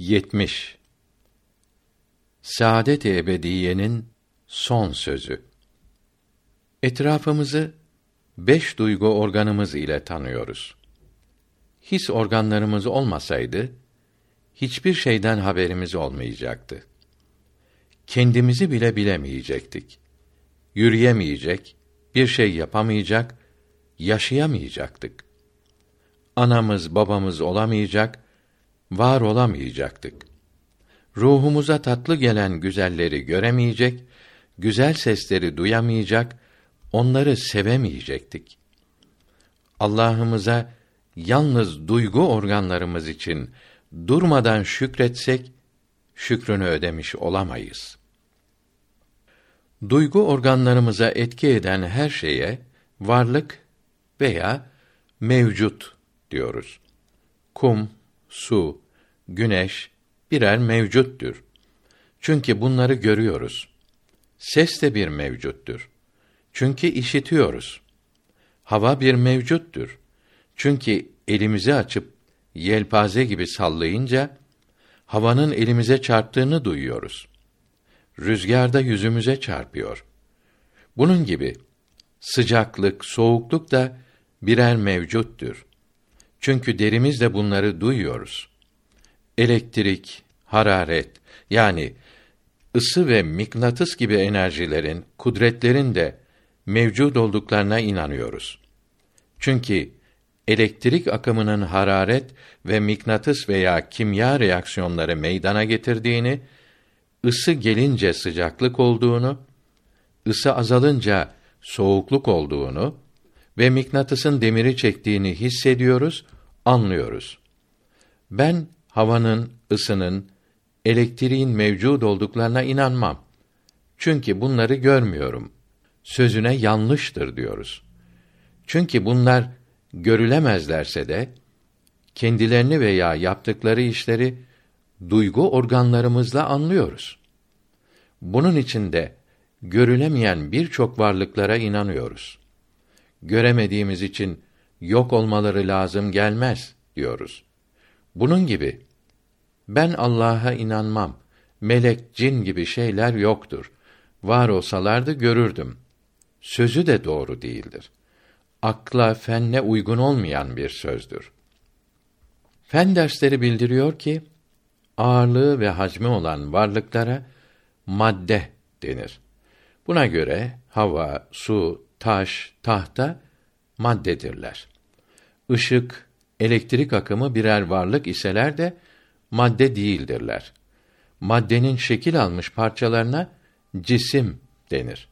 70 Saadet-i ebediyenin son sözü. Etrafımızı beş duygu organımız ile tanıyoruz. His organlarımız olmasaydı hiçbir şeyden haberimiz olmayacaktı. Kendimizi bile bilemeyecektik. Yürüyemeyecek, bir şey yapamayacak, yaşayamayacaktık. Anamız, babamız olamayacak, var olamayacaktık. Ruhumuza tatlı gelen güzelleri göremeyecek, güzel sesleri duyamayacak, onları sevemeyecektik. Allah'ımıza yalnız duygu organlarımız için durmadan şükretsek şükrünü ödemiş olamayız. Duygu organlarımıza etki eden her şeye varlık veya mevcut diyoruz. Kum, su, güneş birer mevcuttur. Çünkü bunları görüyoruz. Ses de bir mevcuttur. Çünkü işitiyoruz. Hava bir mevcuttur. Çünkü elimizi açıp yelpaze gibi sallayınca havanın elimize çarptığını duyuyoruz. Rüzgarda yüzümüze çarpıyor. Bunun gibi sıcaklık, soğukluk da birer mevcuttur. Çünkü derimizle bunları duyuyoruz. Elektrik, hararet yani ısı ve mıknatıs gibi enerjilerin, kudretlerin de mevcud olduklarına inanıyoruz. Çünkü elektrik akımının hararet ve mıknatıs veya kimya reaksiyonları meydana getirdiğini, ısı gelince sıcaklık olduğunu, ısı azalınca soğukluk olduğunu ve mıknatısın demiri çektiğini hissediyoruz, anlıyoruz. Ben havanın, ısının, elektriğin mevcud olduklarına inanmam. Çünkü bunları görmüyorum. Sözüne yanlıştır diyoruz. Çünkü bunlar görülemezlerse de kendilerini veya yaptıkları işleri duygu organlarımızla anlıyoruz. Bunun için de görülemeyen birçok varlıklara inanıyoruz. Göremediğimiz için yok olmaları lazım gelmez diyoruz. Bunun gibi ben Allah'a inanmam. Melek, cin gibi şeyler yoktur. Var olsalardı görürdüm. Sözü de doğru değildir. Akla, fenne uygun olmayan bir sözdür. Fen dersleri bildiriyor ki ağırlığı ve hacmi olan varlıklara madde denir. Buna göre hava, su, taş, tahta maddedirler. Işık, elektrik akımı birer varlık iseler de madde değildirler. Maddenin şekil almış parçalarına cisim denir.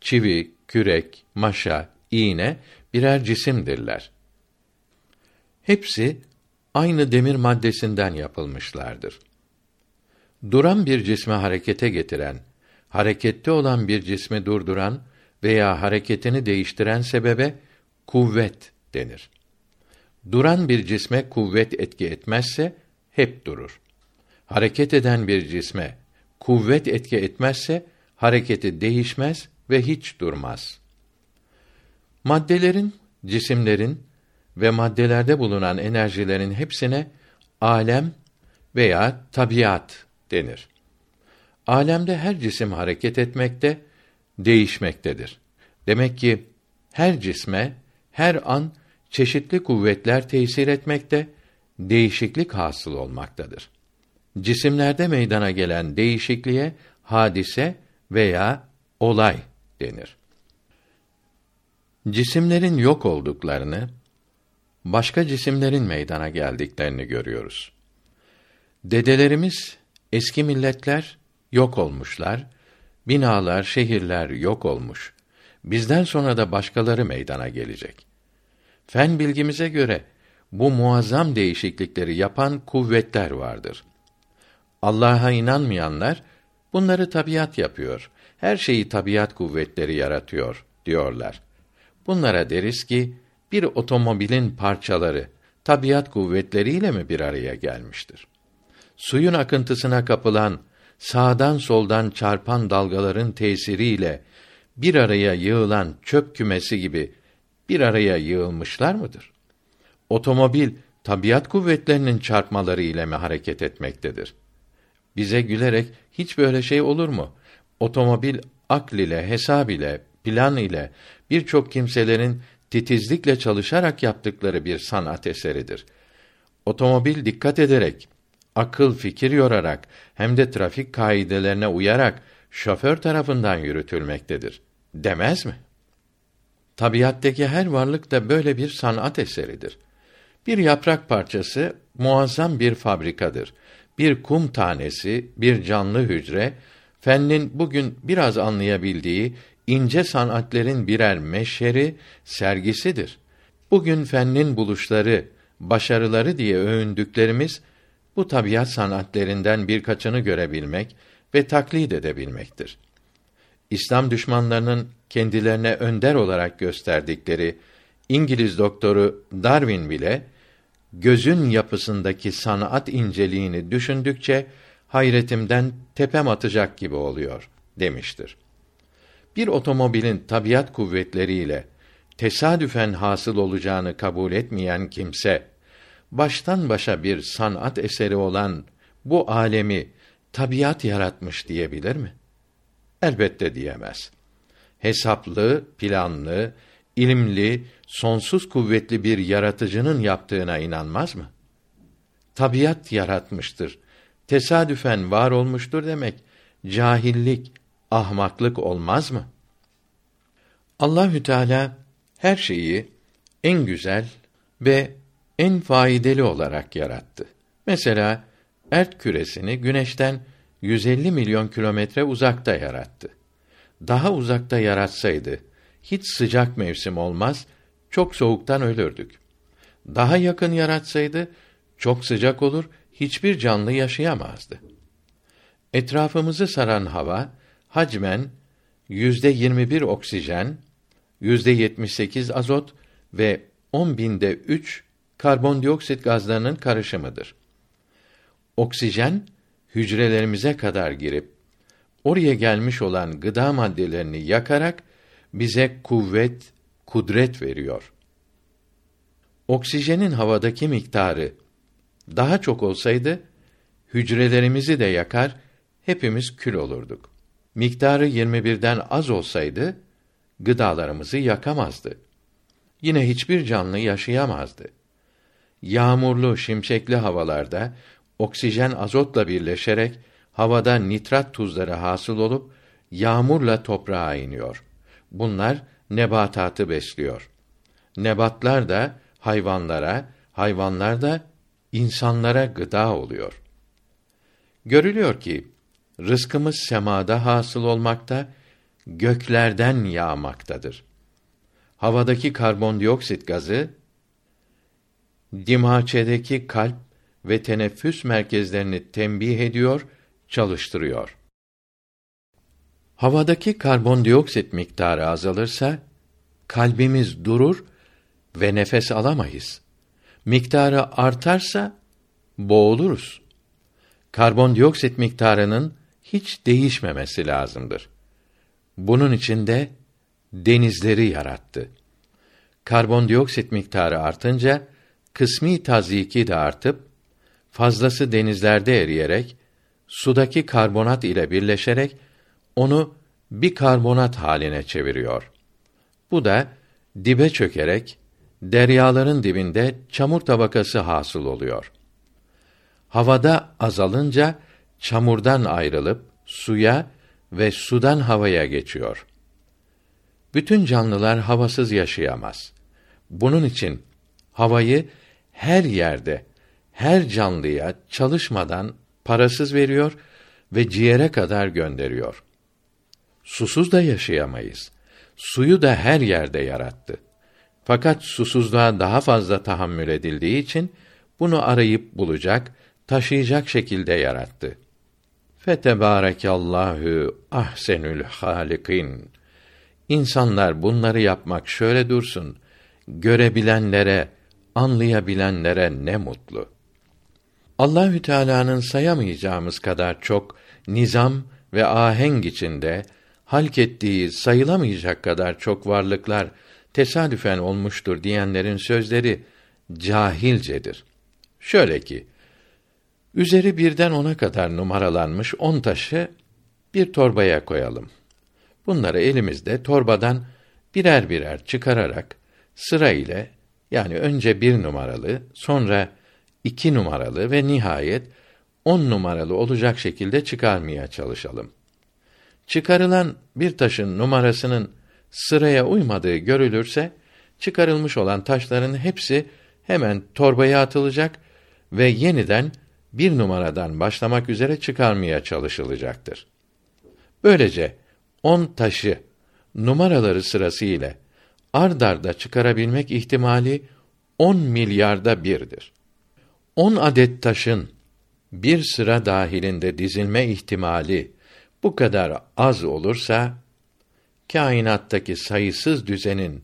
Çivi, kürek, maşa, iğne birer cisimdirler. Hepsi aynı demir maddesinden yapılmışlardır. Duran bir cismi harekete getiren, harekette olan bir cismi durduran veya hareketini değiştiren sebebe kuvvet denir. Duran bir cisme kuvvet etki etmezse hep durur. Hareket eden bir cisme kuvvet etki etmezse hareketi değişmez ve hiç durmaz. Maddelerin, cisimlerin ve maddelerde bulunan enerjilerin hepsine alem veya tabiat denir. Alemde her cisim hareket etmekte, değişmektedir. Demek ki her cisme her an çeşitli kuvvetler tesir etmekte, değişiklik hasıl olmaktadır. Cisimlerde meydana gelen değişikliğe hadise veya olay denir. Cisimlerin yok olduklarını, başka cisimlerin meydana geldiklerini görüyoruz. Dedelerimiz, eski milletler yok olmuşlar, binalar, şehirler yok olmuş. Bizden sonra da başkaları meydana gelecek. Fen bilgimize göre bu muazzam değişiklikleri yapan kuvvetler vardır. Allah'a inanmayanlar bunları tabiat yapıyor. Her şeyi tabiat kuvvetleri yaratıyor diyorlar. Bunlara deriz ki bir otomobilin parçaları tabiat kuvvetleriyle mi bir araya gelmiştir? Suyun akıntısına kapılan, sağdan soldan çarpan dalgaların tesiriyle bir araya yığılan çöp kümesi gibi bir araya yığılmışlar mıdır? Otomobil tabiat kuvvetlerinin çarpmaları ile mi hareket etmektedir? Bize gülerek hiç böyle şey olur mu? Otomobil akl ile, hesab ile, plan ile birçok kimselerin titizlikle çalışarak yaptıkları bir sanat eseridir. Otomobil dikkat ederek, akıl fikir yorarak hem de trafik kaidelerine uyarak şoför tarafından yürütülmektedir. Demez mi? Tabiattaki her varlık da böyle bir sanat eseridir. Bir yaprak parçası muazzam bir fabrikadır. Bir kum tanesi, bir canlı hücre, fennin bugün biraz anlayabildiği ince sanatlerin birer meşheri, sergisidir. Bugün fennin buluşları, başarıları diye övündüklerimiz bu tabiat sanatlarından birkaçını görebilmek ve taklit edebilmektir. İslam düşmanlarının kendilerine önder olarak gösterdikleri İngiliz doktoru Darwin bile gözün yapısındaki sanat inceliğini düşündükçe hayretimden tepem atacak gibi oluyor demiştir. Bir otomobilin tabiat kuvvetleriyle tesadüfen hasıl olacağını kabul etmeyen kimse baştan başa bir sanat eseri olan bu alemi tabiat yaratmış diyebilir mi? Elbette diyemez. Hesaplı, planlı, ilimli, sonsuz kuvvetli bir yaratıcının yaptığına inanmaz mı? Tabiat yaratmıştır. Tesadüfen var olmuştur demek cahillik, ahmaklık olmaz mı? Allahü Teala her şeyi en güzel ve en faydalı olarak yarattı. Mesela ert küresini güneşten 150 milyon kilometre uzakta yarattı. Daha uzakta yaratsaydı hiç sıcak mevsim olmaz, çok soğuktan ölürdük. Daha yakın yaratsaydı çok sıcak olur, hiçbir canlı yaşayamazdı. Etrafımızı saran hava hacmen yüzde 21 oksijen, yüzde 78 azot ve 10 binde 3 karbondioksit gazlarının karışımıdır. Oksijen hücrelerimize kadar girip oraya gelmiş olan gıda maddelerini yakarak bize kuvvet, kudret veriyor. Oksijenin havadaki miktarı daha çok olsaydı hücrelerimizi de yakar, hepimiz kül olurduk. Miktarı 21'den az olsaydı gıdalarımızı yakamazdı. Yine hiçbir canlı yaşayamazdı. Yağmurlu, şimşekli havalarda oksijen azotla birleşerek havada nitrat tuzları hasıl olup yağmurla toprağa iniyor. Bunlar nebatatı besliyor. Nebatlar da hayvanlara, hayvanlar da insanlara gıda oluyor. Görülüyor ki rızkımız semada hasıl olmakta, göklerden yağmaktadır. Havadaki karbondioksit gazı dimaçedeki kalp ve teneffüs merkezlerini tembih ediyor, çalıştırıyor. Havadaki karbondioksit miktarı azalırsa kalbimiz durur ve nefes alamayız. Miktarı artarsa boğuluruz. Karbondioksit miktarının hiç değişmemesi lazımdır. Bunun için de denizleri yarattı. Karbondioksit miktarı artınca kısmi tazyiki de artıp fazlası denizlerde eriyerek sudaki karbonat ile birleşerek onu bir karbonat haline çeviriyor. Bu da dibe çökerek deryaların dibinde çamur tabakası hasıl oluyor. Havada azalınca çamurdan ayrılıp suya ve sudan havaya geçiyor. Bütün canlılar havasız yaşayamaz. Bunun için havayı her yerde her canlıya çalışmadan parasız veriyor ve ciğere kadar gönderiyor. Susuz da yaşayamayız. Suyu da her yerde yarattı. Fakat susuzluğa daha fazla tahammül edildiği için bunu arayıp bulacak, taşıyacak şekilde yarattı. Fetebarekallahu ahsenül halikin. İnsanlar bunları yapmak şöyle dursun. Görebilenlere, anlayabilenlere ne mutlu. Allahü Teala'nın sayamayacağımız kadar çok nizam ve ahenk içinde halk ettiği sayılamayacak kadar çok varlıklar tesadüfen olmuştur diyenlerin sözleri cahilcedir. Şöyle ki, üzeri birden ona kadar numaralanmış on taşı bir torbaya koyalım. Bunları elimizde torbadan birer birer çıkararak sıra ile yani önce bir numaralı, sonra iki numaralı ve nihayet on numaralı olacak şekilde çıkarmaya çalışalım. Çıkarılan bir taşın numarasının sıraya uymadığı görülürse, çıkarılmış olan taşların hepsi hemen torbaya atılacak ve yeniden bir numaradan başlamak üzere çıkarmaya çalışılacaktır. Böylece on taşı numaraları sırası ile ard arda çıkarabilmek ihtimali on milyarda birdir. On adet taşın bir sıra dahilinde dizilme ihtimali bu kadar az olursa kainattaki sayısız düzenin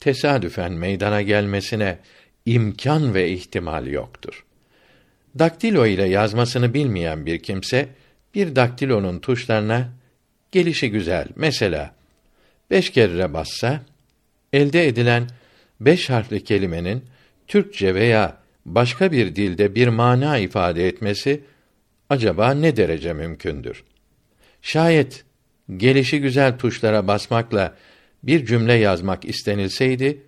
tesadüfen meydana gelmesine imkan ve ihtimal yoktur. Daktilo ile yazmasını bilmeyen bir kimse bir daktilonun tuşlarına gelişi güzel mesela beş kere bassa elde edilen beş harfli kelimenin Türkçe veya başka bir dilde bir mana ifade etmesi acaba ne derece mümkündür? Şayet gelişi güzel tuşlara basmakla bir cümle yazmak istenilseydi,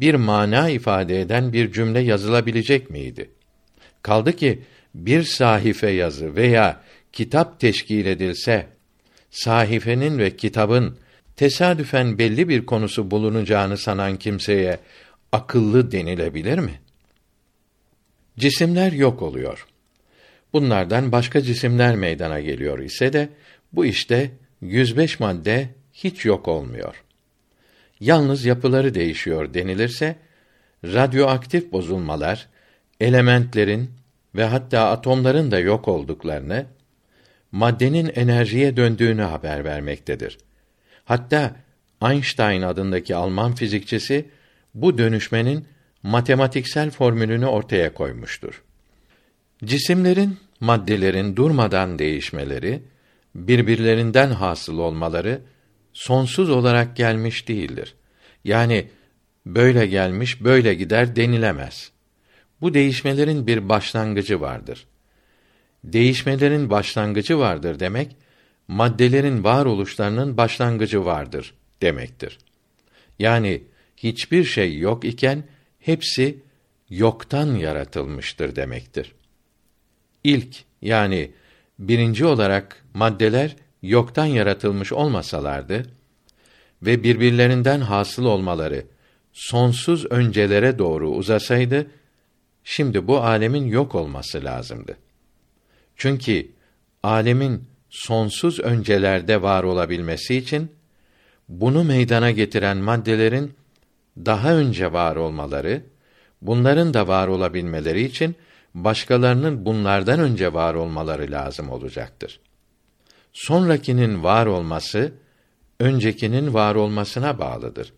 bir mana ifade eden bir cümle yazılabilecek miydi? Kaldı ki bir sahife yazı veya kitap teşkil edilse, sahifenin ve kitabın tesadüfen belli bir konusu bulunacağını sanan kimseye akıllı denilebilir mi? Cisimler yok oluyor. Bunlardan başka cisimler meydana geliyor ise de bu işte 105 madde hiç yok olmuyor. Yalnız yapıları değişiyor denilirse radyoaktif bozulmalar elementlerin ve hatta atomların da yok olduklarını maddenin enerjiye döndüğünü haber vermektedir. Hatta Einstein adındaki Alman fizikçisi bu dönüşmenin matematiksel formülünü ortaya koymuştur. Cisimlerin, maddelerin durmadan değişmeleri, birbirlerinden hasıl olmaları sonsuz olarak gelmiş değildir. Yani böyle gelmiş, böyle gider denilemez. Bu değişmelerin bir başlangıcı vardır. Değişmelerin başlangıcı vardır demek, maddelerin varoluşlarının başlangıcı vardır demektir. Yani hiçbir şey yok iken hepsi yoktan yaratılmıştır demektir. İlk yani birinci olarak maddeler yoktan yaratılmış olmasalardı ve birbirlerinden hasıl olmaları sonsuz öncelere doğru uzasaydı şimdi bu alemin yok olması lazımdı. Çünkü alemin sonsuz öncelerde var olabilmesi için bunu meydana getiren maddelerin daha önce var olmaları, bunların da var olabilmeleri için başkalarının bunlardan önce var olmaları lazım olacaktır. Sonrakinin var olması öncekinin var olmasına bağlıdır.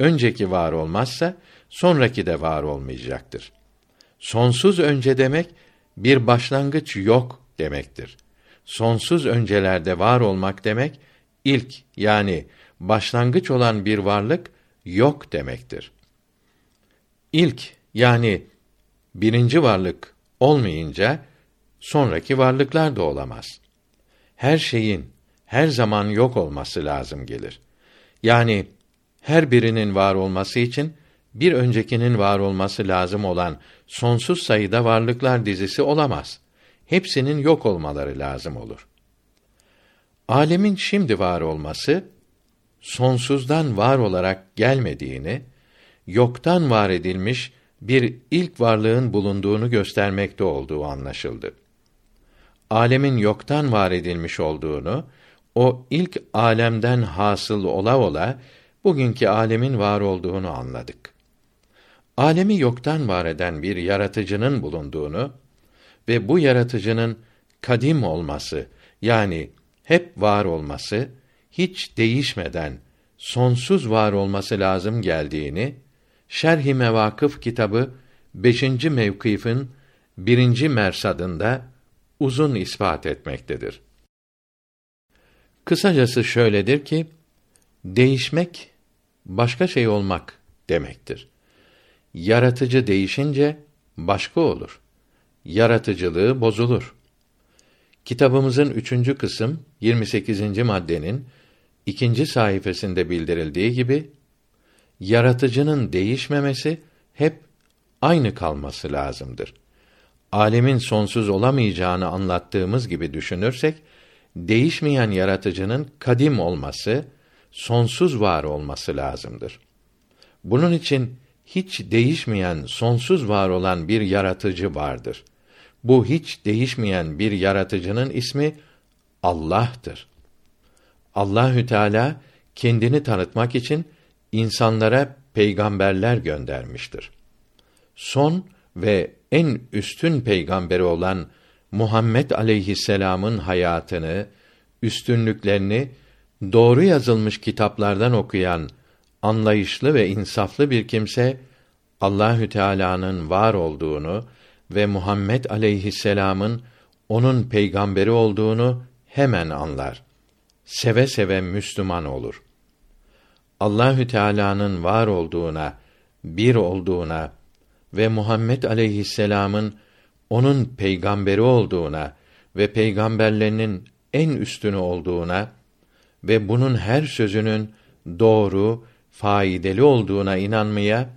Önceki var olmazsa sonraki de var olmayacaktır. Sonsuz önce demek bir başlangıç yok demektir. Sonsuz öncelerde var olmak demek ilk yani başlangıç olan bir varlık yok demektir. İlk yani birinci varlık olmayınca sonraki varlıklar da olamaz. Her şeyin her zaman yok olması lazım gelir. Yani her birinin var olması için bir öncekinin var olması lazım olan sonsuz sayıda varlıklar dizisi olamaz. Hepsinin yok olmaları lazım olur. Alemin şimdi var olması sonsuzdan var olarak gelmediğini, yoktan var edilmiş bir ilk varlığın bulunduğunu göstermekte olduğu anlaşıldı. Alemin yoktan var edilmiş olduğunu, o ilk alemden hasıl ola ola bugünkü alemin var olduğunu anladık. Alemi yoktan var eden bir yaratıcının bulunduğunu ve bu yaratıcının kadim olması yani hep var olması hiç değişmeden sonsuz var olması lazım geldiğini Şerh-i Mevakıf kitabı 5. mevkifin birinci mersadında uzun ispat etmektedir. Kısacası şöyledir ki değişmek başka şey olmak demektir. Yaratıcı değişince başka olur. Yaratıcılığı bozulur. Kitabımızın üçüncü kısım 28. maddenin ikinci sayfasında bildirildiği gibi yaratıcının değişmemesi hep aynı kalması lazımdır. Alemin sonsuz olamayacağını anlattığımız gibi düşünürsek değişmeyen yaratıcının kadim olması, sonsuz var olması lazımdır. Bunun için hiç değişmeyen, sonsuz var olan bir yaratıcı vardır. Bu hiç değişmeyen bir yaratıcının ismi Allah'tır. Allahü Teala kendini tanıtmak için insanlara peygamberler göndermiştir. Son ve en üstün peygamberi olan Muhammed aleyhisselam'ın hayatını, üstünlüklerini doğru yazılmış kitaplardan okuyan anlayışlı ve insaflı bir kimse Allahü Teala'nın var olduğunu ve Muhammed aleyhisselam'ın onun peygamberi olduğunu hemen anlar. Seve seve Müslüman olur. Allahü Teala'nın var olduğuna, bir olduğuna ve Muhammed aleyhisselam'ın onun peygamberi olduğuna ve peygamberlerinin en üstünü olduğuna ve bunun her sözünün doğru, faydalı olduğuna inanmaya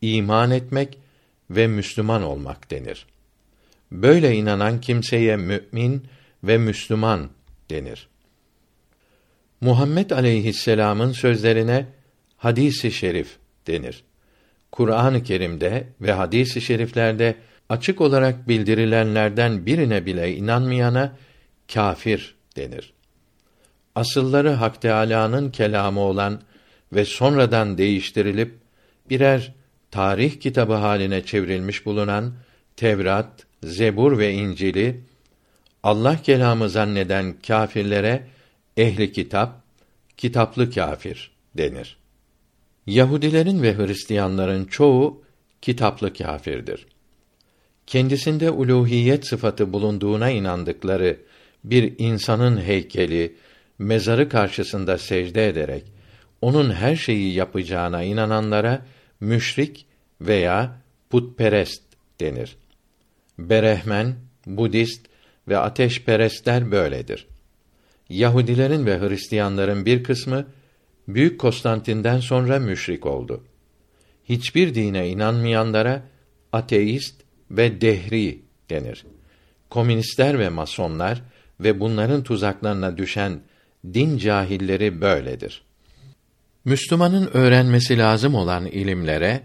iman etmek ve Müslüman olmak denir. Böyle inanan kimseye mümin ve Müslüman denir. Muhammed aleyhisselam'ın sözlerine hadisi şerif denir. Kur'an-ı Kerim'de ve hadis-i şeriflerde açık olarak bildirilenlerden birine bile inanmayana kafir denir. Asılları Hak Teâlâ'nın kelamı olan ve sonradan değiştirilip birer tarih kitabı haline çevrilmiş bulunan Tevrat, Zebur ve İncil'i Allah kelamı zanneden kâfirlere ehli kitap, kitaplı kâfir denir. Yahudilerin ve Hristiyanların çoğu kitaplı kâfirdir. Kendisinde uluhiyet sıfatı bulunduğuna inandıkları bir insanın heykeli, mezarı karşısında secde ederek onun her şeyi yapacağına inananlara müşrik veya putperest denir. Berehmen, Budist ve ateşperestler böyledir. Yahudilerin ve Hristiyanların bir kısmı Büyük Konstantin'den sonra müşrik oldu. Hiçbir dine inanmayanlara ateist ve dehri denir. Komünistler ve masonlar ve bunların tuzaklarına düşen din cahilleri böyledir. Müslümanın öğrenmesi lazım olan ilimlere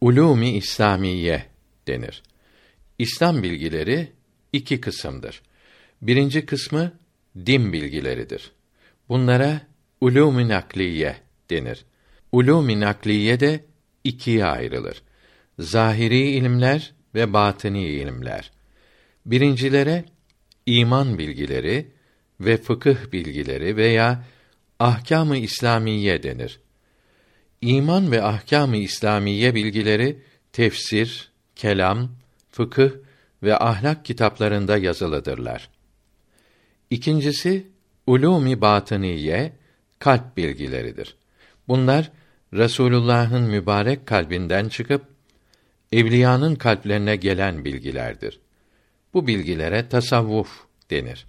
ulûmi İslamiye denir. İslam bilgileri iki kısımdır. Birinci kısmı din bilgileridir. Bunlara ulûm-i nakliye denir. Ulûm-i nakliye de ikiye ayrılır. Zahiri ilimler ve batini ilimler. Birincilere iman bilgileri ve fıkıh bilgileri veya ahkâm-ı İslamiye denir. İman ve ahkâm-ı İslamiye bilgileri tefsir, kelam, fıkıh ve ahlak kitaplarında yazılıdırlar. İkincisi ulûm-i batıniye, kalp bilgileridir. Bunlar Resulullah'ın mübarek kalbinden çıkıp evliyanın kalplerine gelen bilgilerdir. Bu bilgilere tasavvuf denir.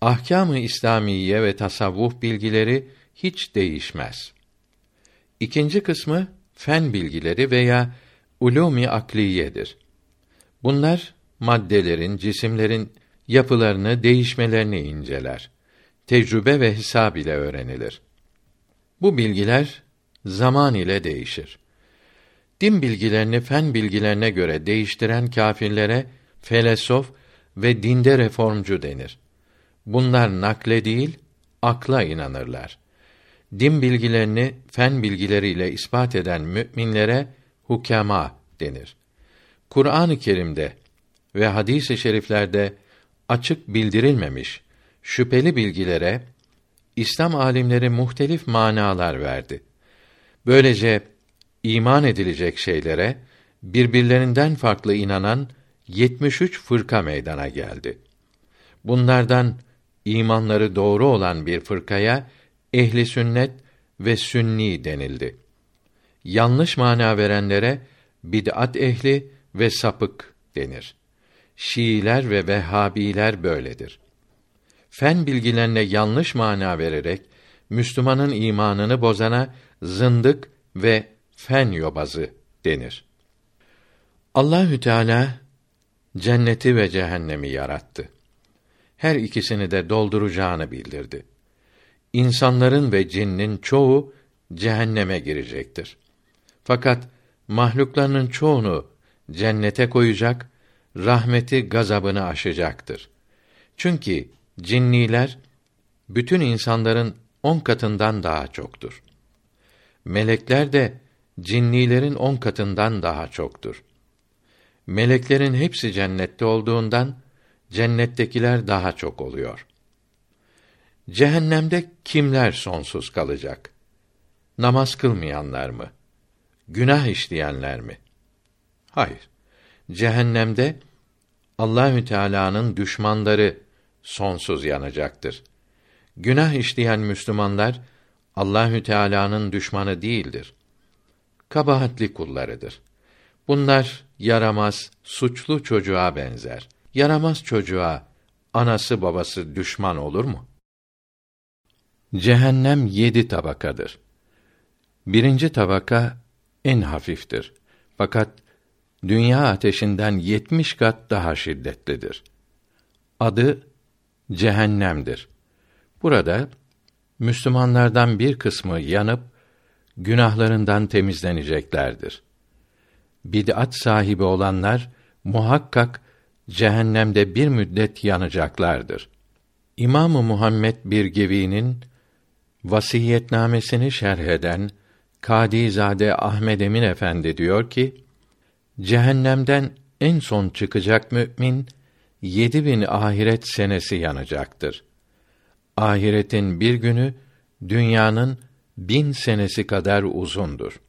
Ahkâm-ı İslamiye ve tasavvuf bilgileri hiç değişmez. İkinci kısmı fen bilgileri veya ulûm-i akliyedir. Bunlar maddelerin, cisimlerin yapılarını, değişmelerini inceler. Tecrübe ve hesab ile öğrenilir. Bu bilgiler zaman ile değişir. Din bilgilerini fen bilgilerine göre değiştiren kâfirlere felesof ve dinde reformcu denir. Bunlar nakle değil, akla inanırlar. Din bilgilerini fen bilgileriyle ispat eden müminlere hukema denir. Kur'an-ı Kerim'de ve hadis-i şeriflerde açık bildirilmemiş şüpheli bilgilere İslam alimleri muhtelif manalar verdi. Böylece iman edilecek şeylere birbirlerinden farklı inanan 73 fırka meydana geldi. Bunlardan imanları doğru olan bir fırkaya ehli sünnet ve sünni denildi. Yanlış mana verenlere bid'at ehli ve sapık denir. Şiiler ve Vehhabiler böyledir. Fen bilgilerine yanlış mana vererek Müslümanın imanını bozana zındık ve fen yobazı denir. Allahü Teala cenneti ve cehennemi yarattı. Her ikisini de dolduracağını bildirdi. İnsanların ve cinnin çoğu cehenneme girecektir. Fakat mahluklarının çoğunu cennete koyacak, rahmeti gazabını aşacaktır. Çünkü cinniler bütün insanların on katından daha çoktur. Melekler de cinnilerin on katından daha çoktur. Meleklerin hepsi cennette olduğundan cennettekiler daha çok oluyor. Cehennemde kimler sonsuz kalacak? Namaz kılmayanlar mı? Günah işleyenler mi? Hayır. Cehennemde Allahü Teala'nın düşmanları sonsuz yanacaktır. Günah işleyen Müslümanlar Allahü Teala'nın düşmanı değildir. Kabahatli kullarıdır. Bunlar yaramaz, suçlu çocuğa benzer. Yaramaz çocuğa anası babası düşman olur mu? Cehennem yedi tabakadır. Birinci tabaka en hafiftir. Fakat dünya ateşinden yetmiş kat daha şiddetlidir. Adı cehennemdir. Burada Müslümanlardan bir kısmı yanıp günahlarından temizleneceklerdir. Bid'at sahibi olanlar muhakkak cehennemde bir müddet yanacaklardır. İmamı Muhammed bir Gevi'nin vasiyetnamesini şerh eden Kadizade Ahmed Emin Efendi diyor ki: Cehennemden en son çıkacak mümin yedi bin ahiret senesi yanacaktır. Ahiretin bir günü dünyanın bin senesi kadar uzundur.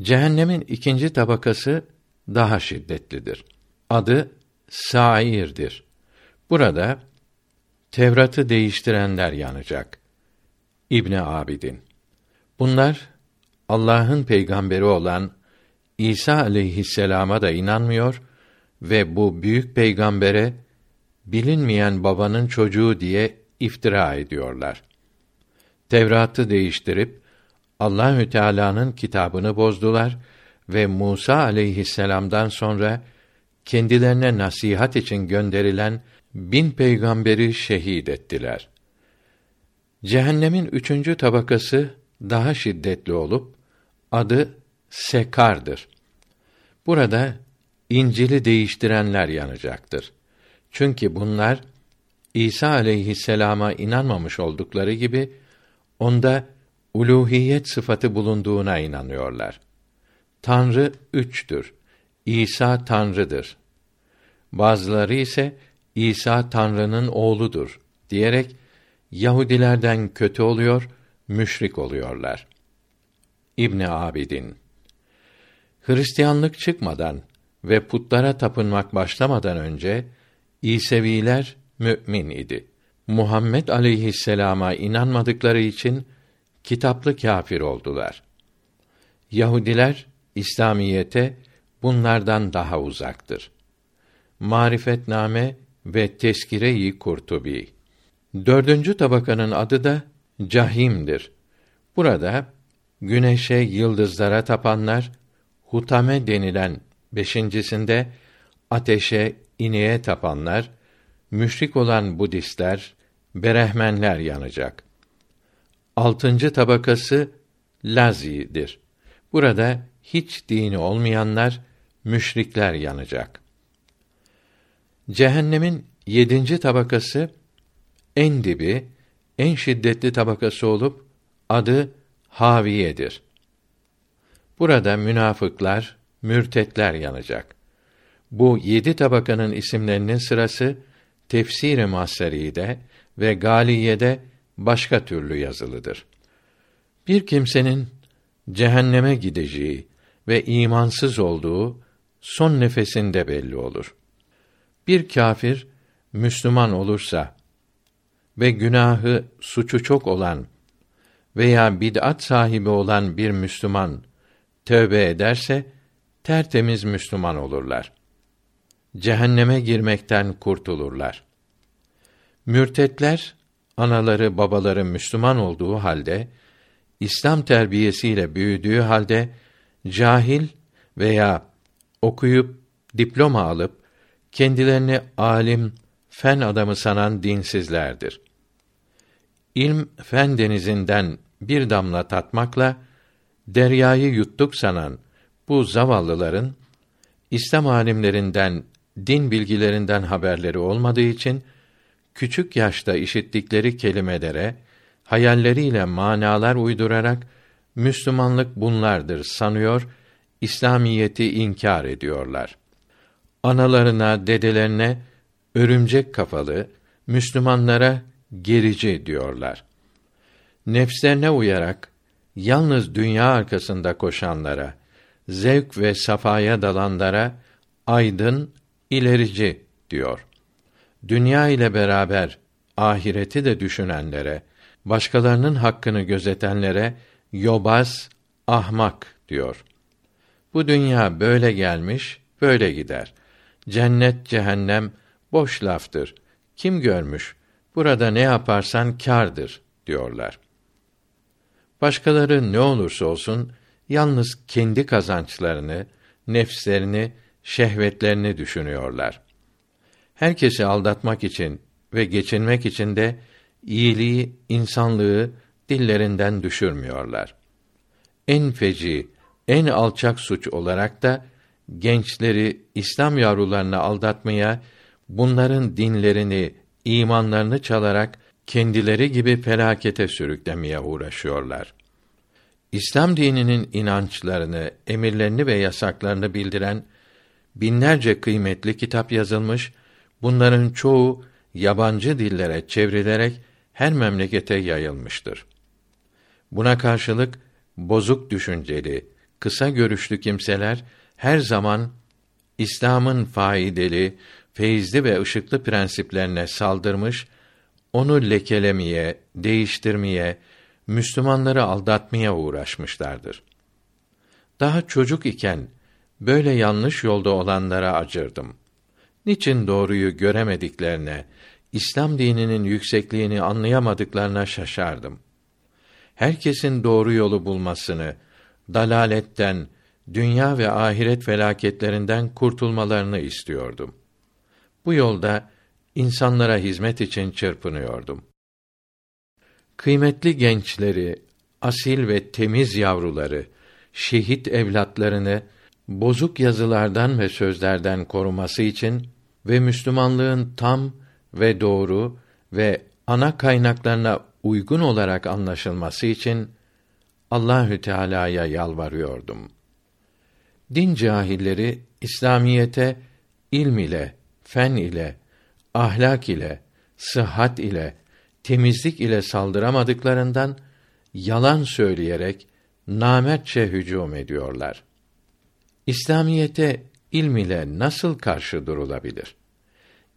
Cehennemin ikinci tabakası daha şiddetlidir. Adı sairdir. Burada Tevrat'ı değiştirenler yanacak. İbni Abidin. Bunlar Allah'ın peygamberi olan İsa aleyhisselama da inanmıyor ve bu büyük peygambere bilinmeyen babanın çocuğu diye iftira ediyorlar. Tevrat'ı değiştirip Allahü Teala'nın kitabını bozdular ve Musa aleyhisselam'dan sonra kendilerine nasihat için gönderilen bin peygamberi şehit ettiler. Cehennemin üçüncü tabakası daha şiddetli olup adı sekardır. Burada İncil'i değiştirenler yanacaktır. Çünkü bunlar İsa aleyhisselama inanmamış oldukları gibi onda uluhiyet sıfatı bulunduğuna inanıyorlar. Tanrı üçtür. İsa Tanrı'dır. Bazıları ise İsa Tanrı'nın oğludur diyerek Yahudilerden kötü oluyor, müşrik oluyorlar. İbn Abidin Hristiyanlık çıkmadan ve putlara tapınmak başlamadan önce İseviler mümin idi. Muhammed aleyhisselama inanmadıkları için kitaplı kâfir oldular. Yahudiler İslamiyete bunlardan daha uzaktır. Marifetname ve Teskire-i Kurtubi. Dördüncü tabakanın adı da Cahim'dir. Burada güneşe, yıldızlara tapanlar, hutame denilen beşincisinde ateşe, ineğe tapanlar, müşrik olan Budistler, Berehmenler yanacak. Altıncı tabakası Lazi'dir. Burada hiç dini olmayanlar, müşrikler yanacak. Cehennemin yedinci tabakası en dibi, en şiddetli tabakası olup adı Haviye'dir. Burada münafıklar, mürtetler yanacak. Bu yedi tabakanın isimlerinin sırası tefsir-i Mahseri'de ve Galiye'de başka türlü yazılıdır. Bir kimsenin cehenneme gideceği ve imansız olduğu son nefesinde belli olur. Bir kâfir Müslüman olursa ve günahı, suçu çok olan veya bid'at sahibi olan bir Müslüman tövbe ederse tertemiz Müslüman olurlar. cehenneme girmekten kurtulurlar. Mürtetler anaları babaları Müslüman olduğu halde İslam terbiyesiyle büyüdüğü halde cahil veya okuyup diploma alıp kendilerini alim, fen adamı sanan dinsizlerdir. İlm fen denizinden bir damla tatmakla deryayı yuttuk sanan bu zavallıların İslam alimlerinden, din bilgilerinden haberleri olmadığı için küçük yaşta işittikleri kelimelere hayalleriyle manalar uydurarak Müslümanlık bunlardır sanıyor, İslamiyeti inkar ediyorlar. Analarına, dedelerine örümcek kafalı, Müslümanlara gerici diyorlar. Nefslerine uyarak yalnız dünya arkasında koşanlara, zevk ve safaya dalanlara aydın, ilerici diyor. Dünya ile beraber ahireti de düşünenlere, başkalarının hakkını gözetenlere yobaz, ahmak diyor. Bu dünya böyle gelmiş, böyle gider. Cennet, cehennem boş laftır. Kim görmüş? Burada ne yaparsan kârdır diyorlar. Başkaları ne olursa olsun yalnız kendi kazançlarını, nefslerini, şehvetlerini düşünüyorlar. Herkesi aldatmak için ve geçinmek için de iyiliği, insanlığı dillerinden düşürmüyorlar. En feci, en alçak suç olarak da gençleri İslam yavrularını aldatmaya, bunların dinlerini, imanlarını çalarak kendileri gibi felakete sürüklemeye uğraşıyorlar. İslam dininin inançlarını, emirlerini ve yasaklarını bildiren binlerce kıymetli kitap yazılmış. Bunların çoğu yabancı dillere çevrilerek her memlekete yayılmıştır. Buna karşılık bozuk düşünceli, kısa görüşlü kimseler her zaman İslam'ın faydalı, feyizli ve ışıklı prensiplerine saldırmış, onu lekelemeye, değiştirmeye, Müslümanları aldatmaya uğraşmışlardır. Daha çocuk iken böyle yanlış yolda olanlara acırdım. Niçin doğruyu göremediklerine, İslam dininin yüksekliğini anlayamadıklarına şaşardım. Herkesin doğru yolu bulmasını, dalaletten, dünya ve ahiret felaketlerinden kurtulmalarını istiyordum. Bu yolda insanlara hizmet için çırpınıyordum. Kıymetli gençleri, asil ve temiz yavruları, şehit evlatlarını bozuk yazılardan ve sözlerden koruması için ve Müslümanlığın tam ve doğru ve ana kaynaklarına uygun olarak anlaşılması için Allahü Teala'ya yalvarıyordum. Din cahilleri İslamiyete ilm ile, fen ile, ahlak ile, sıhhat ile, temizlik ile saldıramadıklarından yalan söyleyerek namertçe hücum ediyorlar. İslamiyete ilm ile nasıl karşı durulabilir?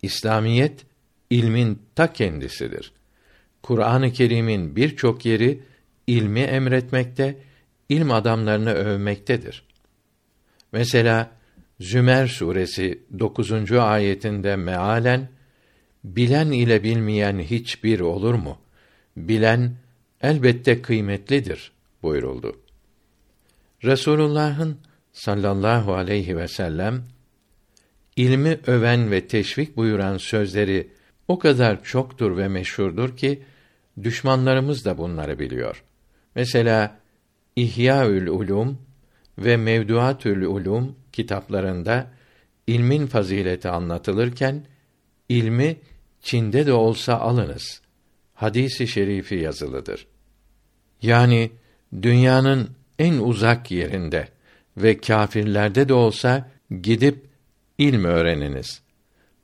İslamiyet ilmin ta kendisidir. Kur'an-ı Kerim'in birçok yeri ilmi emretmekte, ilm adamlarını övmektedir. Mesela Zümer suresi 9. ayetinde mealen bilen ile bilmeyen hiçbir olur mu? Bilen elbette kıymetlidir buyuruldu. Resulullah'ın sallallahu aleyhi ve sellem ilmi öven ve teşvik buyuran sözleri o kadar çoktur ve meşhurdur ki düşmanlarımız da bunları biliyor. Mesela İhyaül Ulum ve Mevduatül Ulum kitaplarında ilmin fazileti anlatılırken ilmi Çin'de de olsa alınız. Hadisi şerifi yazılıdır. Yani dünyanın en uzak yerinde ve kâfirlerde de olsa gidip ilm öğreniniz.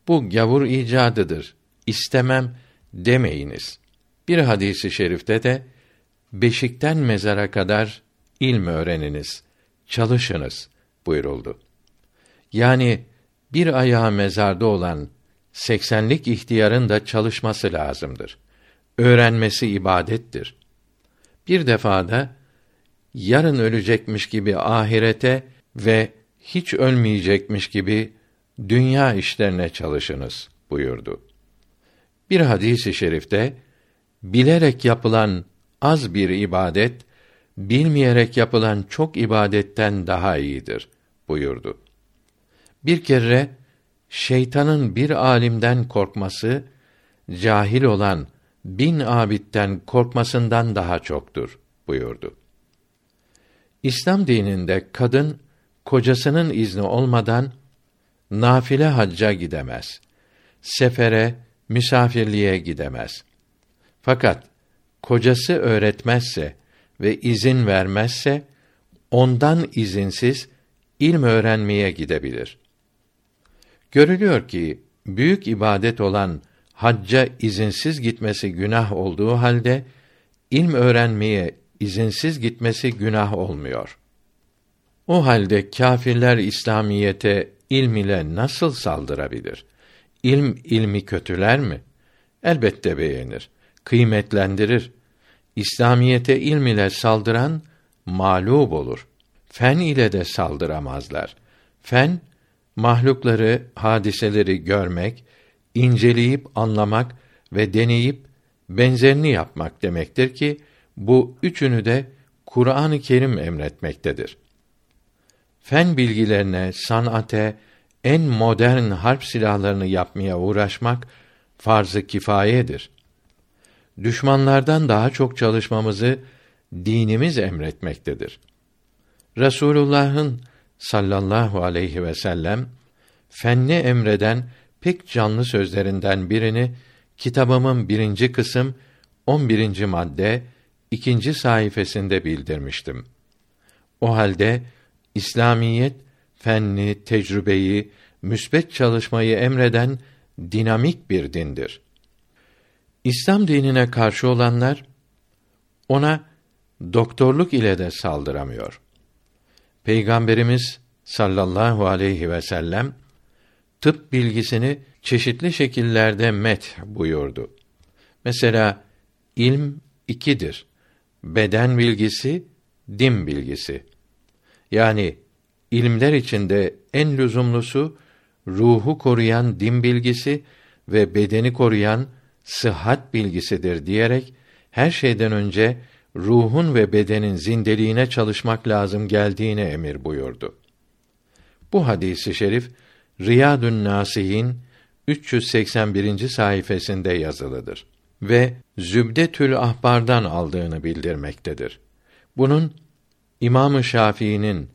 Bu gavur icadıdır. İstemem demeyiniz. Bir hadisi şerifte de beşikten mezara kadar ilm öğreniniz, çalışınız buyuruldu. Yani bir ayağı mezarda olan seksenlik ihtiyarın da çalışması lazımdır. Öğrenmesi ibadettir. Bir defada yarın ölecekmiş gibi ahirete ve hiç ölmeyecekmiş gibi dünya işlerine çalışınız buyurdu. Bir hadisi i şerifte bilerek yapılan az bir ibadet bilmeyerek yapılan çok ibadetten daha iyidir buyurdu. Bir kere şeytanın bir alimden korkması cahil olan bin abitten korkmasından daha çoktur buyurdu. İslam dininde kadın kocasının izni olmadan nafile hacca gidemez. Sefere, misafirliğe gidemez. Fakat kocası öğretmezse ve izin vermezse ondan izinsiz ilm öğrenmeye gidebilir. Görülüyor ki büyük ibadet olan hacca izinsiz gitmesi günah olduğu halde ilm öğrenmeye izinsiz gitmesi günah olmuyor. O halde kâfirler İslamiyete ilm ile nasıl saldırabilir? İlm ilmi kötüler mi? Elbette beğenir, kıymetlendirir. İslamiyete ilm ile saldıran mağlup olur. Fen ile de saldıramazlar. Fen mahlukları, hadiseleri görmek, inceleyip anlamak ve deneyip benzerini yapmak demektir ki bu üçünü de Kur'an-ı Kerim emretmektedir. Fen bilgilerine, sanate, en modern harp silahlarını yapmaya uğraşmak farz-ı kifayedir. Düşmanlardan daha çok çalışmamızı dinimiz emretmektedir. Resulullah'ın sallallahu aleyhi ve sellem fenni emreden pek canlı sözlerinden birini kitabımın birinci kısım 11. madde ikinci sayfasında bildirmiştim. O halde İslamiyet fenni, tecrübeyi, müsbet çalışmayı emreden dinamik bir dindir. İslam dinine karşı olanlar ona doktorluk ile de saldıramıyor. Peygamberimiz sallallahu aleyhi ve sellem tıp bilgisini çeşitli şekillerde met buyurdu. Mesela ilm ikidir. Beden bilgisi, din bilgisi. Yani ilimler içinde en lüzumlusu ruhu koruyan din bilgisi ve bedeni koruyan sıhhat bilgisidir diyerek her şeyden önce ruhun ve bedenin zindeliğine çalışmak lazım geldiğine emir buyurdu. Bu hadisi şerif Riyadun Nasihin 381. sayfasında yazılıdır ve Zübdetül Ahbar'dan aldığını bildirmektedir. Bunun İmam-ı Şafii'nin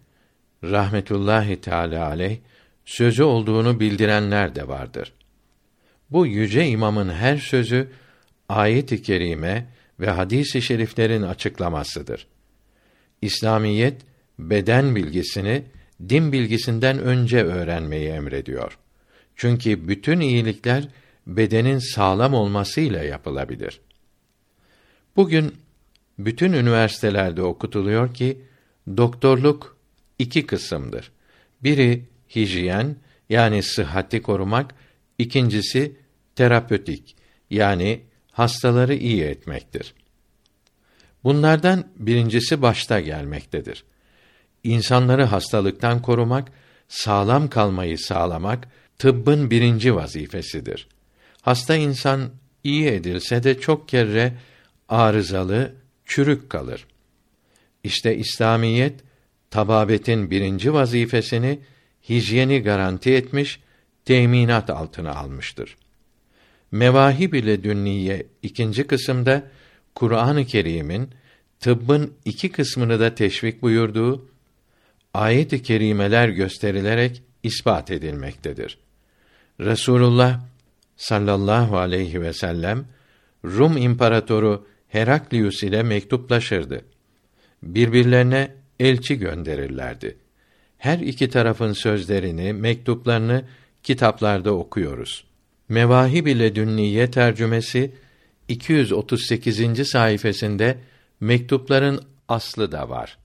rahmetullahi teala aleyh sözü olduğunu bildirenler de vardır. Bu yüce imamın her sözü ayet-i kerime ve hadis-i şeriflerin açıklamasıdır. İslamiyet beden bilgisini din bilgisinden önce öğrenmeyi emrediyor. Çünkü bütün iyilikler bedenin sağlam olmasıyla yapılabilir. Bugün bütün üniversitelerde okutuluyor ki doktorluk iki kısımdır. Biri hijyen yani sıhhati korumak, ikincisi terapötik yani hastaları iyi etmektir. Bunlardan birincisi başta gelmektedir. İnsanları hastalıktan korumak, sağlam kalmayı sağlamak tıbbın birinci vazifesidir. Hasta insan iyi edilse de çok kere arızalı, çürük kalır. İşte İslamiyet tababetin birinci vazifesini hijyeni garanti etmiş, teminat altına almıştır. Mevahib ile Dünniye ikinci kısımda Kur'an-ı Kerim'in tıbbın iki kısmını da teşvik buyurduğu ayet-i kerimeler gösterilerek ispat edilmektedir. Resulullah sallallahu aleyhi ve sellem Rum imparatoru Heraklius ile mektuplaşırdı. Birbirlerine elçi gönderirlerdi. Her iki tarafın sözlerini, mektuplarını kitaplarda okuyoruz. Mevahib ile Dünniye tercümesi 238. sayfasında mektupların aslı da var.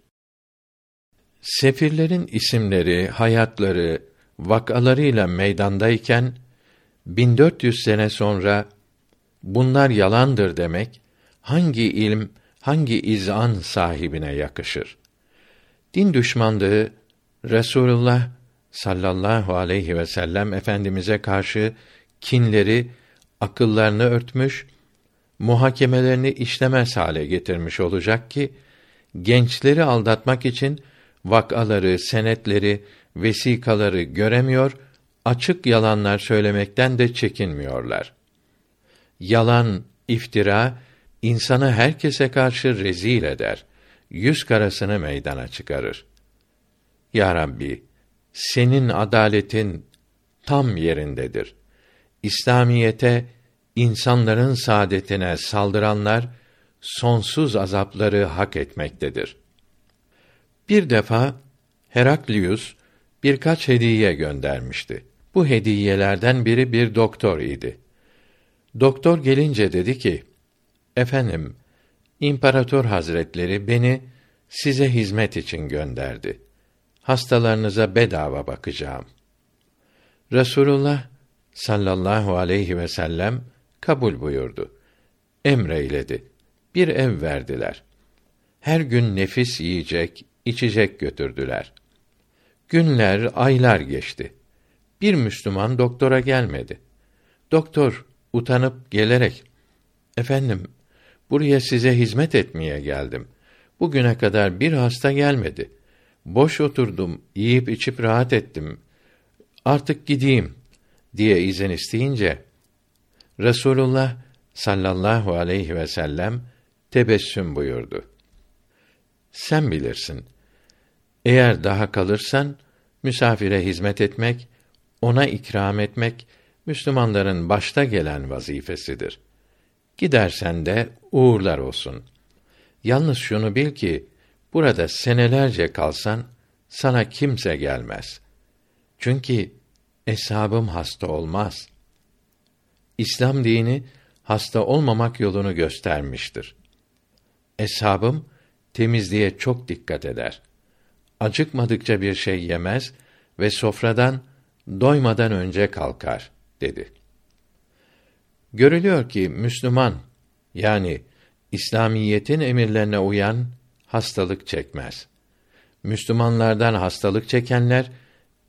Sefirlerin isimleri, hayatları, vakalarıyla meydandayken 1400 sene sonra bunlar yalandır demek hangi ilm, hangi izan sahibine yakışır? Din düşmanlığı Resulullah sallallahu aleyhi ve sellem efendimize karşı kinleri, akıllarını örtmüş, muhakemelerini işlemez hale getirmiş olacak ki gençleri aldatmak için vakaları, senetleri, vesikaları göremiyor, açık yalanlar söylemekten de çekinmiyorlar. Yalan, iftira insanı herkese karşı rezil eder. Yüz karasını meydana çıkarır. Ya Rabbi, senin adaletin tam yerindedir. İslamiyete, insanların saadetine saldıranlar sonsuz azapları hak etmektedir. Bir defa Heraklius birkaç hediye göndermişti. Bu hediyelerden biri bir doktor idi. Doktor gelince dedi ki: Efendim, İmparator Hazretleri beni size hizmet için gönderdi. Hastalarınıza bedava bakacağım. Resulullah sallallahu aleyhi ve sellem kabul buyurdu. Emreyledi. Bir ev verdiler. Her gün nefis yiyecek, içecek götürdüler. Günler, aylar geçti. Bir Müslüman doktora gelmedi. Doktor utanıp gelerek efendim buraya size hizmet etmeye geldim. Bugüne kadar bir hasta gelmedi. Boş oturdum, yiyip içip rahat ettim. Artık gideyim diye izin isteyince Resulullah sallallahu aleyhi ve sellem tebessüm buyurdu. Sen bilirsin. Eğer daha kalırsan misafire hizmet etmek, ona ikram etmek Müslümanların başta gelen vazifesidir. Gidersen de uğurlar olsun. Yalnız şunu bil ki burada senelerce kalsan sana kimse gelmez. Çünkü eshabım hasta olmaz. İslam dini hasta olmamak yolunu göstermiştir. Eshabım temizliğe çok dikkat eder. Acıkmadıkça bir şey yemez ve sofradan doymadan önce kalkar dedi. Görülüyor ki Müslüman yani İslamiyetin emirlerine uyan hastalık çekmez. Müslümanlardan hastalık çekenler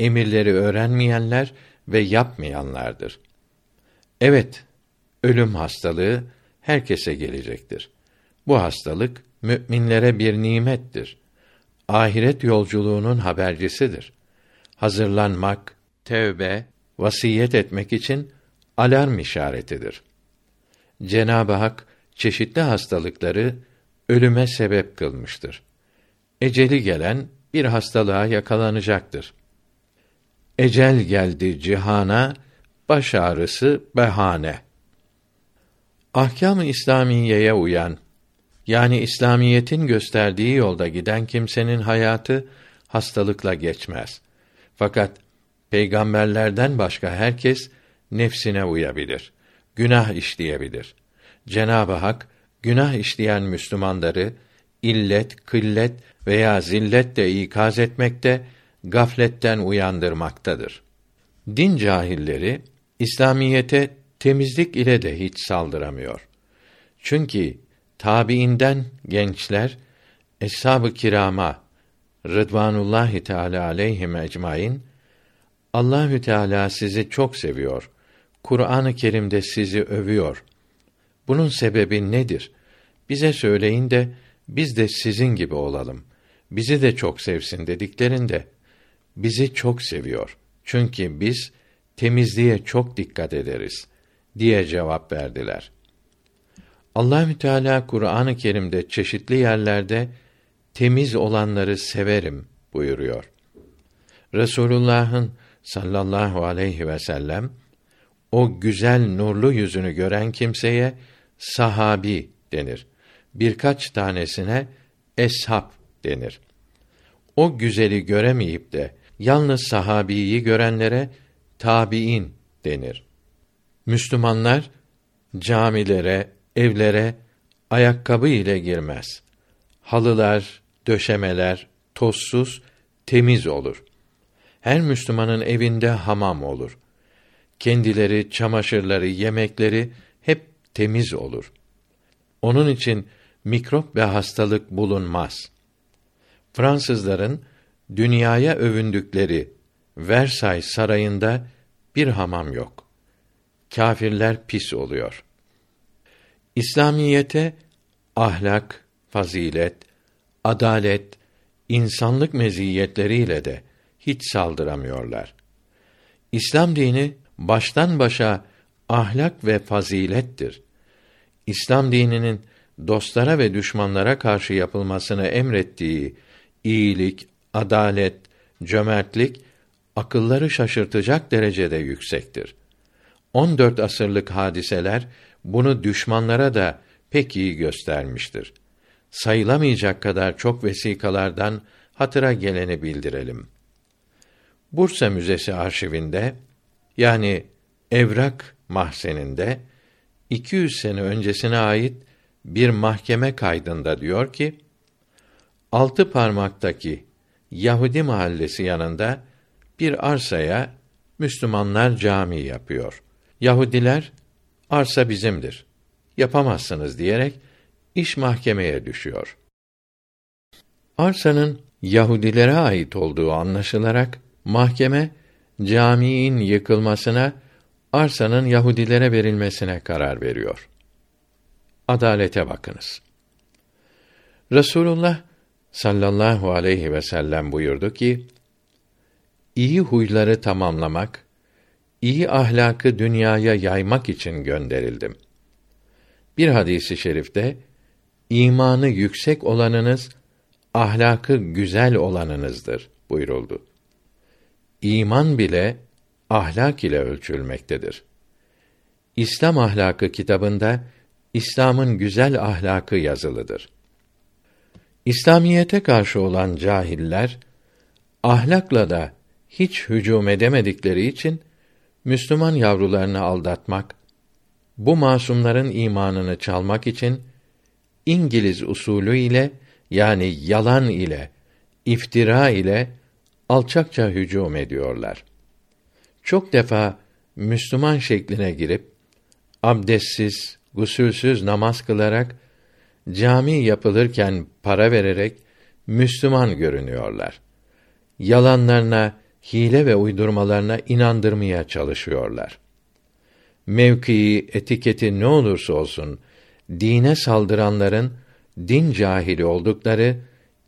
emirleri öğrenmeyenler ve yapmayanlardır. Evet, ölüm hastalığı herkese gelecektir. Bu hastalık müminlere bir nimettir. Ahiret yolculuğunun habercisidir. Hazırlanmak, tevbe, vasiyet etmek için alarm işaretidir. Cenab-ı Hak çeşitli hastalıkları ölüme sebep kılmıştır. Eceli gelen bir hastalığa yakalanacaktır. Ecel geldi cihana, baş ağrısı behane. Ahkâm-ı İslamiyeye uyan yani İslamiyetin gösterdiği yolda giden kimsenin hayatı hastalıkla geçmez. Fakat peygamberlerden başka herkes nefsine uyabilir. Günah işleyebilir. Cenab-ı Hak günah işleyen Müslümanları illet, kıllet veya zilletle ikaz etmekte, gafletten uyandırmaktadır. Din cahilleri İslamiyete temizlik ile de hiç saldıramıyor. Çünkü tabiinden gençler eshab-ı kirama Rıdvanullahi Teala aleyhim ecmaîn Allahü Teala sizi çok seviyor. Kur'an-ı Kerim'de sizi övüyor. Bunun sebebi nedir? Bize söyleyin de biz de sizin gibi olalım. Bizi de çok sevsin dediklerinde bizi çok seviyor. Çünkü biz temizliğe çok dikkat ederiz diye cevap verdiler. Allahü Teala Kur'an-ı Kerim'de çeşitli yerlerde temiz olanları severim buyuruyor. Resulullah'ın sallallahu aleyhi ve sellem o güzel nurlu yüzünü gören kimseye sahabi denir. Birkaç tanesine eshab denir. O güzeli göremeyip de yalnız sahabiyi görenlere tabiin denir. Müslümanlar camilere, evlere ayakkabı ile girmez. Halılar, döşemeler tozsuz, temiz olur. Her Müslümanın evinde hamam olur. Kendileri, çamaşırları, yemekleri hep temiz olur. Onun için mikrop ve hastalık bulunmaz. Fransızların dünyaya övündükleri Versay sarayında bir hamam yok. Kâfirler pis oluyor. İslamiyete ahlak, fazilet, adalet, insanlık meziyetleriyle de hiç saldıramıyorlar. İslam dini baştan başa ahlak ve fazilettir. İslam dininin dostlara ve düşmanlara karşı yapılmasını emrettiği iyilik, adalet, cömertlik akılları şaşırtacak derecede yüksektir. 14 asırlık hadiseler bunu düşmanlara da pek iyi göstermiştir. Sayılamayacak kadar çok vesikalardan hatıra geleni bildirelim. Bursa Müzesi arşivinde yani Evrak mahzeninde 200 sene öncesine ait bir mahkeme kaydında diyor ki altı parmaktaki Yahudi mahallesi yanında bir arsaya Müslümanlar cami yapıyor. Yahudiler arsa bizimdir. Yapamazsınız diyerek iş mahkemeye düşüyor. Arsanın Yahudilere ait olduğu anlaşılarak mahkeme caminin yıkılmasına arsanın Yahudilere verilmesine karar veriyor. Adalete bakınız. Resulullah sallallahu aleyhi ve sellem buyurdu ki: iyi huyları tamamlamak, iyi ahlakı dünyaya yaymak için gönderildim. Bir hadisi şerifte imanı yüksek olanınız ahlakı güzel olanınızdır buyuruldu. İman bile ahlak ile ölçülmektedir. İslam ahlakı kitabında İslam'ın güzel ahlakı yazılıdır. İslamiyete karşı olan cahiller ahlakla da hiç hücum edemedikleri için Müslüman yavrularını aldatmak, bu masumların imanını çalmak için İngiliz usulü ile yani yalan ile, iftira ile alçakça hücum ediyorlar. Çok defa Müslüman şekline girip abdestsiz, gusülsüz namaz kılarak cami yapılırken para vererek Müslüman görünüyorlar. Yalanlarına, hile ve uydurmalarına inandırmaya çalışıyorlar. Mevkii, etiketi ne olursa olsun dine saldıranların din cahili oldukları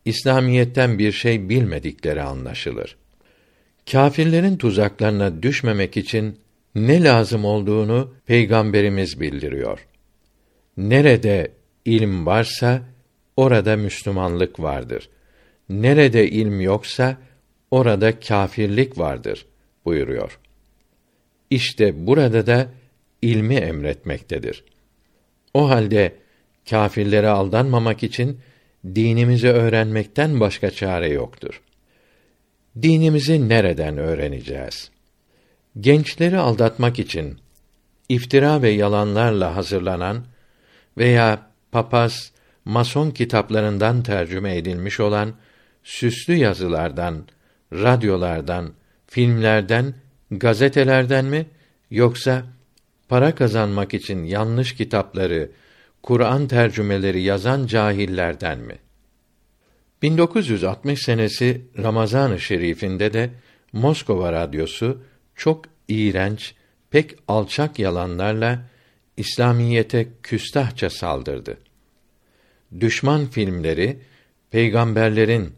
İslamiyetten bir şey bilmedikleri anlaşılır. Kâfirlerin tuzaklarına düşmemek için ne lazım olduğunu peygamberimiz bildiriyor. Nerede ilm varsa orada Müslümanlık vardır. Nerede ilm yoksa orada kâfirlik vardır buyuruyor. İşte burada da ilmi emretmektedir. O halde kâfirlere aldanmamak için dinimizi öğrenmekten başka çare yoktur. Dinimizi nereden öğreneceğiz? Gençleri aldatmak için iftira ve yalanlarla hazırlanan veya papaz, mason kitaplarından tercüme edilmiş olan süslü yazılardan, radyolardan, filmlerden, gazetelerden mi yoksa para kazanmak için yanlış kitapları, Kur'an tercümeleri yazan cahillerden mi? 1960 senesi Ramazan-ı Şerifinde de Moskova radyosu çok iğrenç, pek alçak yalanlarla İslamiyete küstahça saldırdı. Düşman filmleri peygamberlerin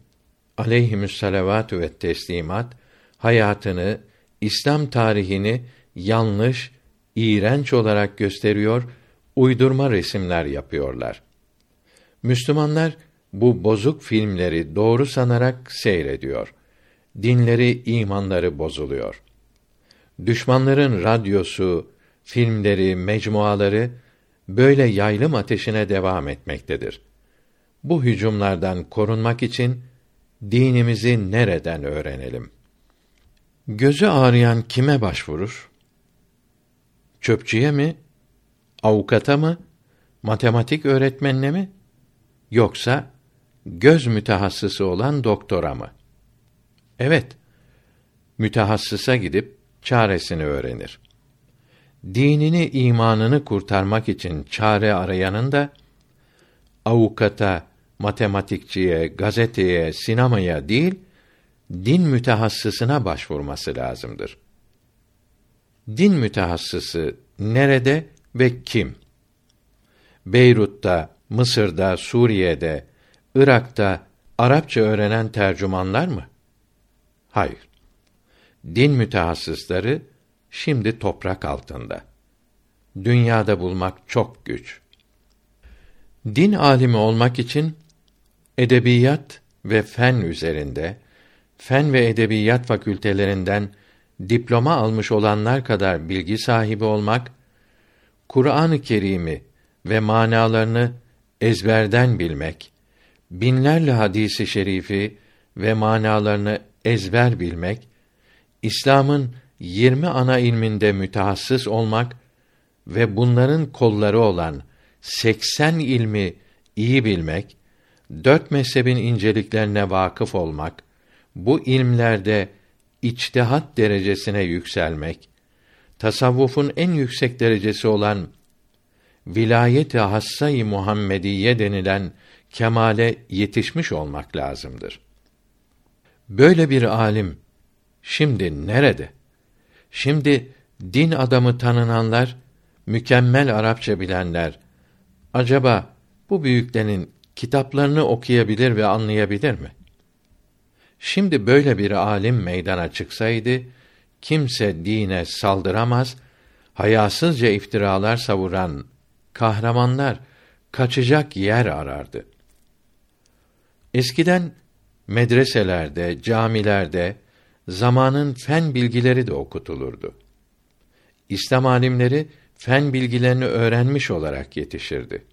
aleyhimüsselavatü ve teslimat hayatını, İslam tarihini yanlış, iğrenç olarak gösteriyor, uydurma resimler yapıyorlar. Müslümanlar bu bozuk filmleri doğru sanarak seyrediyor. Dinleri, imanları bozuluyor. Düşmanların radyosu, filmleri, mecmuaları böyle yaylım ateşine devam etmektedir. Bu hücumlardan korunmak için dinimizi nereden öğrenelim? Gözü ağrıyan kime başvurur? Çöpçüye mi? Avukata mı? Matematik öğretmenine mi? Yoksa göz mütehassısı olan doktora mı? Evet. Mütehassısa gidip çaresini öğrenir. Dinini, imanını kurtarmak için çare arayanın da avukata, matematikçiye, gazeteye, sinemaya değil, din mütehassısına başvurması lazımdır. Din mütehassısı nerede ve kim? Beyrut'ta, Mısır'da, Suriye'de, Irak'ta Arapça öğrenen tercümanlar mı? Hayır. Din mütehassısları şimdi toprak altında. Dünyada bulmak çok güç. Din alimi olmak için edebiyat ve fen üzerinde fen ve edebiyat fakültelerinden diploma almış olanlar kadar bilgi sahibi olmak, Kur'an-ı Kerim'i ve manalarını ezberden bilmek, binlerle hadisi şerifi ve manalarını ezber bilmek, İslam'ın yirmi ana ilminde mütehassıs olmak ve bunların kolları olan seksen ilmi iyi bilmek, dört mezhebin inceliklerine vakıf olmak, bu ilmlerde içtihat derecesine yükselmek, tasavvufun en yüksek derecesi olan vilayet-i hassayı Muhammediye denilen kemale yetişmiş olmak lazımdır. Böyle bir alim şimdi nerede? Şimdi din adamı tanınanlar, mükemmel Arapça bilenler acaba bu büyüklerin kitaplarını okuyabilir ve anlayabilir mi? Şimdi böyle bir alim meydana çıksaydı kimse dine saldıramaz, hayasızca iftiralar savuran kahramanlar kaçacak yer arardı. Eskiden medreselerde, camilerde zamanın fen bilgileri de okutulurdu. İslam alimleri fen bilgilerini öğrenmiş olarak yetişirdi.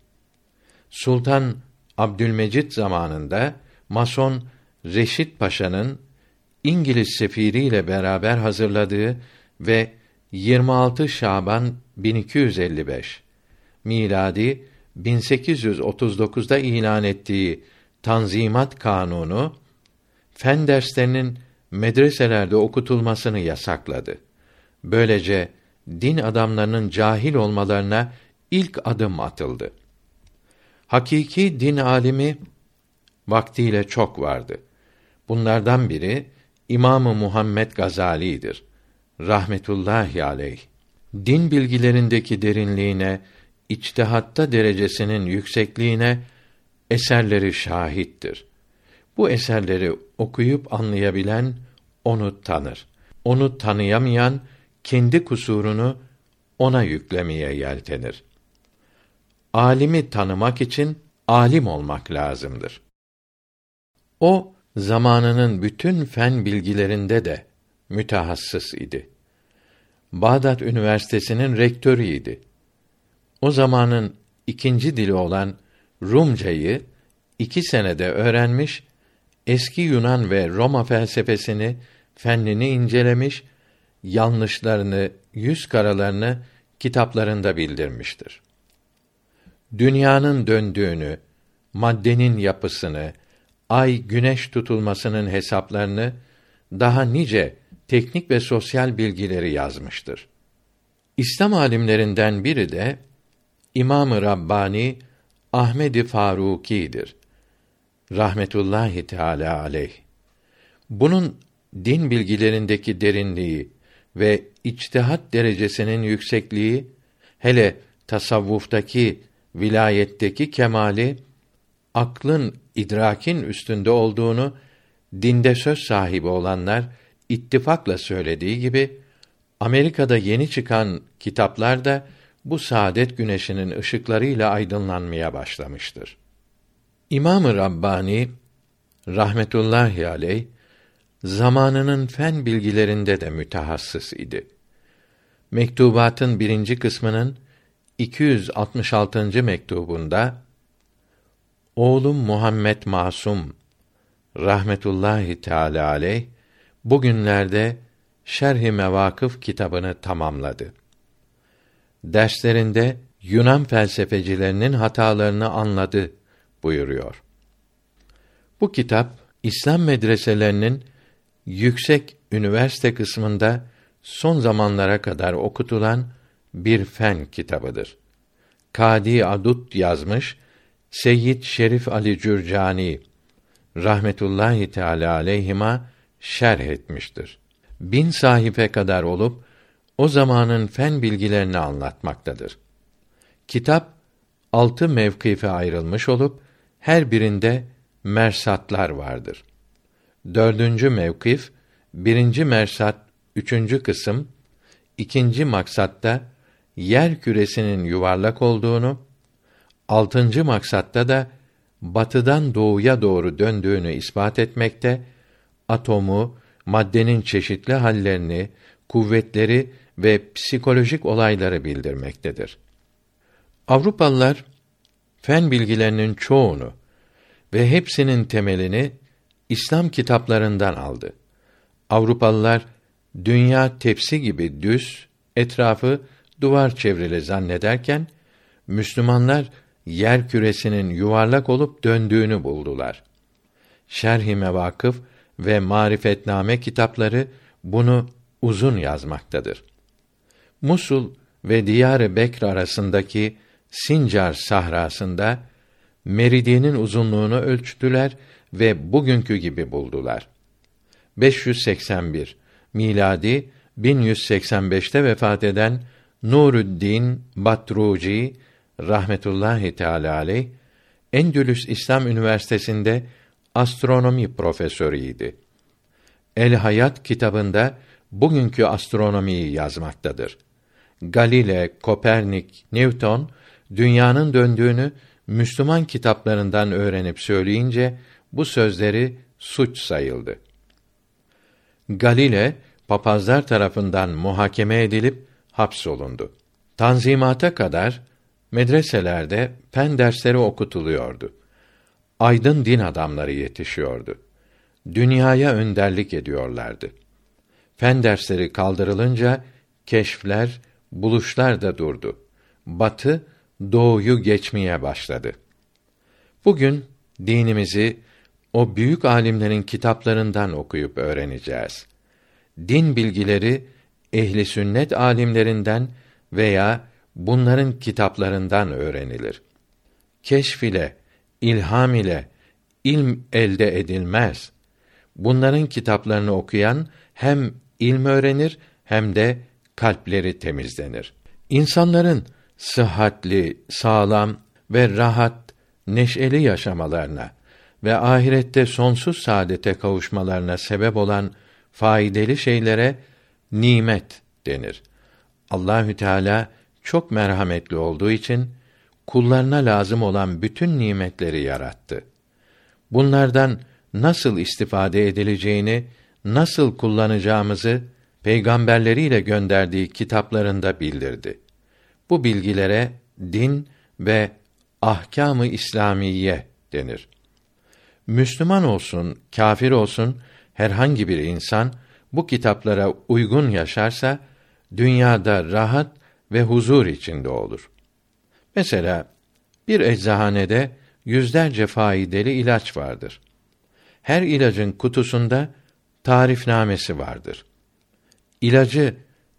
Sultan Abdülmecit zamanında Mason Reşit Paşa'nın İngiliz sefiriyle beraber hazırladığı ve 26 Şaban 1255 miladi 1839'da ilan ettiği Tanzimat Kanunu fen derslerinin medreselerde okutulmasını yasakladı. Böylece din adamlarının cahil olmalarına ilk adım atıldı. Hakiki din alimi vaktiyle çok vardı. Bunlardan biri İmamı Muhammed Gazali'dir. Rahmetullahi aleyh. Din bilgilerindeki derinliğine, içtihatta derecesinin yüksekliğine eserleri şahittir. Bu eserleri okuyup anlayabilen onu tanır. Onu tanıyamayan kendi kusurunu ona yüklemeye yeltenir. Alimi tanımak için alim olmak lazımdır. O zamanının bütün fen bilgilerinde de mütehassıs idi. Bağdat Üniversitesi'nin rektörüydi. O zamanın ikinci dili olan Rumcayı iki senede öğrenmiş, eski Yunan ve Roma felsefesini, fennini incelemiş, yanlışlarını, yüz karalarını kitaplarında bildirmiştir. Dünyanın döndüğünü, maddenin yapısını, ay güneş tutulmasının hesaplarını daha nice teknik ve sosyal bilgileri yazmıştır. İslam alimlerinden biri de İmam-ı Rabbani Ahmedi Faruki'dir. Rahmetullahi Teala aleyh. Bunun din bilgilerindeki derinliği ve içtihat derecesinin yüksekliği hele tasavvuftaki vilayetteki kemali aklın idrakin üstünde olduğunu dinde söz sahibi olanlar ittifakla söylediği gibi Amerika'da yeni çıkan kitaplar da bu saadet güneşinin ışıklarıyla aydınlanmaya başlamıştır. İmam-ı Rabbani rahmetullahi aleyh zamanının fen bilgilerinde de mütehassıs idi. Mektubatın birinci kısmının 266. mektubunda oğlum Muhammed Masum rahmetullahi teala aleyh bugünlerde Şerh-i Mevakıf kitabını tamamladı. Derslerinde Yunan felsefecilerinin hatalarını anladı buyuruyor. Bu kitap İslam medreselerinin yüksek üniversite kısmında son zamanlara kadar okutulan bir fen kitabıdır. Kadi Adut yazmış, Seyyid Şerif Ali Cürcani rahmetullahi teala aleyhima şerh etmiştir. Bin sahife kadar olup o zamanın fen bilgilerini anlatmaktadır. Kitap altı mevkife ayrılmış olup her birinde mersatlar vardır. Dördüncü mevkif, birinci mersat, üçüncü kısım, ikinci maksatta yer küresinin yuvarlak olduğunu, altıncı maksatta da batıdan doğuya doğru döndüğünü ispat etmekte, atomu, maddenin çeşitli hallerini, kuvvetleri ve psikolojik olayları bildirmektedir. Avrupalılar fen bilgilerinin çoğunu ve hepsinin temelini İslam kitaplarından aldı. Avrupalılar dünya tepsi gibi düz, etrafı duvar çevrili zannederken Müslümanlar yer küresinin yuvarlak olup döndüğünü buldular. Şerh-i Mevakıf ve Marifetname kitapları bunu uzun yazmaktadır. Musul ve Diyar-ı Bekr arasındaki Sincar sahrasında meridyenin uzunluğunu ölçtüler ve bugünkü gibi buldular. 581 miladi 1185'te vefat eden Nuruddin Batruci rahmetullahi teala aleyh Endülüs İslam Üniversitesi'nde astronomi profesörüydi. El Hayat kitabında bugünkü astronomiyi yazmaktadır. Galile, Kopernik, Newton dünyanın döndüğünü Müslüman kitaplarından öğrenip söyleyince bu sözleri suç sayıldı. Galile papazlar tarafından muhakeme edilip hapsolundu. Tanzimata kadar medreselerde fen dersleri okutuluyordu. Aydın din adamları yetişiyordu. Dünyaya önderlik ediyorlardı. Fen dersleri kaldırılınca keşfler, buluşlar da durdu. Batı doğuyu geçmeye başladı. Bugün dinimizi o büyük alimlerin kitaplarından okuyup öğreneceğiz. Din bilgileri ehli sünnet alimlerinden veya bunların kitaplarından öğrenilir. Keşf ile, ilham ile ilm elde edilmez. Bunların kitaplarını okuyan hem ilm öğrenir hem de kalpleri temizlenir. İnsanların sıhhatli, sağlam ve rahat, neşeli yaşamalarına ve ahirette sonsuz saadete kavuşmalarına sebep olan faydalı şeylere nimet denir. Allahü Teala çok merhametli olduğu için kullarına lazım olan bütün nimetleri yarattı. Bunlardan nasıl istifade edileceğini, nasıl kullanacağımızı peygamberleriyle gönderdiği kitaplarında bildirdi. Bu bilgilere din ve ahkamı İslamiye denir. Müslüman olsun, kafir olsun herhangi bir insan bu kitaplara uygun yaşarsa dünyada rahat ve huzur içinde olur. Mesela bir eczahanede yüzlerce faydalı ilaç vardır. Her ilacın kutusunda tarifnamesi vardır. İlacı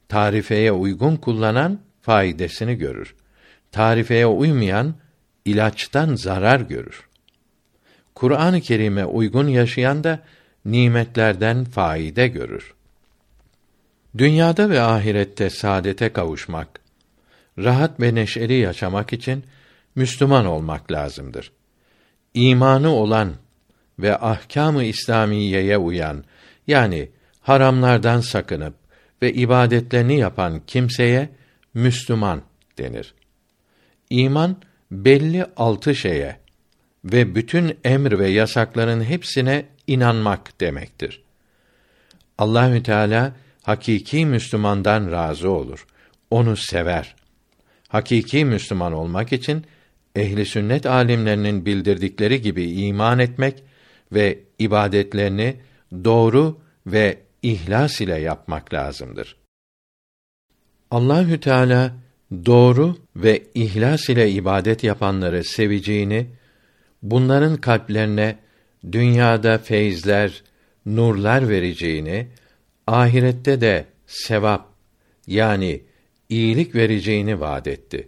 tarifeye uygun kullanan faydasını görür. Tarifeye uymayan ilaçtan zarar görür. Kur'an-ı Kerim'e uygun yaşayan da nimetlerden faide görür. Dünyada ve ahirette saadete kavuşmak, rahat ve neşeli yaşamak için Müslüman olmak lazımdır. İmanı olan ve ahkâm-ı İslamiyeye uyan yani haramlardan sakınıp ve ibadetlerini yapan kimseye Müslüman denir. İman belli altı şeye ve bütün emr ve yasakların hepsine inanmak demektir. Allahü Teala hakiki Müslümandan razı olur. Onu sever. Hakiki Müslüman olmak için ehli sünnet alimlerinin bildirdikleri gibi iman etmek ve ibadetlerini doğru ve ihlas ile yapmak lazımdır. Allahü Teala doğru ve ihlas ile ibadet yapanları seveceğini, bunların kalplerine dünyada feyizler, nurlar vereceğini, ahirette de sevap yani iyilik vereceğini vaad etti.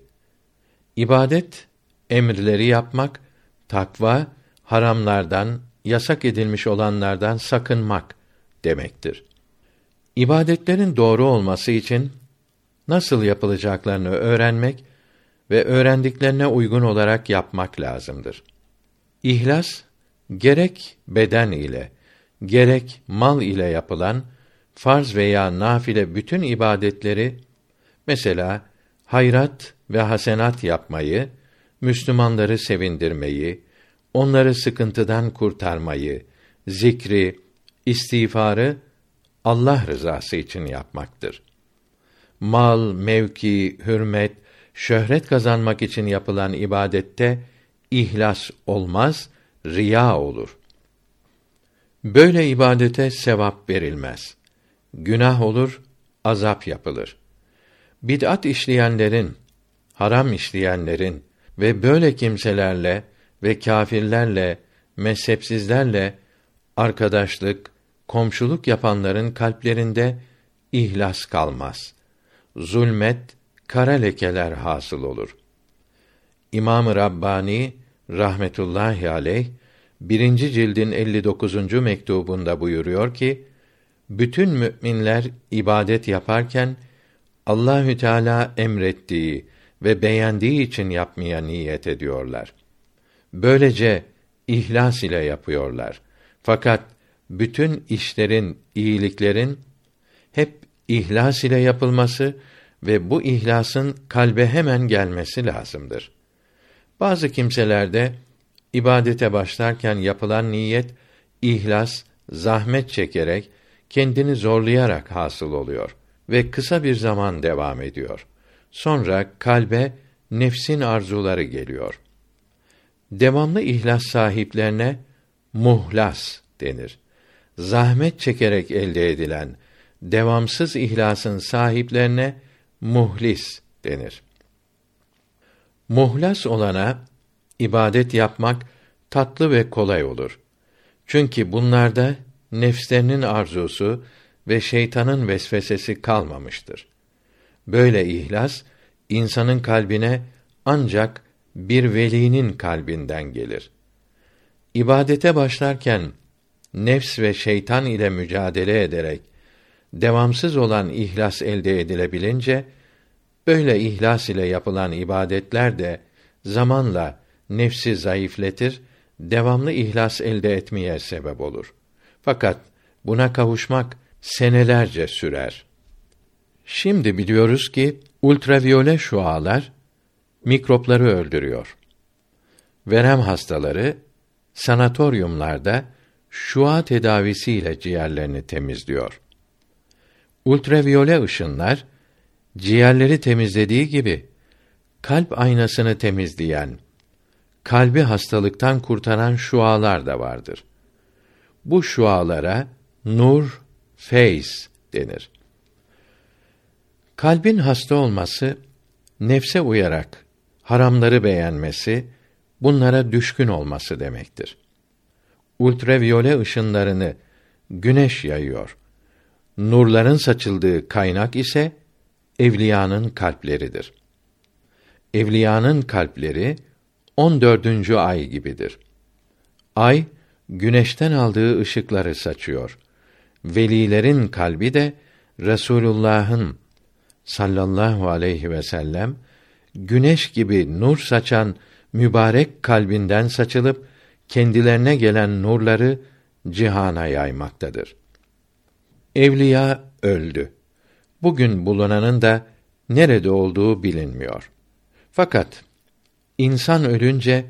İbadet emirleri yapmak, takva haramlardan, yasak edilmiş olanlardan sakınmak demektir. İbadetlerin doğru olması için nasıl yapılacaklarını öğrenmek ve öğrendiklerine uygun olarak yapmak lazımdır. İhlas gerek beden ile gerek mal ile yapılan farz veya nafile bütün ibadetleri mesela hayrat ve hasenat yapmayı, Müslümanları sevindirmeyi, onları sıkıntıdan kurtarmayı, zikri, istiğfarı Allah rızası için yapmaktır. Mal, mevki, hürmet, şöhret kazanmak için yapılan ibadette ihlas olmaz, riya olur. Böyle ibadete sevap verilmez. Günah olur, azap yapılır. Bid'at işleyenlerin, haram işleyenlerin ve böyle kimselerle ve kâfirlerle, mezhepsizlerle arkadaşlık, komşuluk yapanların kalplerinde ihlas kalmaz. Zulmet, kara lekeler hasıl olur. İmam-ı Rabbani rahmetullahi aleyh birinci cildin 59. mektubunda buyuruyor ki bütün müminler ibadet yaparken Allahü Teala emrettiği ve beğendiği için yapmaya niyet ediyorlar. Böylece ihlas ile yapıyorlar. Fakat bütün işlerin, iyiliklerin ihlas ile yapılması ve bu ihlasın kalbe hemen gelmesi lazımdır. Bazı kimselerde ibadete başlarken yapılan niyet ihlas, zahmet çekerek, kendini zorlayarak hasıl oluyor ve kısa bir zaman devam ediyor. Sonra kalbe nefsin arzuları geliyor. Devamlı ihlas sahiplerine muhlas denir. Zahmet çekerek elde edilen devamsız ihlasın sahiplerine muhlis denir. Muhlas olana ibadet yapmak tatlı ve kolay olur. Çünkü bunlarda nefslerinin arzusu ve şeytanın vesvesesi kalmamıştır. Böyle ihlas insanın kalbine ancak bir velinin kalbinden gelir. İbadete başlarken nefs ve şeytan ile mücadele ederek devamsız olan ihlas elde edilebilince böyle ihlas ile yapılan ibadetler de zamanla nefsi zayıfletir, devamlı ihlas elde etmeye sebep olur. Fakat buna kavuşmak senelerce sürer. Şimdi biliyoruz ki ultraviyole şualar mikropları öldürüyor. Verem hastaları sanatoryumlarda şua tedavisiyle ciğerlerini temizliyor. Ultraviyole ışınlar ciğerleri temizlediği gibi kalp aynasını temizleyen, kalbi hastalıktan kurtaran şualar da vardır. Bu şualara nur, feyz denir. Kalbin hasta olması, nefse uyarak haramları beğenmesi, bunlara düşkün olması demektir. Ultraviyole ışınlarını güneş yayıyor. Nurların saçıldığı kaynak ise evliyanın kalpleridir. Evliyanın kalpleri 14. ay gibidir. Ay güneşten aldığı ışıkları saçıyor. Velilerin kalbi de Resulullah'ın sallallahu aleyhi ve sellem güneş gibi nur saçan mübarek kalbinden saçılıp kendilerine gelen nurları cihana yaymaktadır. Evliya öldü. Bugün bulunanın da nerede olduğu bilinmiyor. Fakat insan ölünce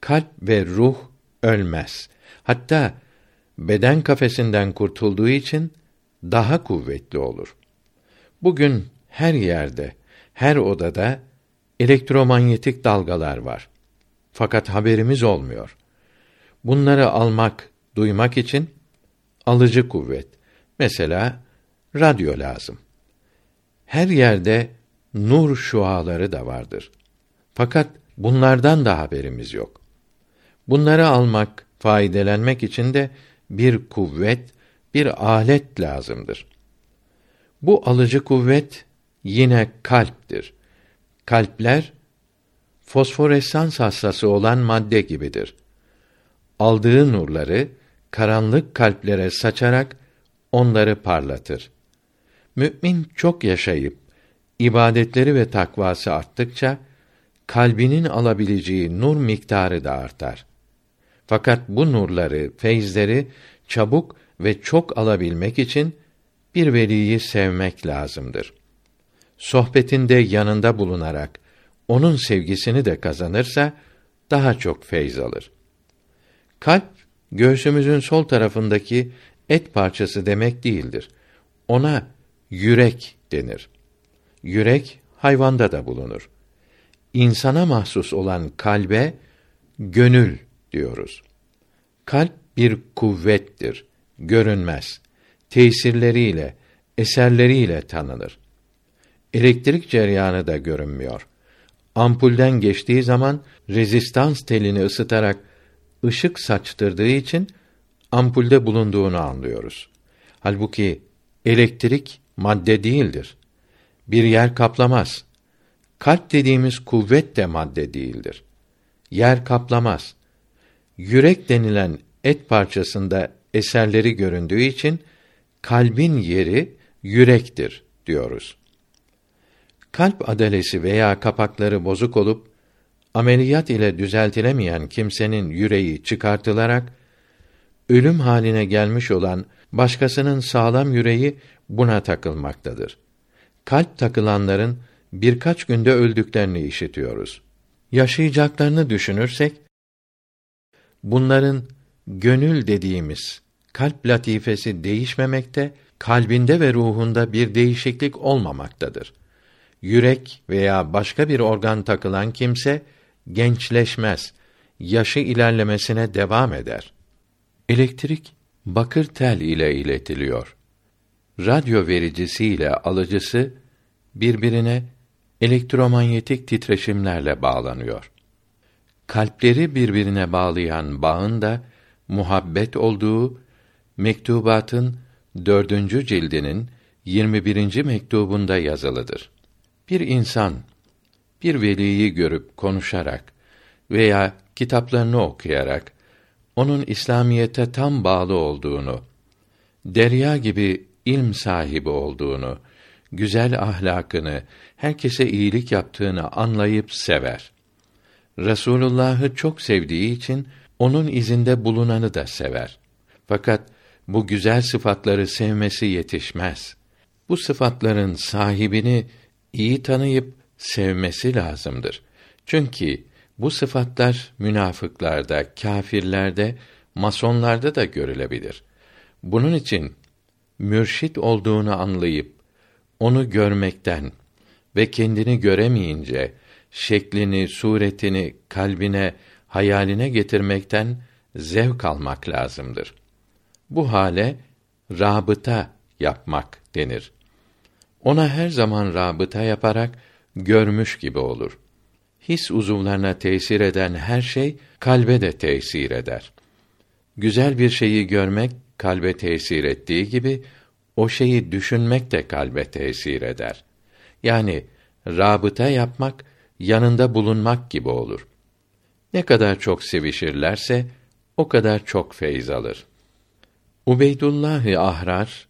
kalp ve ruh ölmez. Hatta beden kafesinden kurtulduğu için daha kuvvetli olur. Bugün her yerde, her odada elektromanyetik dalgalar var. Fakat haberimiz olmuyor. Bunları almak, duymak için alıcı kuvvet. Mesela radyo lazım. Her yerde nur şuaları da vardır. Fakat bunlardan da haberimiz yok. Bunları almak, faydelenmek için de bir kuvvet, bir alet lazımdır. Bu alıcı kuvvet yine kalptir. Kalpler fosforesans hastası olan madde gibidir. Aldığı nurları karanlık kalplere saçarak onları parlatır. Mümin çok yaşayıp ibadetleri ve takvası arttıkça kalbinin alabileceği nur miktarı da artar. Fakat bu nurları, feyizleri çabuk ve çok alabilmek için bir veliyi sevmek lazımdır. Sohbetinde yanında bulunarak onun sevgisini de kazanırsa daha çok feyz alır. Kalp göğsümüzün sol tarafındaki et parçası demek değildir. Ona yürek denir. Yürek hayvanda da bulunur. İnsana mahsus olan kalbe gönül diyoruz. Kalp bir kuvvettir, görünmez. Tesirleriyle, eserleriyle tanınır. Elektrik cereyanı da görünmüyor. Ampulden geçtiği zaman rezistans telini ısıtarak ışık saçtırdığı için ampulde bulunduğunu anlıyoruz. Halbuki elektrik madde değildir. Bir yer kaplamaz. Kalp dediğimiz kuvvet de madde değildir. Yer kaplamaz. Yürek denilen et parçasında eserleri göründüğü için kalbin yeri yürektir diyoruz. Kalp adalesi veya kapakları bozuk olup ameliyat ile düzeltilemeyen kimsenin yüreği çıkartılarak ölüm haline gelmiş olan başkasının sağlam yüreği buna takılmaktadır. Kalp takılanların birkaç günde öldüklerini işitiyoruz. Yaşayacaklarını düşünürsek bunların gönül dediğimiz kalp latifesi değişmemekte, kalbinde ve ruhunda bir değişiklik olmamaktadır. Yürek veya başka bir organ takılan kimse gençleşmez, yaşı ilerlemesine devam eder. Elektrik bakır tel ile iletiliyor. Radyo vericisi ile alıcısı birbirine elektromanyetik titreşimlerle bağlanıyor. Kalpleri birbirine bağlayan bağın da muhabbet olduğu mektubatın dördüncü cildinin 21. mektubunda yazılıdır. Bir insan bir veliyi görüp konuşarak veya kitaplarını okuyarak onun İslamiyete tam bağlı olduğunu, derya gibi ilm sahibi olduğunu, güzel ahlakını, herkese iyilik yaptığını anlayıp sever. Resulullah'ı çok sevdiği için onun izinde bulunanı da sever. Fakat bu güzel sıfatları sevmesi yetişmez. Bu sıfatların sahibini iyi tanıyıp sevmesi lazımdır. Çünkü bu sıfatlar münafıklarda, kâfirlerde, masonlarda da görülebilir. Bunun için mürşit olduğunu anlayıp onu görmekten ve kendini göremeyince şeklini, suretini kalbine, hayaline getirmekten zevk almak lazımdır. Bu hale rabıta yapmak denir. Ona her zaman rabıta yaparak görmüş gibi olur. His uzuvlarına tesir eden her şey kalbe de tesir eder. Güzel bir şeyi görmek kalbe tesir ettiği gibi o şeyi düşünmek de kalbe tesir eder. Yani rabıta yapmak yanında bulunmak gibi olur. Ne kadar çok sevişirlerse o kadar çok feyz alır. Ubeydullah Ahrar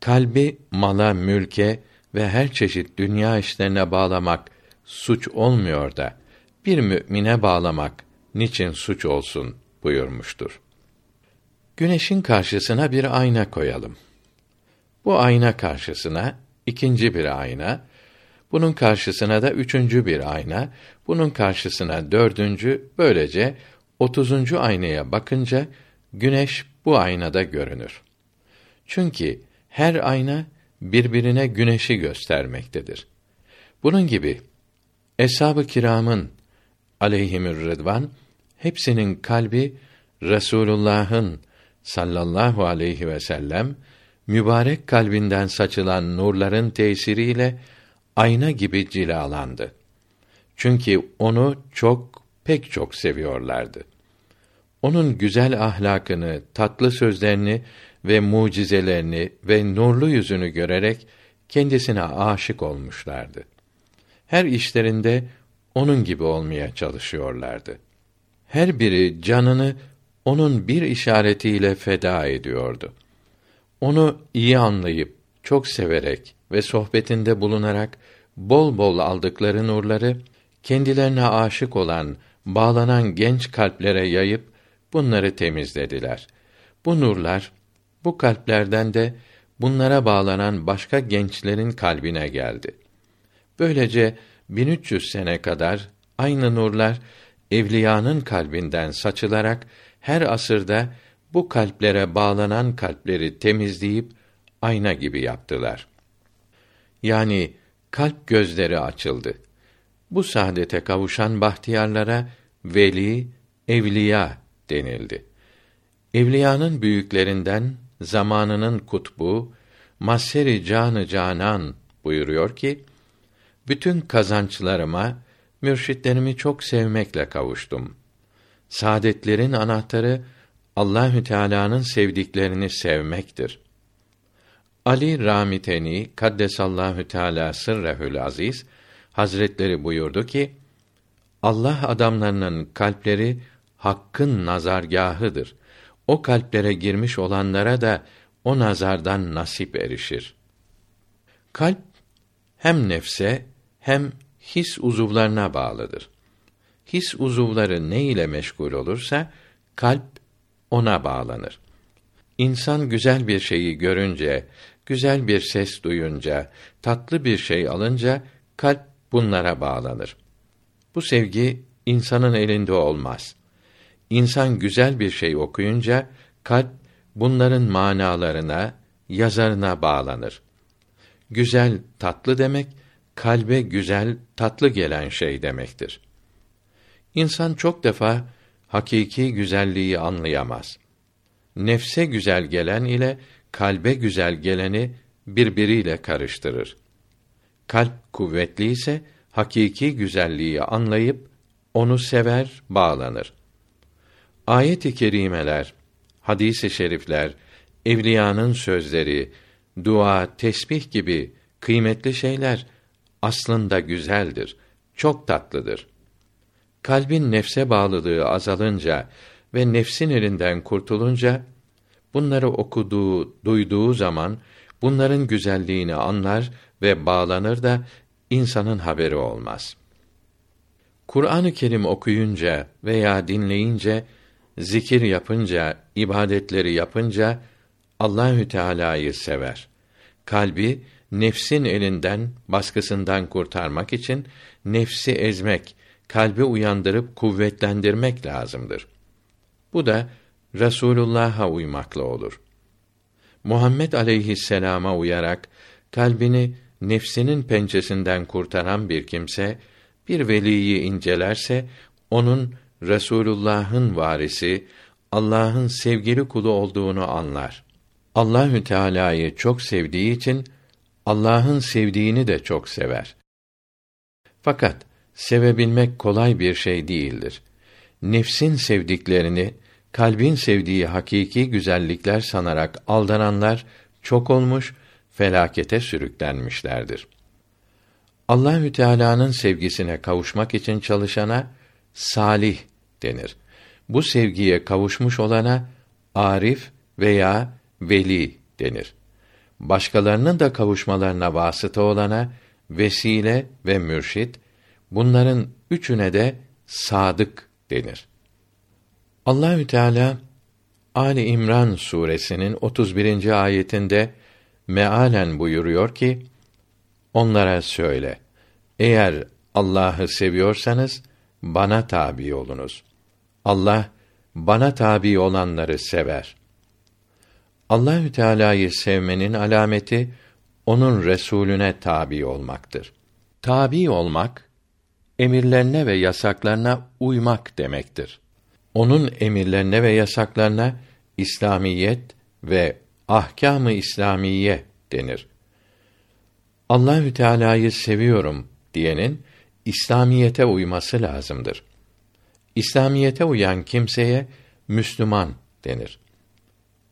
kalbi mala, mülke ve her çeşit dünya işlerine bağlamak suç olmuyor da bir mümine bağlamak niçin suç olsun buyurmuştur. Güneşin karşısına bir ayna koyalım. Bu ayna karşısına ikinci bir ayna, bunun karşısına da üçüncü bir ayna, bunun karşısına dördüncü, böylece otuzuncu aynaya bakınca güneş bu aynada görünür. Çünkü her ayna birbirine güneşi göstermektedir. Bunun gibi eshab-ı kiramın aleyhimür rıdvan hepsinin kalbi Resulullah'ın sallallahu aleyhi ve sellem mübarek kalbinden saçılan nurların tesiriyle ayna gibi cilalandı. Çünkü onu çok pek çok seviyorlardı. Onun güzel ahlakını, tatlı sözlerini ve mucizelerini ve nurlu yüzünü görerek kendisine aşık olmuşlardı. Her işlerinde onun gibi olmaya çalışıyorlardı. Her biri canını onun bir işaretiyle feda ediyordu. Onu iyi anlayıp çok severek ve sohbetinde bulunarak bol bol aldıkları nurları kendilerine aşık olan, bağlanan genç kalplere yayıp bunları temizlediler. Bu nurlar bu kalplerden de bunlara bağlanan başka gençlerin kalbine geldi. Böylece 1300 sene kadar aynı nurlar evliyanın kalbinden saçılarak her asırda bu kalplere bağlanan kalpleri temizleyip ayna gibi yaptılar. Yani kalp gözleri açıldı. Bu saadete kavuşan bahtiyarlara veli, evliya denildi. Evliyanın büyüklerinden zamanının kutbu Maseri Canı Canan buyuruyor ki bütün kazançlarıma mürşitlerimi çok sevmekle kavuştum. Saadetlerin anahtarı Allahü Teala'nın sevdiklerini sevmektir. Ali Ramiteni kaddesallahu teala sırrehül aziz Hazretleri buyurdu ki Allah adamlarının kalpleri hakkın nazargahıdır. O kalplere girmiş olanlara da o nazardan nasip erişir. Kalp hem nefse hem his uzuvlarına bağlıdır. His uzuvları ne ile meşgul olursa kalp ona bağlanır. İnsan güzel bir şeyi görünce, güzel bir ses duyunca, tatlı bir şey alınca kalp bunlara bağlanır. Bu sevgi insanın elinde olmaz. İnsan güzel bir şey okuyunca kalp bunların manalarına, yazarına bağlanır. Güzel, tatlı demek kalbe güzel, tatlı gelen şey demektir. İnsan çok defa hakiki güzelliği anlayamaz. Nefse güzel gelen ile kalbe güzel geleni birbiriyle karıştırır. Kalp kuvvetli ise hakiki güzelliği anlayıp onu sever, bağlanır. Ayet-i kerimeler, hadis-i şerifler, evliyanın sözleri, dua, tesbih gibi kıymetli şeyler aslında güzeldir, çok tatlıdır. Kalbin nefse bağlılığı azalınca ve nefsin elinden kurtulunca bunları okuduğu, duyduğu zaman bunların güzelliğini anlar ve bağlanır da insanın haberi olmaz. Kur'an-ı Kerim okuyunca veya dinleyince, zikir yapınca, ibadetleri yapınca Allahü Teala'yı sever. Kalbi nefsin elinden, baskısından kurtarmak için nefsi ezmek, kalbi uyandırıp kuvvetlendirmek lazımdır. Bu da Resulullah'a uymakla olur. Muhammed aleyhisselama uyarak kalbini nefsinin pençesinden kurtaran bir kimse bir veliyi incelerse onun Resulullah'ın varisi, Allah'ın sevgili kulu olduğunu anlar. Allahü Teala'yı çok sevdiği için Allah'ın sevdiğini de çok sever. Fakat sevebilmek kolay bir şey değildir. Nefsin sevdiklerini kalbin sevdiği hakiki güzellikler sanarak aldananlar çok olmuş, felakete sürüklenmişlerdir. Allahü Teala'nın sevgisine kavuşmak için çalışana salih denir. Bu sevgiye kavuşmuş olana arif veya veli denir. Başkalarının da kavuşmalarına vasıta olana vesile ve mürşit, bunların üçüne de sadık denir. Allahü Teala Ali İmran suresinin 31. ayetinde mealen buyuruyor ki: Onlara söyle: Eğer Allah'ı seviyorsanız bana tabi olunuz. Allah bana tabi olanları sever. Allahü Teala'yı sevmenin alameti onun Resulüne tabi olmaktır. Tabi olmak emirlerine ve yasaklarına uymak demektir. Onun emirlerine ve yasaklarına İslamiyet ve ahkâm-ı İslamiye denir. Allahü Teala'yı seviyorum diyenin İslamiyete uyması lazımdır. İslamiyete uyan kimseye Müslüman denir.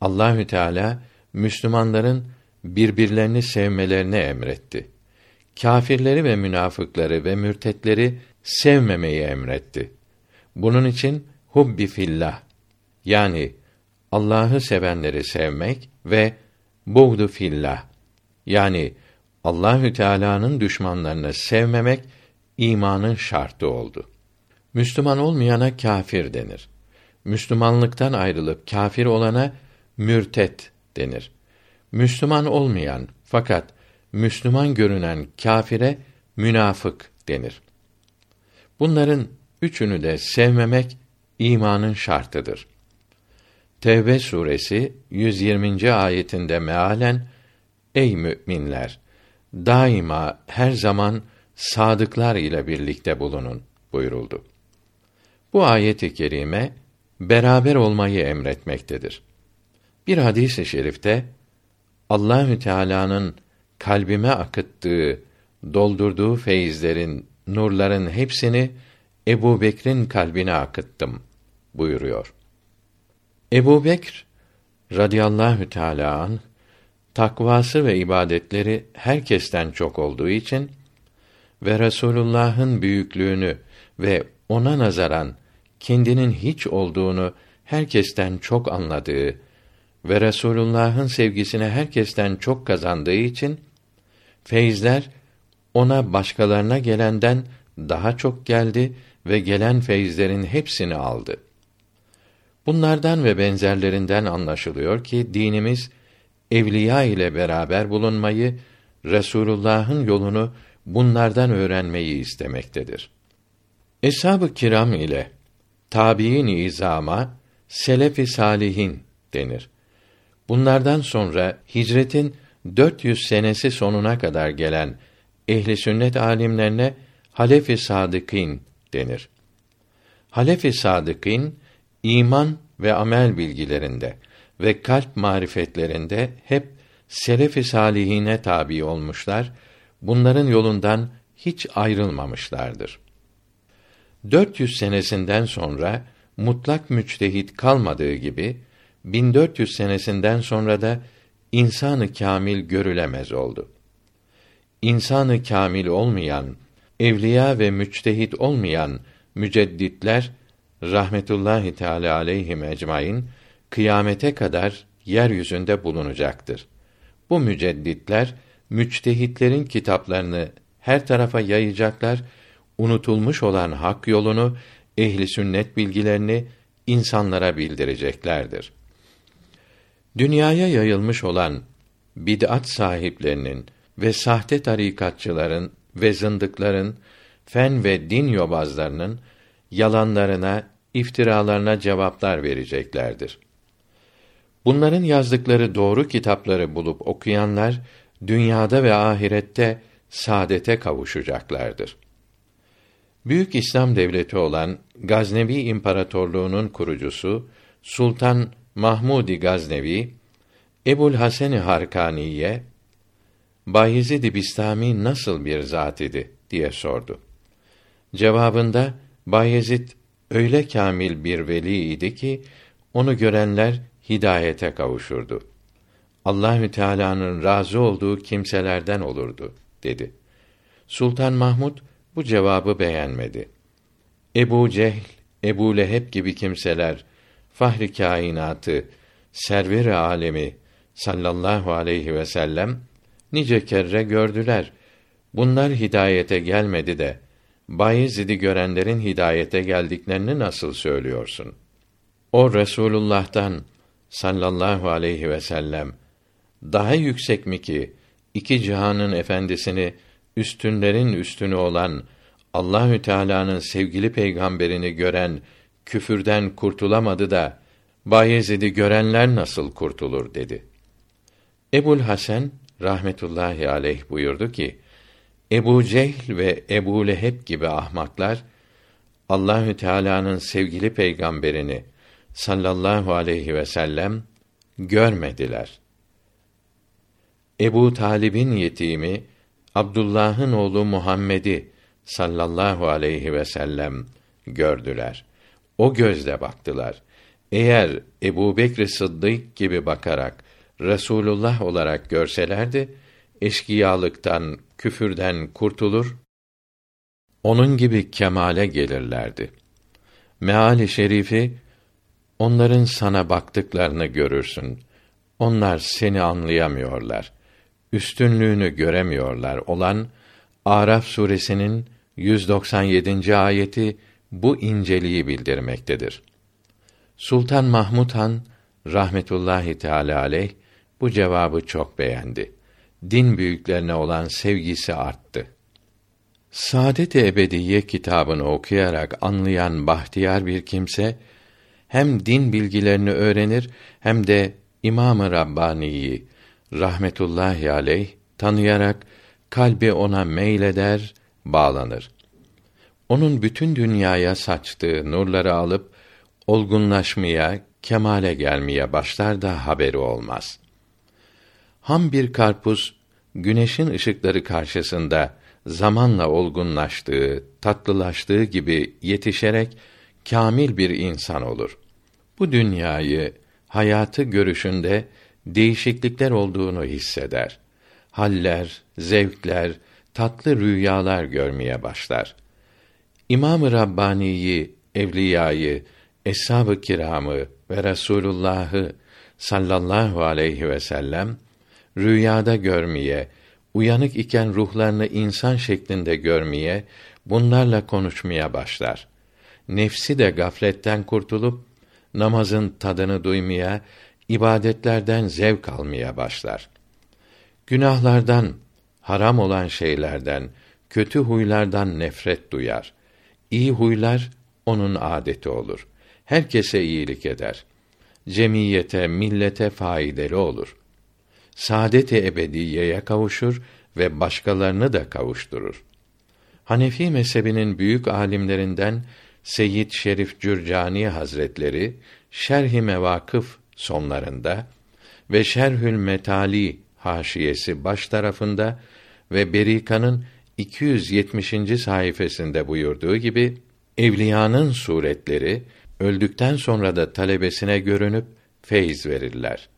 Allahü Teala Müslümanların birbirlerini sevmelerini emretti. Kâfirleri ve münafıkları ve mürtetleri sevmemeyi emretti. Bunun için hubbi fillah yani Allah'ı sevenleri sevmek ve buğdu fillah yani Allahü Teala'nın düşmanlarını sevmemek imanın şartı oldu. Müslüman olmayana kâfir denir. Müslümanlıktan ayrılıp kâfir olana mürtet denir. Müslüman olmayan fakat Müslüman görünen kâfire münafık denir. Bunların üçünü de sevmemek imanın şartıdır. Tevbe suresi 120. ayetinde mealen Ey müminler daima her zaman sadıklar ile birlikte bulunun buyuruldu. Bu ayet-i kerime beraber olmayı emretmektedir. Bir hadis-i şerifte Allahü Teala'nın kalbime akıttığı, doldurduğu feyizlerin, nurların hepsini Ebu Bekir'in kalbine akıttım buyuruyor. Ebu Bekr radıyallahu teâlâ an, takvası ve ibadetleri herkesten çok olduğu için ve Resulullah'ın büyüklüğünü ve ona nazaran kendinin hiç olduğunu herkesten çok anladığı ve Resulullah'ın sevgisini herkesten çok kazandığı için feyizler ona başkalarına gelenden daha çok geldi ve gelen feyizlerin hepsini aldı. Bunlardan ve benzerlerinden anlaşılıyor ki dinimiz evliya ile beraber bulunmayı, Resulullah'ın yolunu bunlardan öğrenmeyi istemektedir. Eshab-ı kiram ile tabiin izama selef-i salihin denir. Bunlardan sonra hicretin 400 senesi sonuna kadar gelen ehli sünnet alimlerine halef-i sadıkîn denir. Halef-i sadıkîn iman ve amel bilgilerinde ve kalp marifetlerinde hep selef-i salihine tabi olmuşlar, bunların yolundan hiç ayrılmamışlardır. 400 senesinden sonra mutlak müçtehit kalmadığı gibi 1400 senesinden sonra da insanı kamil görülemez oldu. İnsanı kamil olmayan, evliya ve müçtehit olmayan mücedditler rahmetullahi teala aleyhim ecmaîn kıyamete kadar yeryüzünde bulunacaktır. Bu mücedditler müçtehitlerin kitaplarını her tarafa yayacaklar, unutulmuş olan hak yolunu, ehli sünnet bilgilerini insanlara bildireceklerdir. Dünyaya yayılmış olan bid'at sahiplerinin ve sahte tarikatçıların ve zındıkların, fen ve din yobazlarının yalanlarına, iftiralarına cevaplar vereceklerdir. Bunların yazdıkları doğru kitapları bulup okuyanlar dünyada ve ahirette saadete kavuşacaklardır. Büyük İslam devleti olan Gaznevi İmparatorluğu'nun kurucusu Sultan Mahmudi Gaznevi Ebul Hasan Harkaniye Bayezid Bistami nasıl bir zat idi diye sordu. Cevabında Bayezid öyle kamil bir veli idi ki onu görenler hidayete kavuşurdu. Allahü Teala'nın razı olduğu kimselerden olurdu dedi. Sultan Mahmud bu cevabı beğenmedi. Ebu Cehl, Ebu Leheb gibi kimseler fahri kainatı, server alemi sallallahu aleyhi ve sellem nice kerre gördüler. Bunlar hidayete gelmedi de Bayezid'i görenlerin hidayete geldiklerini nasıl söylüyorsun? O Resulullah'tan sallallahu aleyhi ve sellem daha yüksek mi ki iki cihanın efendisini üstünlerin üstünü olan Allahü Teala'nın sevgili peygamberini gören küfürden kurtulamadı da Bayezid'i görenler nasıl kurtulur dedi. Ebul Hasan rahmetullahi aleyh buyurdu ki Ebu Cehl ve Ebu Leheb gibi ahmaklar Allahü Teala'nın sevgili peygamberini sallallahu aleyhi ve sellem görmediler. Ebu Talib'in yetimi Abdullah'ın oğlu Muhammed'i sallallahu aleyhi ve sellem gördüler. O gözle baktılar. Eğer Ebu Bekr Sıddık gibi bakarak Resulullah olarak görselerdi, eşkıyalıktan, küfürden kurtulur, onun gibi kemale gelirlerdi. Meali şerifi, onların sana baktıklarını görürsün. onlar seni anlayamıyorlar. Üstünlüğünü göremiyorlar olan Araf suresinin 197. ayeti bu inceliği bildirmektedir. Sultan Mahmud Han rahmetullahi teala aleyh bu cevabı çok beğendi. Din büyüklerine olan sevgisi arttı. Saadet-i Ebediye kitabını okuyarak anlayan bahtiyar bir kimse hem din bilgilerini öğrenir hem de İmam-ı Rabbani'yi rahmetullahi aleyh tanıyarak kalbi ona meyleder, bağlanır. Onun bütün dünyaya saçtığı nurları alıp olgunlaşmaya, kemale gelmeye başlar da haberi olmaz. Ham bir karpuz güneşin ışıkları karşısında zamanla olgunlaştığı, tatlılaştığı gibi yetişerek kamil bir insan olur. Bu dünyayı, hayatı görüşünde değişiklikler olduğunu hisseder. Haller, zevkler, tatlı rüyalar görmeye başlar. İmam-ı Rabbani'yi, evliyayı, eshab-ı kiramı ve Resulullah'ı sallallahu aleyhi ve sellem rüyada görmeye, uyanık iken ruhlarını insan şeklinde görmeye, bunlarla konuşmaya başlar. Nefsi de gafletten kurtulup namazın tadını duymaya, ibadetlerden zevk almaya başlar. Günahlardan, haram olan şeylerden, kötü huylardan nefret duyar. İyi huylar onun adeti olur. Herkese iyilik eder. Cemiyete, millete faydalı olur. Saadet-i ebediyeye kavuşur ve başkalarını da kavuşturur. Hanefi mezhebinin büyük alimlerinden Seyyid Şerif Cürcani Hazretleri Şerh-i Mevakıf sonlarında ve Şerhül Metali haşiyesi baş tarafında ve Berika'nın 270. sayfasında buyurduğu gibi evliyanın suretleri öldükten sonra da talebesine görünüp feyz verirler.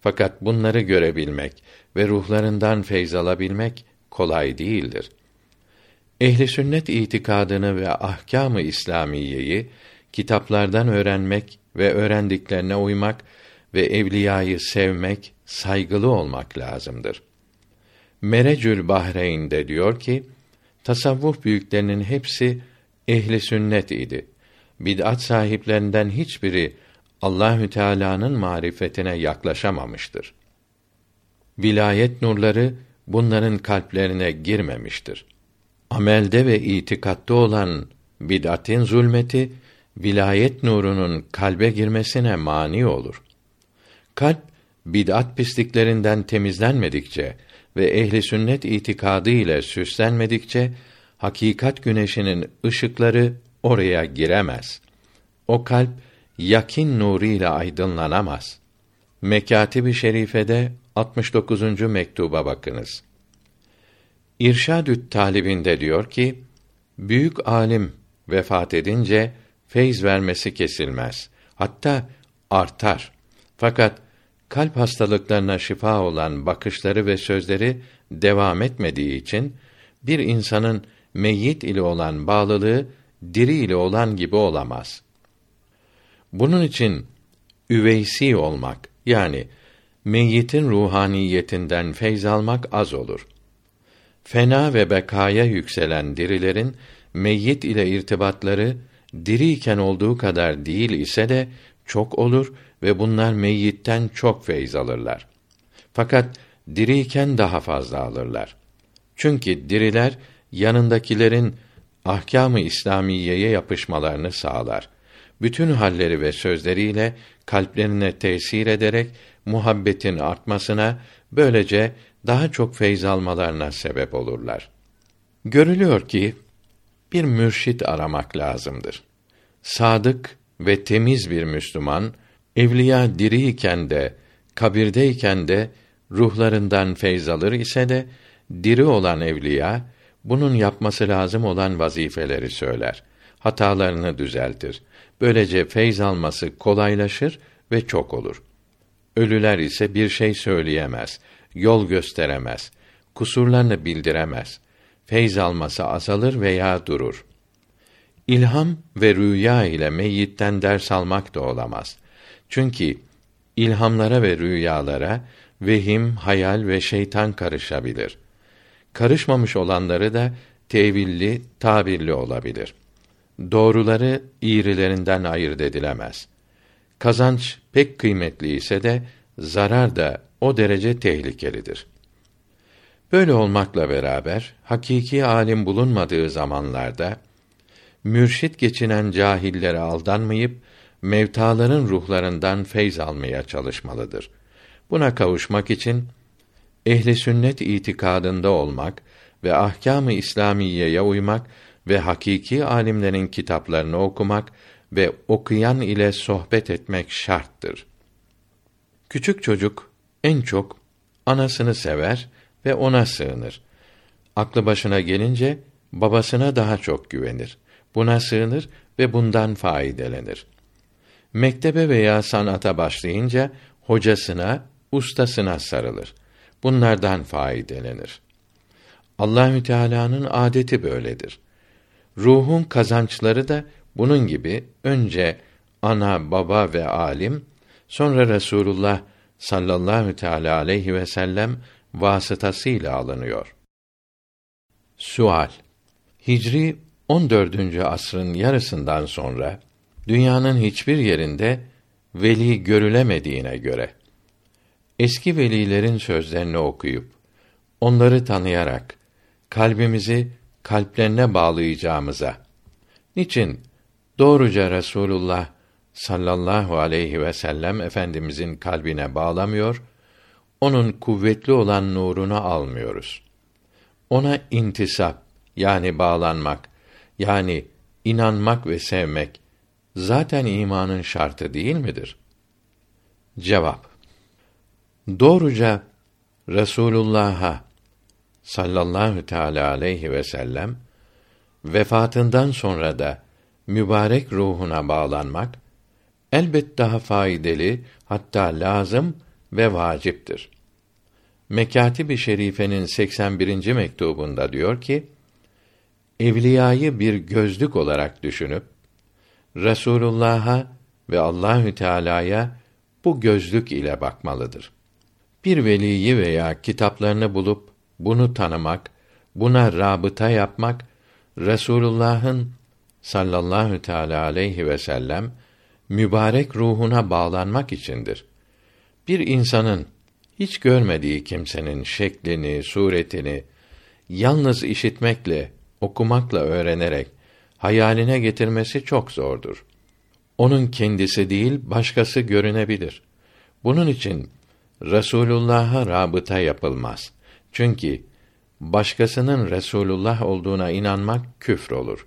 Fakat bunları görebilmek ve ruhlarından feyz alabilmek kolay değildir. Ehli sünnet itikadını ve ahkâm-ı İslamiyeyi kitaplardan öğrenmek ve öğrendiklerine uymak ve evliyayı sevmek, saygılı olmak lazımdır. Merecül Bahreyn'de diyor ki, tasavvuf büyüklerinin hepsi ehli sünnet idi. Bid'at sahiplerinden hiçbiri Allahü Teala'nın marifetine yaklaşamamıştır. Vilayet nurları bunların kalplerine girmemiştir. Amelde ve itikatta olan bid'atin zulmeti vilayet nurunun kalbe girmesine mani olur. Kalp bid'at pisliklerinden temizlenmedikçe ve ehli sünnet itikadı ile süslenmedikçe hakikat güneşinin ışıkları oraya giremez. O kalp yakin nuru ile aydınlanamaz. Mekatib-i Şerife'de 69. mektuba bakınız. İrşadü't Talibinde diyor ki, büyük alim vefat edince feyz vermesi kesilmez. Hatta artar. Fakat kalp hastalıklarına şifa olan bakışları ve sözleri devam etmediği için bir insanın meyyit ile olan bağlılığı diri ile olan gibi olamaz. Bunun için üveysi olmak yani meyyitin ruhaniyetinden feyz almak az olur. Fena ve bekaya yükselen dirilerin meyyit ile irtibatları diriyken olduğu kadar değil ise de çok olur ve bunlar meyyitten çok feyz alırlar. Fakat diriyken daha fazla alırlar. Çünkü diriler yanındakilerin ahkâm-ı İslamiyeye yapışmalarını sağlar. Bütün halleri ve sözleriyle kalplerine tesir ederek muhabbetin artmasına, böylece daha çok feyz almalarına sebep olurlar. Görülüyor ki bir mürşit aramak lazımdır. Sadık ve temiz bir Müslüman evliya diriyken de kabirdeyken de ruhlarından feyz alır ise de diri olan evliya bunun yapması lazım olan vazifeleri söyler. Hatalarını düzeltir. Böylece feyz alması kolaylaşır ve çok olur. Ölüler ise bir şey söyleyemez, yol gösteremez, kusurlarını bildiremez. Feyz alması azalır veya durur. İlham ve rüya ile meyyitten ders almak da olamaz. Çünkü ilhamlara ve rüyalara, vehim, hayal ve şeytan karışabilir. Karışmamış olanları da tevilli, tabirli olabilir. Doğruları iğrilerinden ayırt edilemez. Kazanç pek kıymetli ise de zarar da o derece tehlikelidir. Böyle olmakla beraber hakiki alim bulunmadığı zamanlarda mürşit geçinen cahillere aldanmayıp mevtaların ruhlarından feyz almaya çalışmalıdır. Buna kavuşmak için ehli sünnet itikadında olmak ve ahkâm-ı İslamiyeye uymak ve hakiki alimlerin kitaplarını okumak ve okuyan ile sohbet etmek şarttır. Küçük çocuk en çok anasını sever ve ona sığınır. Aklı başına gelince babasına daha çok güvenir. Buna sığınır ve bundan faydelenir. Mektebe veya sanata başlayınca hocasına, ustasına sarılır. Bunlardan faydelenir. Allahü Teala'nın adeti böyledir. Ruhun kazançları da bunun gibi önce ana, baba ve alim, sonra Resulullah sallallahu teala aleyhi ve sellem vasıtasıyla alınıyor. Sual Hicri 14. asrın yarısından sonra dünyanın hiçbir yerinde veli görülemediğine göre eski velilerin sözlerini okuyup onları tanıyarak kalbimizi kalplerine bağlayacağımıza niçin doğruca Resulullah sallallahu aleyhi ve sellem efendimizin kalbine bağlamıyor, onun kuvvetli olan nurunu almıyoruz. Ona intisap yani bağlanmak yani inanmak ve sevmek zaten imanın şartı değil midir? Cevap Doğruca Resulullah'a sallallahu teala aleyhi ve sellem vefatından sonra da mübarek ruhuna bağlanmak elbet daha faydalı hatta lazım ve vaciptir. Mekatib-i Şerife'nin 81. mektubunda diyor ki: Evliyayı bir gözlük olarak düşünüp Resulullah'a ve Allahü Teala'ya bu gözlük ile bakmalıdır. Bir veliyi veya kitaplarını bulup bunu tanımak, buna rabıta yapmak Resulullah'ın sallallahu teala aleyhi ve sellem mübarek ruhuna bağlanmak içindir. Bir insanın hiç görmediği kimsenin şeklini, suretini yalnız işitmekle, okumakla öğrenerek hayaline getirmesi çok zordur. Onun kendisi değil, başkası görünebilir. Bunun için Resulullah'a rabıta yapılmaz. Çünkü başkasının Resulullah olduğuna inanmak küfür olur.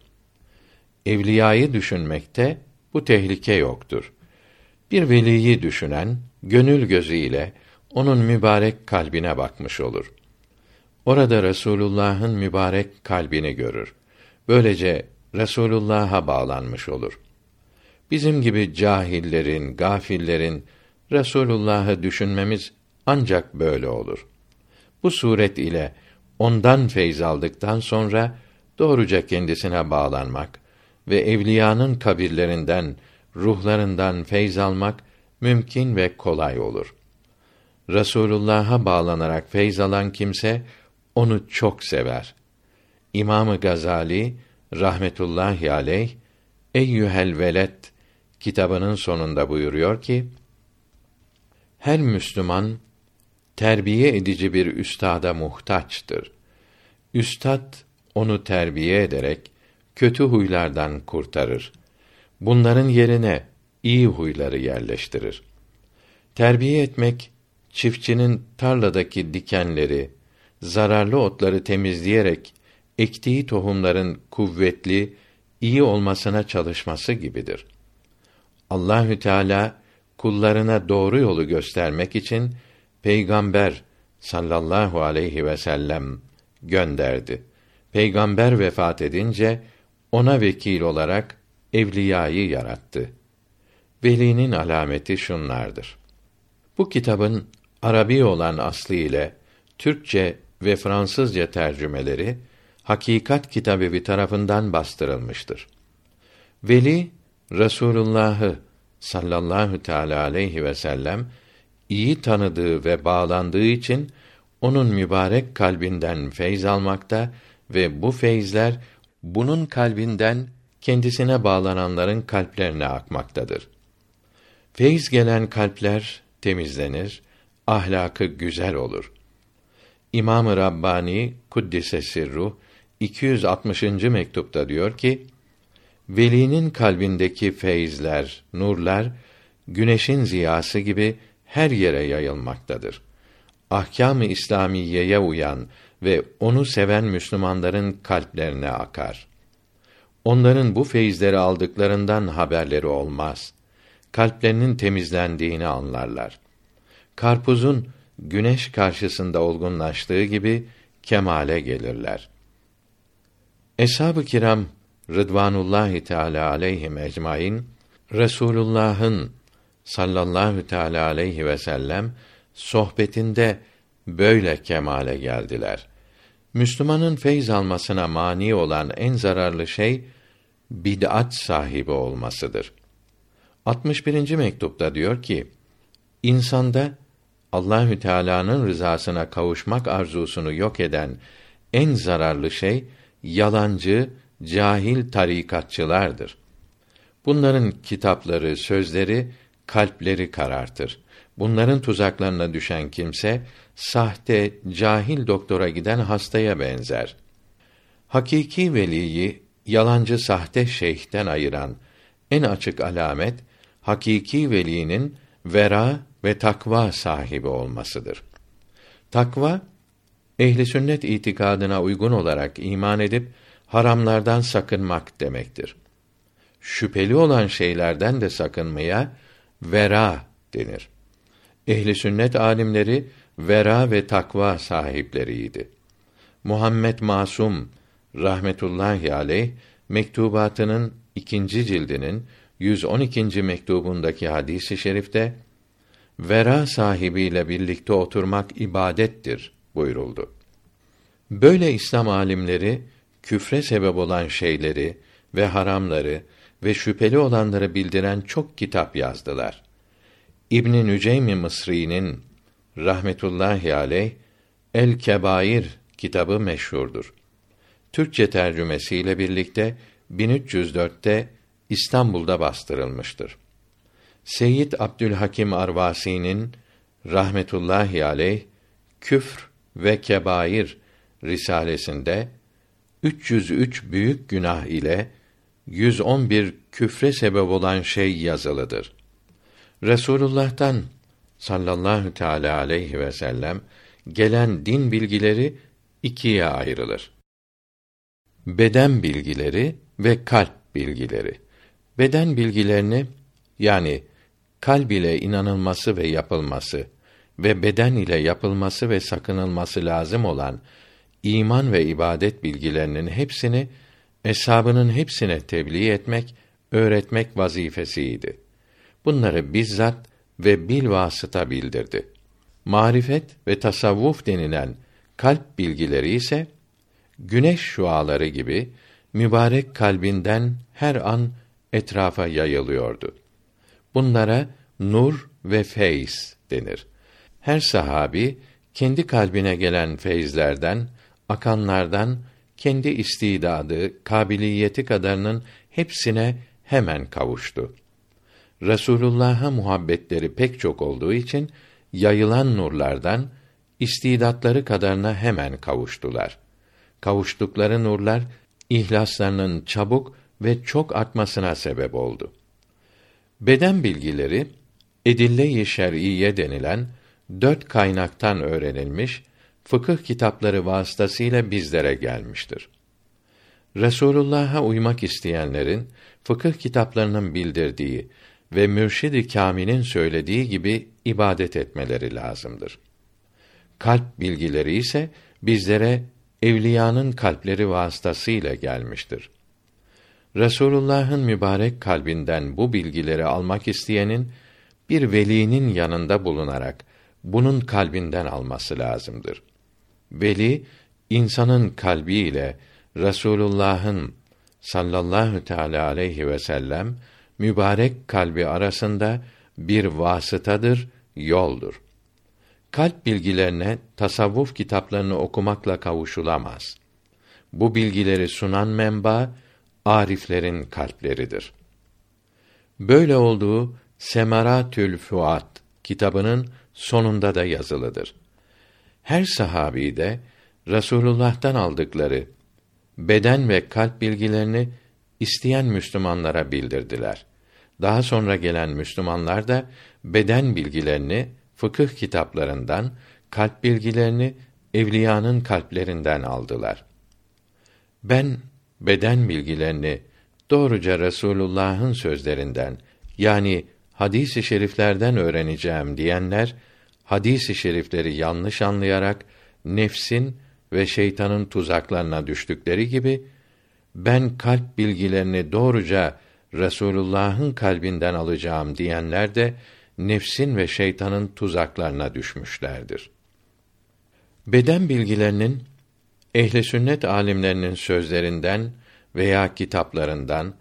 Evliyayı düşünmekte bu tehlike yoktur. Bir veliyi düşünen gönül gözüyle onun mübarek kalbine bakmış olur. Orada Resulullah'ın mübarek kalbini görür. Böylece Resulullah'a bağlanmış olur. Bizim gibi cahillerin, gafillerin Resulullah'ı düşünmemiz ancak böyle olur. Bu suret ile ondan feyz aldıktan sonra doğruca kendisine bağlanmak ve evliyanın kabirlerinden, ruhlarından feyz almak mümkün ve kolay olur. Resulullah'a bağlanarak feyz alan kimse onu çok sever. İmamı Gazali rahmetullahi aleyh Eyyühel velet kitabının sonunda buyuruyor ki her Müslüman terbiye edici bir üstada muhtaçtır. Üstad onu terbiye ederek kötü huylardan kurtarır. Bunların yerine iyi huyları yerleştirir. Terbiye etmek çiftçinin tarladaki dikenleri, zararlı otları temizleyerek ektiği tohumların kuvvetli, iyi olmasına çalışması gibidir. Allahü Teala kullarına doğru yolu göstermek için peygamber sallallahu aleyhi ve sellem gönderdi. Peygamber vefat edince ona vekil olarak evliyayı yarattı. Velinin alameti şunlardır. Bu kitabın Arabi olan aslı ile Türkçe ve Fransızca tercümeleri Hakikat Kitabevi tarafından bastırılmıştır. Veli Resulullah'ı sallallahu teala aleyhi ve sellem iyi tanıdığı ve bağlandığı için onun mübarek kalbinden feyz almakta ve bu feyizler bunun kalbinden kendisine bağlananların kalplerine akmaktadır. Feyz gelen kalpler temizlenir, ahlakı güzel olur. İmam-ı Rabbani Kuddise Sirruh 260. mektupta diyor ki: Velinin kalbindeki feyizler, nurlar güneşin ziyası gibi her yere yayılmaktadır. Ahkâm-ı İslamiyeye uyan ve onu seven Müslümanların kalplerine akar. Onların bu feyizleri aldıklarından haberleri olmaz. Kalplerinin temizlendiğini anlarlar. Karpuzun güneş karşısında olgunlaştığı gibi kemale gelirler. Eshab-ı kiram Rıdvanullahi Teala aleyhim ecmaîn Resulullah'ın sallallahu teala aleyhi ve sellem sohbetinde böyle kemale geldiler. Müslümanın feyz almasına mani olan en zararlı şey bid'at sahibi olmasıdır. 61. mektupta diyor ki: İnsanda Allahü Teala'nın rızasına kavuşmak arzusunu yok eden en zararlı şey yalancı, cahil tarikatçılardır. Bunların kitapları, sözleri kalpleri karartır. Bunların tuzaklarına düşen kimse sahte, cahil doktora giden hastaya benzer. Hakiki veliyi yalancı sahte şeyhten ayıran en açık alamet hakiki velinin vera ve takva sahibi olmasıdır. Takva ehli sünnet itikadına uygun olarak iman edip haramlardan sakınmak demektir. Şüpheli olan şeylerden de sakınmaya vera denir. Ehli sünnet alimleri vera ve takva sahipleriydi. Muhammed Masum rahmetullahi aleyh mektubatının ikinci cildinin 112. mektubundaki hadisi şerifte vera sahibiyle birlikte oturmak ibadettir buyuruldu. Böyle İslam alimleri küfre sebep olan şeyleri ve haramları ve şüpheli olanları bildiren çok kitap yazdılar. İbn Nüceym Mısri'nin rahmetullahi aleyh El Kebair kitabı meşhurdur. Türkçe tercümesiyle birlikte 1304'te İstanbul'da bastırılmıştır. Seyyid Abdülhakim Arvasi'nin rahmetullahi aleyh Küfr ve Kebair risalesinde 303 büyük günah ile 111 küfre sebep olan şey yazılıdır. Resulullah'tan sallallahu teala aleyhi ve sellem gelen din bilgileri ikiye ayrılır. Beden bilgileri ve kalp bilgileri. Beden bilgilerini yani kalb ile inanılması ve yapılması ve beden ile yapılması ve sakınılması lazım olan iman ve ibadet bilgilerinin hepsini eshabının hepsine tebliğ etmek, öğretmek vazifesiydi. Bunları bizzat ve bil vasıta bildirdi. Marifet ve tasavvuf denilen kalp bilgileri ise güneş şuaları gibi mübarek kalbinden her an etrafa yayılıyordu. Bunlara nur ve feyz denir. Her sahabi kendi kalbine gelen feyzlerden, akanlardan kendi istidadı, kabiliyeti kadarının hepsine hemen kavuştu. Resulullah'a muhabbetleri pek çok olduğu için yayılan nurlardan istidatları kadarına hemen kavuştular. Kavuştukları nurlar ihlaslarının çabuk ve çok artmasına sebep oldu. Beden bilgileri edille-i şer'iyye denilen dört kaynaktan öğrenilmiş fıkıh kitapları vasıtasıyla bizlere gelmiştir. Resulullah'a uymak isteyenlerin fıkıh kitaplarının bildirdiği ve mürşid-i kâmilin söylediği gibi ibadet etmeleri lazımdır. Kalp bilgileri ise bizlere evliyanın kalpleri vasıtasıyla gelmiştir. Resulullah'ın mübarek kalbinden bu bilgileri almak isteyenin bir velinin yanında bulunarak bunun kalbinden alması lazımdır. Veli insanın kalbiyle Resulullah'ın sallallahu teala aleyhi ve sellem mübarek kalbi arasında bir vasıtadır, yoldur. Kalp bilgilerine tasavvuf kitaplarını okumakla kavuşulamaz. Bu bilgileri sunan menba ariflerin kalpleridir. Böyle olduğu Semaratül Fuat kitabının sonunda da yazılıdır. Her sahabi de Resulullah'tan aldıkları beden ve kalp bilgilerini isteyen Müslümanlara bildirdiler. Daha sonra gelen Müslümanlar da beden bilgilerini fıkıh kitaplarından, kalp bilgilerini evliyanın kalplerinden aldılar. Ben beden bilgilerini doğruca Resulullah'ın sözlerinden yani hadis-i şeriflerden öğreneceğim diyenler hadis-i şerifleri yanlış anlayarak nefsin ve şeytanın tuzaklarına düştükleri gibi ben kalp bilgilerini doğruca Resulullah'ın kalbinden alacağım diyenler de nefsin ve şeytanın tuzaklarına düşmüşlerdir. Beden bilgilerinin ehli sünnet alimlerinin sözlerinden veya kitaplarından,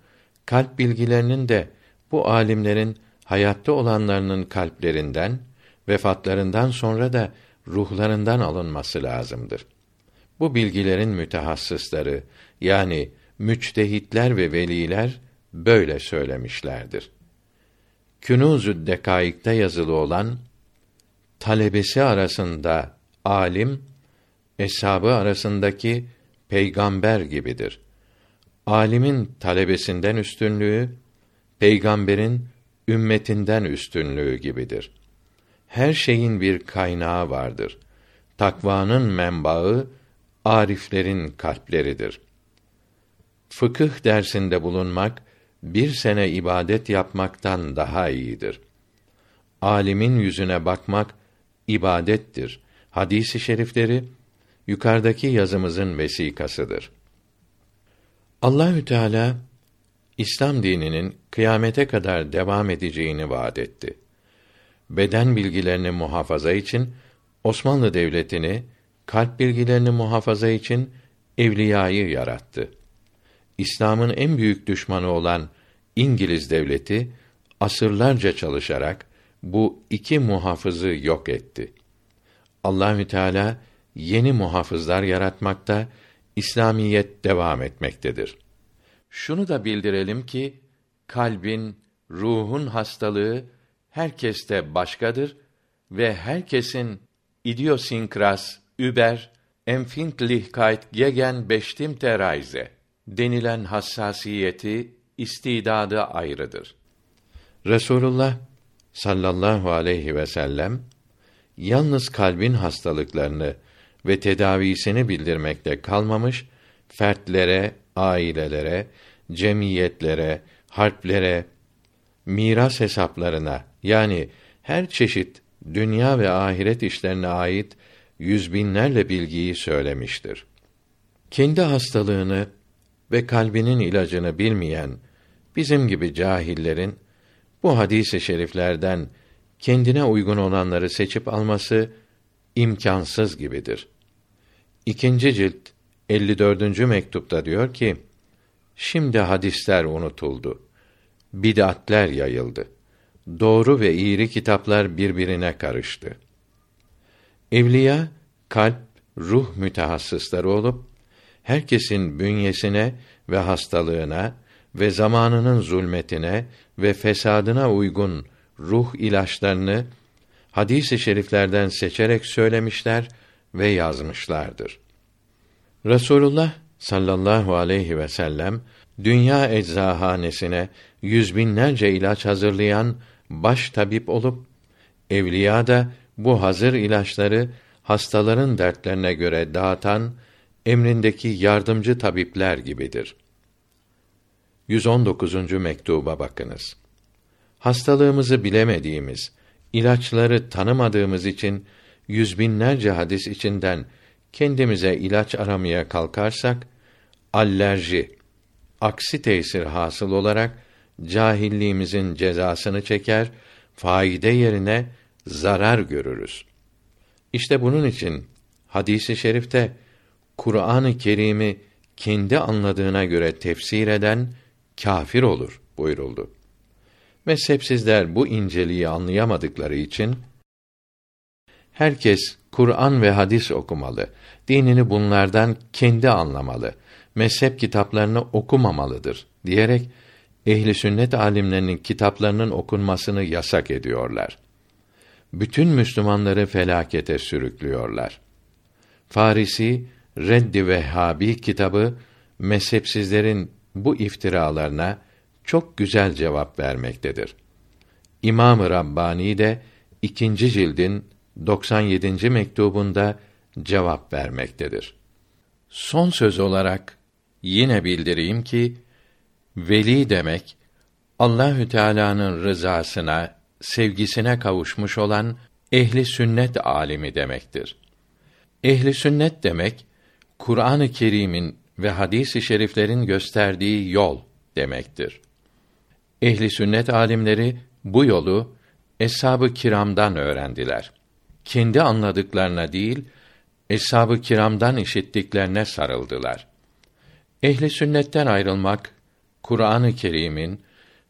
kalp bilgilerinin de bu alimlerin hayatta olanlarının kalplerinden, vefatlarından sonra da ruhlarından alınması lazımdır. Bu bilgilerin mütehassısları yani müçtehitler ve veliler böyle söylemişlerdir. Künûz-ü Dekaik'te yazılı olan talebesi arasında alim, eshabı arasındaki peygamber gibidir. Alimin talebesinden üstünlüğü, peygamberin ümmetinden üstünlüğü gibidir. Her şeyin bir kaynağı vardır. Takvanın menbaı ariflerin kalpleridir. Fıkıh dersinde bulunmak bir sene ibadet yapmaktan daha iyidir. Alimin yüzüne bakmak ibadettir. Hadisi şerifleri yukarıdaki yazımızın vesikasıdır. Allahü Teala İslam dininin kıyamete kadar devam edeceğini vaad etti. Beden bilgilerini muhafaza için Osmanlı Devleti'ni, kalp bilgilerini muhafaza için evliyayı yarattı. İslam'ın en büyük düşmanı olan İngiliz devleti asırlarca çalışarak bu iki muhafızı yok etti. Allahü Teala yeni muhafızlar yaratmakta, İslamiyet devam etmektedir. Şunu da bildirelim ki kalbin, ruhun hastalığı herkeste başkadır ve herkesin idiosinkras, über, empfindlichkeit gegen bestimmte Reise denilen hassasiyeti, istidadı ayrıdır. Resulullah sallallahu aleyhi ve sellem yalnız kalbin hastalıklarını ve tedavisini bildirmekte kalmamış, fertlere, ailelere, cemiyetlere, harplere, miras hesaplarına yani her çeşit dünya ve ahiret işlerine ait yüz binlerle bilgiyi söylemiştir. Kendi hastalığını ve kalbinin ilacını bilmeyen bizim gibi cahillerin bu hadis-i şeriflerden kendine uygun olanları seçip alması imkansız gibidir. İkinci cilt 54. mektupta diyor ki: Şimdi hadisler unutuldu. Bid'atler yayıldı. Doğru ve iğri kitaplar birbirine karıştı. Evliya kalp, ruh mütehassısları olup herkesin bünyesine ve hastalığına ve zamanının zulmetine ve fesadına uygun ruh ilaçlarını hadis-i şeriflerden seçerek söylemişler ve yazmışlardır. Resulullah sallallahu aleyhi ve sellem dünya eczahanesine yüz binlerce ilaç hazırlayan baş tabip olup evliya da bu hazır ilaçları hastaların dertlerine göre dağıtan emrindeki yardımcı tabipler gibidir. 119. mektuba bakınız. Hastalığımızı bilemediğimiz, ilaçları tanımadığımız için yüz binlerce hadis içinden kendimize ilaç aramaya kalkarsak alerji, aksi tesir hasıl olarak cahilliğimizin cezasını çeker, faide yerine zarar görürüz. İşte bunun için hadisi şerifte Kur'an-ı Kerim'i kendi anladığına göre tefsir eden kâfir olur buyuruldu. Mezhepsizler bu inceliği anlayamadıkları için herkes Kur'an ve hadis okumalı. Dinini bunlardan kendi anlamalı. Mezhep kitaplarını okumamalıdır diyerek ehli sünnet alimlerinin kitaplarının okunmasını yasak ediyorlar. Bütün Müslümanları felakete sürüklüyorlar. Farisi Reddi Vehhabi kitabı mezhepsizlerin bu iftiralarına çok güzel cevap vermektedir. İmam-ı Rabbani de ikinci cildin 97. mektubunda cevap vermektedir. Son söz olarak yine bildireyim ki veli demek Allahü Teala'nın rızasına, sevgisine kavuşmuş olan ehli sünnet alimi demektir. Ehli sünnet demek Kur'an-ı Kerim'in ve hadis-i şeriflerin gösterdiği yol demektir. Ehli sünnet alimleri bu yolu eshab-ı kiramdan öğrendiler. Kendi anladıklarına değil, eshab-ı kiramdan işittiklerine sarıldılar. Ehli sünnetten ayrılmak Kur'an-ı Kerim'in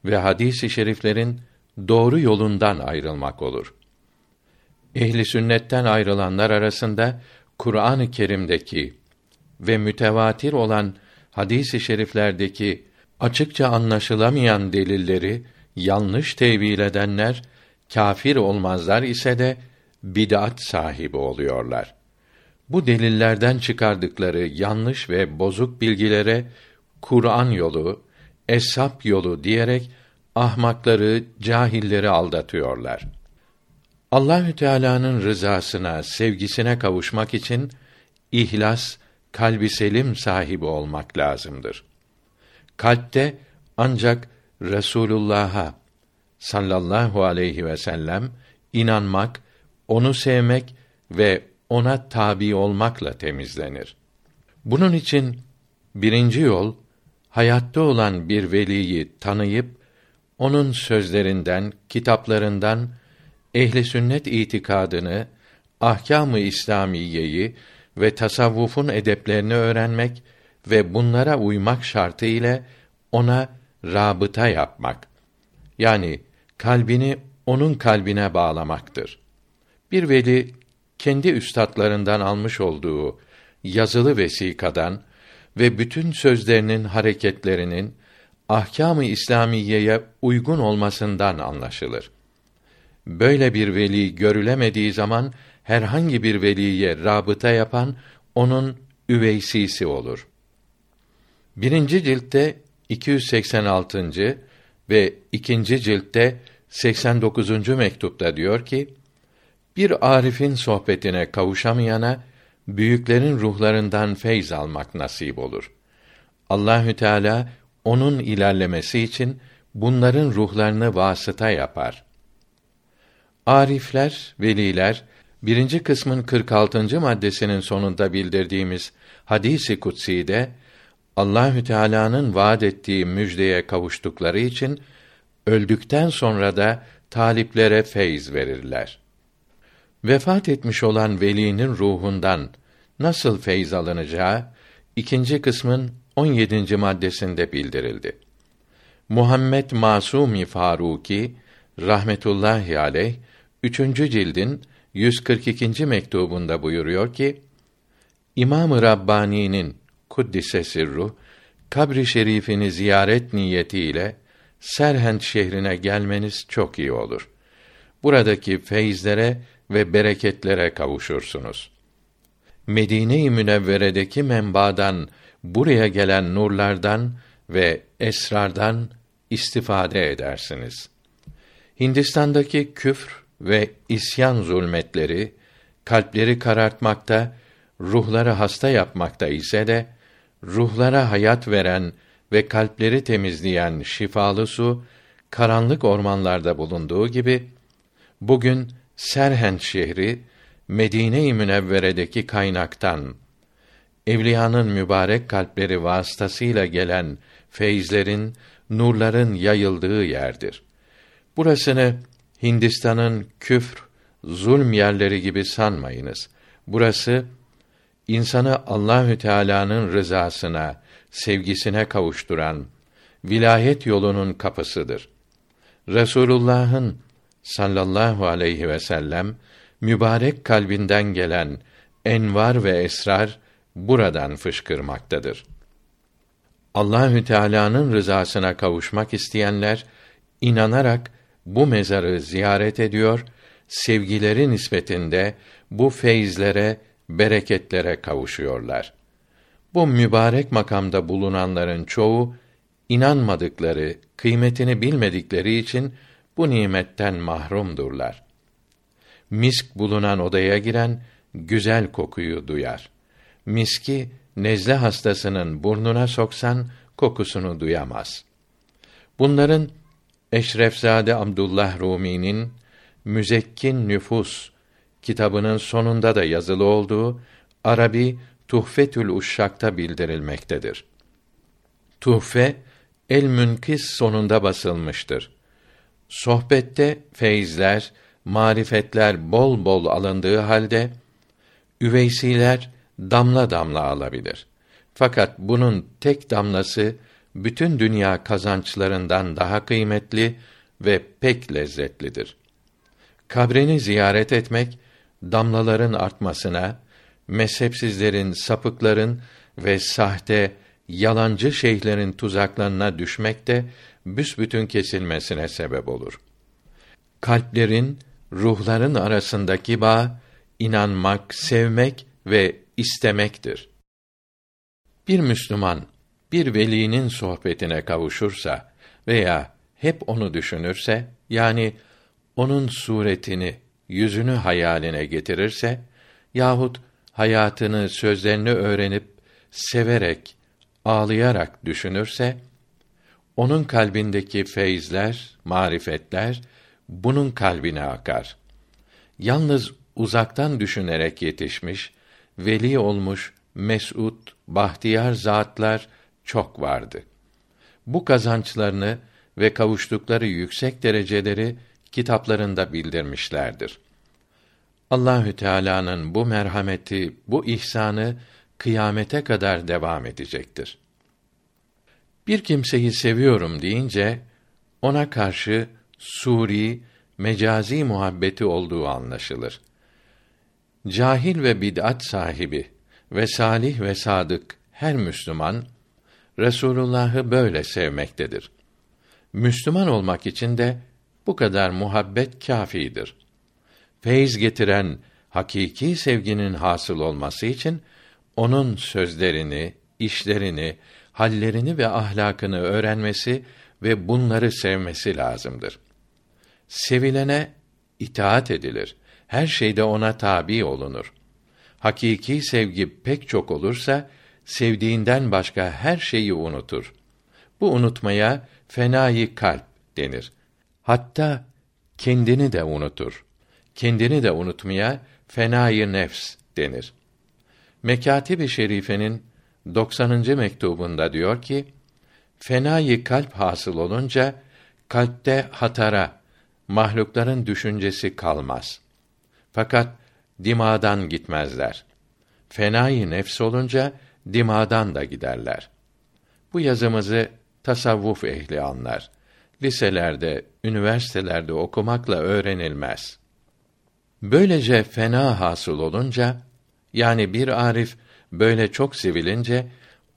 ve hadis-i şeriflerin doğru yolundan ayrılmak olur. Ehli sünnetten ayrılanlar arasında Kur'an-ı Kerim'deki ve mütevatir olan hadis-i şeriflerdeki açıkça anlaşılamayan delilleri yanlış tevil edenler kafir olmazlar ise de bid'at sahibi oluyorlar. Bu delillerden çıkardıkları yanlış ve bozuk bilgilere Kur'an yolu, eshab yolu diyerek ahmakları, cahilleri aldatıyorlar. Allahü Teala'nın rızasına, sevgisine kavuşmak için ihlas, kalbi selim sahibi olmak lazımdır. Kalpte ancak Resulullah'a sallallahu aleyhi ve sellem inanmak, onu sevmek ve ona tabi olmakla temizlenir. Bunun için birinci yol hayatta olan bir veliyi tanıyıp onun sözlerinden, kitaplarından ehli sünnet itikadını, ahkâm-ı İslamiyeyi ve tasavvufun edeplerini öğrenmek ve bunlara uymak şartı ile ona rabıta yapmak. Yani kalbini onun kalbine bağlamaktır. Bir veli kendi üstadlarından almış olduğu yazılı vesikadan ve bütün sözlerinin hareketlerinin ahkâm-ı İslamiyeye uygun olmasından anlaşılır. Böyle bir veli görülemediği zaman herhangi bir veliye rabıta yapan onun üveysisi olur. Birinci ciltte 286. ve ikinci ciltte 89. mektupta diyor ki: Bir arifin sohbetine kavuşamayana büyüklerin ruhlarından feyz almak nasip olur. Allahü Teala onun ilerlemesi için bunların ruhlarını vasıta yapar. Arifler, veliler birinci kısmın 46. maddesinin sonunda bildirdiğimiz hadisi kutsi'de Allahü Teala'nın vaad ettiği müjdeye kavuştukları için öldükten sonra da taliplere feyz verirler. Vefat etmiş olan velinin ruhundan nasıl feyz alınacağı ikinci kısmın 17. maddesinde bildirildi. Muhammed Masumi Faruki rahmetullahi aleyh 3. cildin 142. mektubunda buyuruyor ki İmam-ı Rabbani'nin kuddise sirru kabri şerifini ziyaret niyetiyle Serhent şehrine gelmeniz çok iyi olur. Buradaki feyizlere ve bereketlere kavuşursunuz. Medine-i Münevvere'deki menbadan buraya gelen nurlardan ve esrardan istifade edersiniz. Hindistan'daki küfr ve isyan zulmetleri kalpleri karartmakta, ruhları hasta yapmakta ise de ruhlara hayat veren ve kalpleri temizleyen şifalı su karanlık ormanlarda bulunduğu gibi bugün Serhent şehri Medine-i Münevvere'deki kaynaktan evliyanın mübarek kalpleri vasıtasıyla gelen feyizlerin, nurların yayıldığı yerdir. Burasını Hindistan'ın küfr, zulm yerleri gibi sanmayınız. Burası insanı Allahü Teala'nın rızasına, sevgisine kavuşturan vilayet yolunun kapısıdır. Resulullah'ın sallallahu aleyhi ve sellem mübarek kalbinden gelen envar ve esrar buradan fışkırmaktadır. Allahü Teala'nın rızasına kavuşmak isteyenler inanarak bu mezarı ziyaret ediyor, sevgileri nispetinde bu feyizlere, bereketlere kavuşuyorlar. Bu mübarek makamda bulunanların çoğu inanmadıkları, kıymetini bilmedikleri için bu nimetten mahrumdurlar. Misk bulunan odaya giren güzel kokuyu duyar. Miski nezle hastasının burnuna soksan kokusunu duyamaz. Bunların Eşrefzade Abdullah Rumi'nin Müzekkin Nüfus kitabının sonunda da yazılı olduğu Arabi Tuhfetül Uşşak'ta bildirilmektedir. Tuhfe El Münkis sonunda basılmıştır. Sohbette feyizler, marifetler bol bol alındığı halde üveysiler damla damla alabilir. Fakat bunun tek damlası bütün dünya kazançlarından daha kıymetli ve pek lezzetlidir. Kabrini ziyaret etmek damlaların artmasına, mezhepsizlerin, sapıkların ve sahte, yalancı şeyhlerin tuzaklarına düşmek de büsbütün kesilmesine sebep olur. Kalplerin, ruhların arasındaki bağ inanmak, sevmek ve istemektir. Bir Müslüman bir velinin sohbetine kavuşursa veya hep onu düşünürse yani onun suretini, yüzünü hayaline getirirse yahut hayatını, sözlerini öğrenip severek, ağlayarak düşünürse onun kalbindeki feyizler, marifetler bunun kalbine akar. Yalnız uzaktan düşünerek yetişmiş, veli olmuş, mes'ud, bahtiyar zatlar çok vardı. Bu kazançlarını ve kavuştukları yüksek dereceleri kitaplarında bildirmişlerdir. Allahü Teala'nın bu merhameti, bu ihsanı kıyamete kadar devam edecektir. Bir kimseyi seviyorum deyince ona karşı suri, mecazi muhabbeti olduğu anlaşılır. Cahil ve bid'at sahibi ve salih ve sadık her Müslüman Resulullah'ı böyle sevmektedir. Müslüman olmak için de bu kadar muhabbet kâfidir. Feyz getiren hakiki sevginin hasıl olması için onun sözlerini, işlerini, hallerini ve ahlakını öğrenmesi ve bunları sevmesi lazımdır. Sevilene itaat edilir. Her şeyde ona tabi olunur. Hakiki sevgi pek çok olursa sevdiğinden başka her şeyi unutur. Bu unutmaya fenayı kalp denir. Hatta kendini de unutur. Kendini de unutmaya fenayı nefs denir. Mekatib-i Şerife'nin 90. mektubunda diyor ki: Fenayı kalp hasıl olunca kalpte hatara, mahlukların düşüncesi kalmaz. Fakat dimadan gitmezler. Fenayı nefs olunca dimadan da giderler. Bu yazımızı tasavvuf ehli anlar. Liselerde, üniversitelerde okumakla öğrenilmez. Böylece fena hasıl olunca, yani bir arif böyle çok sevilince,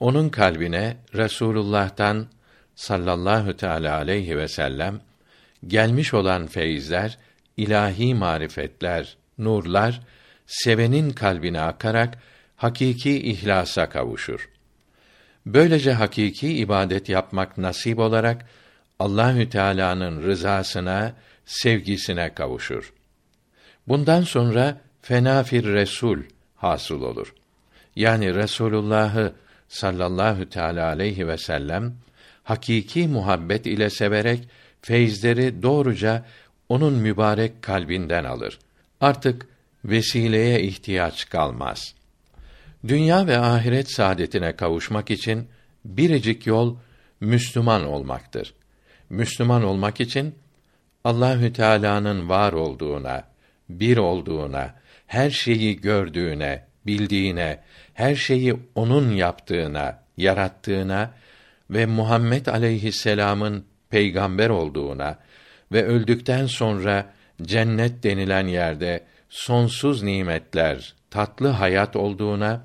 onun kalbine Resulullah'tan sallallahu teala aleyhi ve sellem gelmiş olan feyizler, ilahi marifetler, nurlar sevenin kalbine akarak hakiki ihlasa kavuşur. Böylece hakiki ibadet yapmak nasip olarak Allahü Teala'nın rızasına, sevgisine kavuşur. Bundan sonra fenafir Resul hasıl olur. Yani Resulullah'ı sallallahu teala aleyhi ve sellem hakiki muhabbet ile severek feyizleri doğruca onun mübarek kalbinden alır. Artık vesileye ihtiyaç kalmaz.'' Dünya ve ahiret saadetine kavuşmak için biricik yol Müslüman olmaktır. Müslüman olmak için Allahü Teala'nın var olduğuna, bir olduğuna, her şeyi gördüğüne, bildiğine, her şeyi onun yaptığına, yarattığına ve Muhammed aleyhisselam'ın peygamber olduğuna ve öldükten sonra cennet denilen yerde sonsuz nimetler, tatlı hayat olduğuna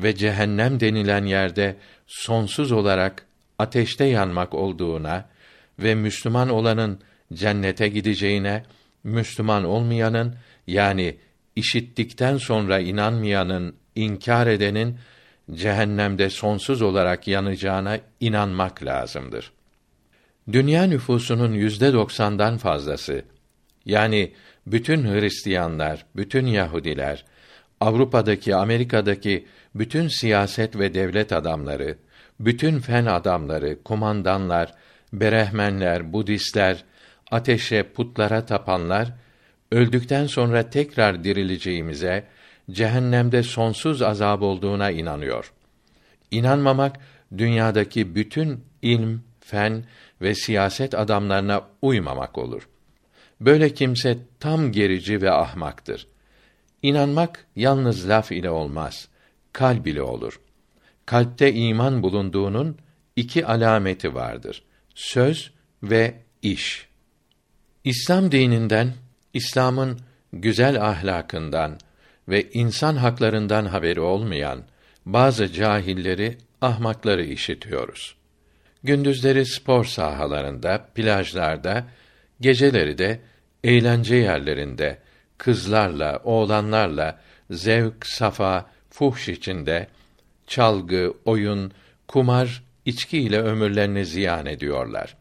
ve cehennem denilen yerde sonsuz olarak ateşte yanmak olduğuna ve Müslüman olanın cennete gideceğine, Müslüman olmayanın yani işittikten sonra inanmayanın, inkar edenin cehennemde sonsuz olarak yanacağına inanmak lazımdır. Dünya nüfusunun yüzde doksandan fazlası, yani bütün Hristiyanlar, bütün Yahudiler, Avrupa'daki, Amerika'daki bütün siyaset ve devlet adamları, bütün fen adamları, kumandanlar, berehmenler, budistler, ateşe, putlara tapanlar, öldükten sonra tekrar dirileceğimize, cehennemde sonsuz azab olduğuna inanıyor. İnanmamak, dünyadaki bütün ilm, fen ve siyaset adamlarına uymamak olur. Böyle kimse tam gerici ve ahmaktır. İnanmak yalnız laf ile olmaz, kalb ile olur. Kalpte iman bulunduğunun iki alameti vardır. Söz ve iş. İslam dininden, İslam'ın güzel ahlakından ve insan haklarından haberi olmayan bazı cahilleri, ahmakları işitiyoruz. Gündüzleri spor sahalarında, plajlarda, geceleri de eğlence yerlerinde kızlarla, oğlanlarla zevk, safa, fuhş içinde çalgı, oyun, kumar, içki ile ömürlerini ziyan ediyorlar.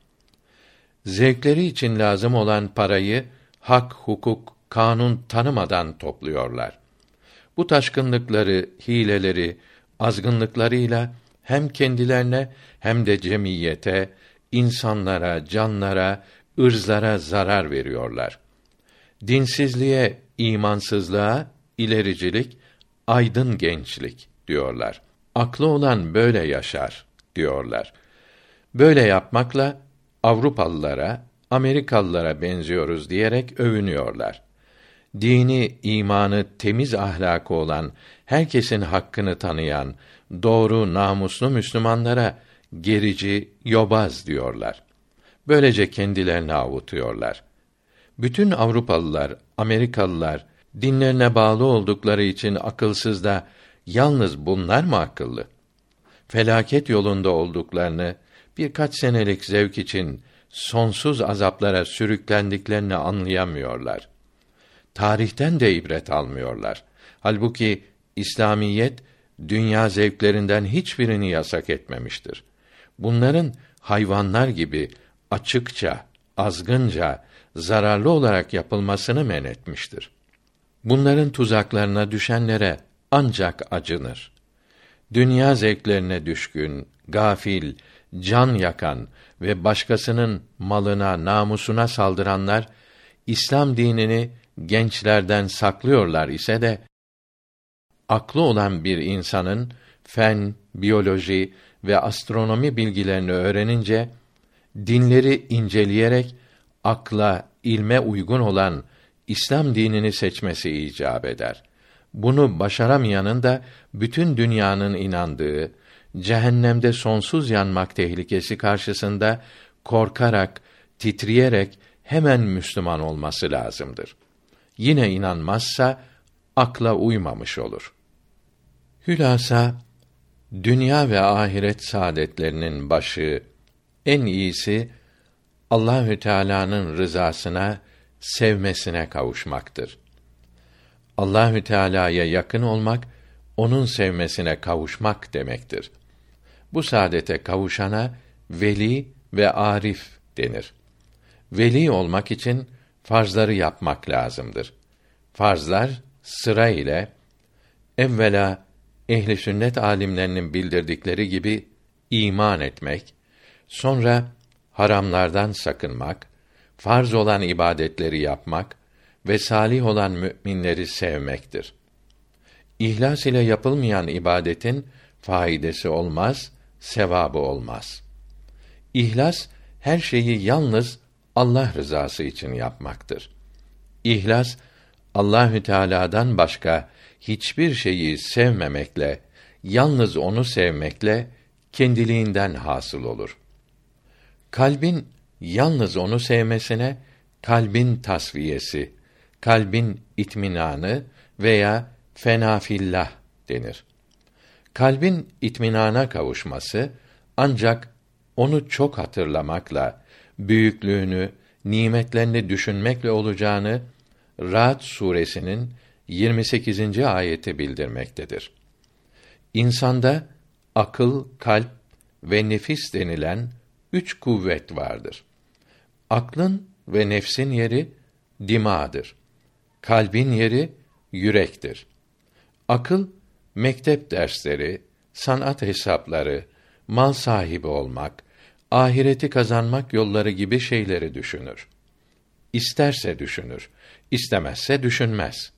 Zevkleri için lazım olan parayı hak, hukuk, kanun tanımadan topluyorlar. Bu taşkınlıkları, hileleri, azgınlıklarıyla hem kendilerine hem de cemiyete, insanlara, canlara, ırzlara zarar veriyorlar. Dinsizliğe, imansızlığa ilericilik, aydın gençlik diyorlar. Aklı olan böyle yaşar diyorlar. Böyle yapmakla Avrupalılara, Amerikalılara benziyoruz diyerek övünüyorlar. Dini, imanı, temiz ahlakı olan, herkesin hakkını tanıyan, doğru, namuslu Müslümanlara gerici, yobaz diyorlar. Böylece kendilerini avutuyorlar. Bütün Avrupalılar, Amerikalılar dinlerine bağlı oldukları için akılsız da yalnız bunlar mı akıllı? Felaket yolunda olduklarını, birkaç senelik zevk için sonsuz azaplara sürüklendiklerini anlayamıyorlar. Tarihten de ibret almıyorlar. Halbuki İslamiyet dünya zevklerinden hiçbirini yasak etmemiştir. Bunların hayvanlar gibi açıkça, azgınca, zararlı olarak yapılmasını men etmiştir. Bunların tuzaklarına düşenlere ancak acınır. Dünya zevklerine düşkün, gafil, can yakan ve başkasının malına, namusuna saldıranlar İslam dinini gençlerden saklıyorlar ise de aklı olan bir insanın fen, biyoloji ve astronomi bilgilerini öğrenince dinleri inceleyerek akla, ilme uygun olan İslam dinini seçmesi icap eder. Bunu başaramayanın da bütün dünyanın inandığı cehennemde sonsuz yanmak tehlikesi karşısında korkarak, titreyerek hemen Müslüman olması lazımdır. Yine inanmazsa akla uymamış olur. Hülasa dünya ve ahiret saadetlerinin başı en iyisi Allahü Teala'nın rızasına, sevmesine kavuşmaktır. Allahü Teala'ya yakın olmak onun sevmesine kavuşmak demektir. Bu saadete kavuşana veli ve arif denir. Veli olmak için farzları yapmak lazımdır. Farzlar sıra ile evvela ehli sünnet alimlerinin bildirdikleri gibi iman etmek, sonra haramlardan sakınmak, farz olan ibadetleri yapmak ve salih olan müminleri sevmektir. İhlas ile yapılmayan ibadetin faidesi olmaz, sevabı olmaz. İhlas her şeyi yalnız Allah rızası için yapmaktır. İhlas Allahü Teala'dan başka hiçbir şeyi sevmemekle, yalnız onu sevmekle kendiliğinden hasıl olur. Kalbin yalnız onu sevmesine kalbin tasfiyesi, kalbin itminanı veya fenafillah denir. Kalbin itminana kavuşması ancak onu çok hatırlamakla, büyüklüğünü, nimetlerini düşünmekle olacağını Ra'd suresinin 28. ayeti bildirmektedir. İnsanda akıl, kalp ve nefis denilen üç kuvvet vardır. Aklın ve nefsin yeri dimadır. Kalbin yeri yürektir. Akıl mektep dersleri, sanat hesapları, mal sahibi olmak, ahireti kazanmak yolları gibi şeyleri düşünür. İsterse düşünür, istemezse düşünmez.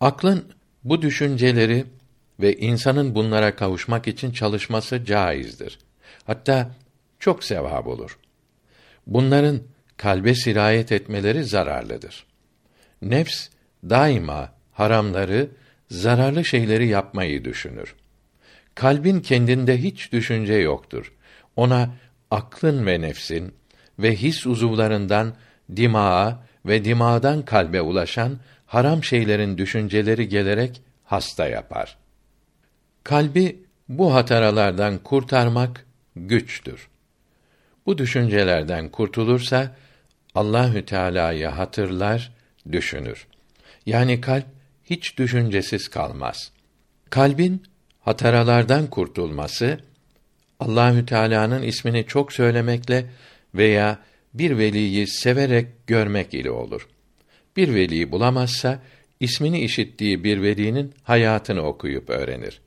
Aklın bu düşünceleri ve insanın bunlara kavuşmak için çalışması caizdir. Hatta çok sevap olur. Bunların kalbe sirayet etmeleri zararlıdır. Nefs daima haramları, zararlı şeyleri yapmayı düşünür. Kalbin kendinde hiç düşünce yoktur. Ona aklın ve nefsin ve his uzuvlarından dimağa ve dimağdan kalbe ulaşan haram şeylerin düşünceleri gelerek hasta yapar. Kalbi bu hataralardan kurtarmak güçtür. Bu düşüncelerden kurtulursa Allahü Teala'yı hatırlar, düşünür. Yani kalp hiç düşüncesiz kalmaz. Kalbin hataralardan kurtulması Allahü Teala'nın ismini çok söylemekle veya bir veliyi severek görmek ile olur. Bir veliyi bulamazsa ismini işittiği bir velinin hayatını okuyup öğrenir.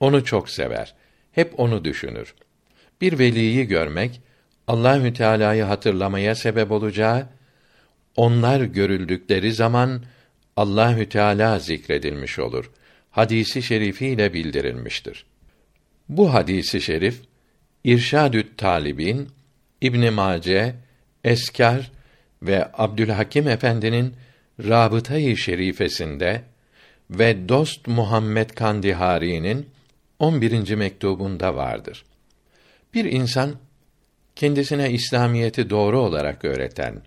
Onu çok sever. Hep onu düşünür. Bir veliyi görmek Allahü Teala'yı hatırlamaya sebep olacağı onlar görüldükleri zaman Allahü Teala zikredilmiş olur. Hadisi şerifiyle bildirilmiştir. Bu hadisi şerif İrşadü't Talibin İbn Mace, Eskar ve Abdülhakim Efendi'nin Rabıta-i Şerifesinde ve Dost Muhammed Kandihari'nin 11. mektubunda vardır. Bir insan kendisine İslamiyeti doğru olarak öğreten,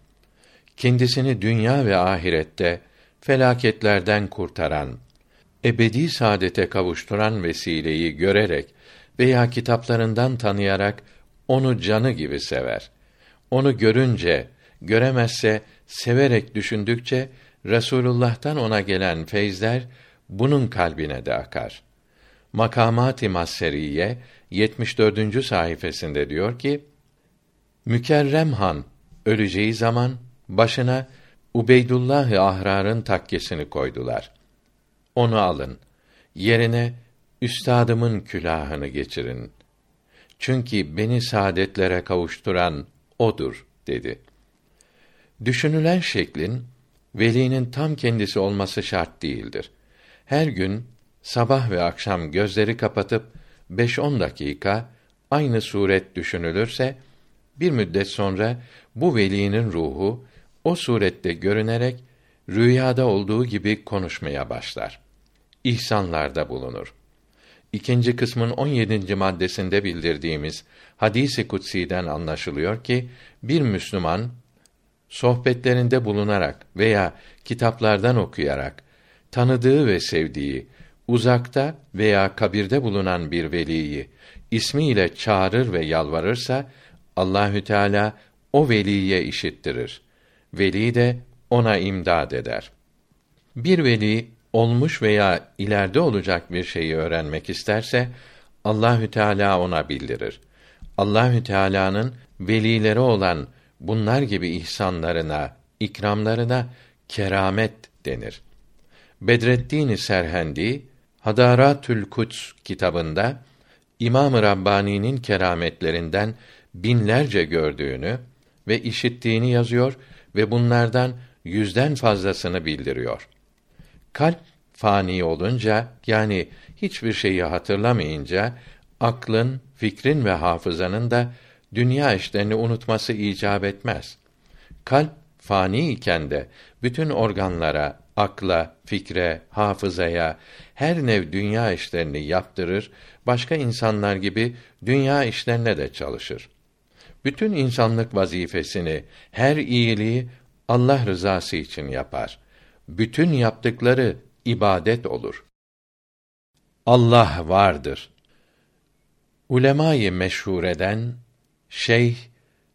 kendisini dünya ve ahirette felaketlerden kurtaran, ebedi saadete kavuşturan vesileyi görerek veya kitaplarından tanıyarak onu canı gibi sever. Onu görünce, göremezse severek düşündükçe Resulullah'tan ona gelen feyzler bunun kalbine de akar. Makamat-ı Masseriye 74. sayfasında diyor ki: Mükerrem Han öleceği zaman başına Ubeydullah Ahrar'ın takkesini koydular. Onu alın. Yerine üstadımın külahını geçirin. Çünkü beni saadetlere kavuşturan odur dedi. Düşünülen şeklin velinin tam kendisi olması şart değildir. Her gün sabah ve akşam gözleri kapatıp beş on dakika aynı suret düşünülürse bir müddet sonra bu velinin ruhu o surette görünerek rüyada olduğu gibi konuşmaya başlar. İhsanlarda bulunur. İkinci kısmın 17. maddesinde bildirdiğimiz hadisi kutsi'den anlaşılıyor ki bir Müslüman sohbetlerinde bulunarak veya kitaplardan okuyarak tanıdığı ve sevdiği uzakta veya kabirde bulunan bir veliyi ismiyle çağırır ve yalvarırsa Allahü Teala o veliye işittirir. Veli de ona imdad eder. Bir veli olmuş veya ileride olacak bir şeyi öğrenmek isterse Allahü Teala ona bildirir. Allahü Teala'nın velileri olan bunlar gibi ihsanlarına, ikramlarına keramet denir. Bedreddin Serhendi Hadaratül Kuts kitabında İmam-ı Rabbani'nin kerametlerinden binlerce gördüğünü ve işittiğini yazıyor ve bunlardan yüzden fazlasını bildiriyor. Kalp fani olunca yani hiçbir şeyi hatırlamayınca aklın, fikrin ve hafızanın da dünya işlerini unutması icap etmez. Kalp fani iken de bütün organlara, akla, fikre, hafızaya, her nev dünya işlerini yaptırır, başka insanlar gibi dünya işlerine de çalışır. bütün insanlık vazifesini, her iyiliği Allah rızası için yapar. Bütün yaptıkları ibadet olur. Allah vardır. Ulemayı meşhureden Şeyh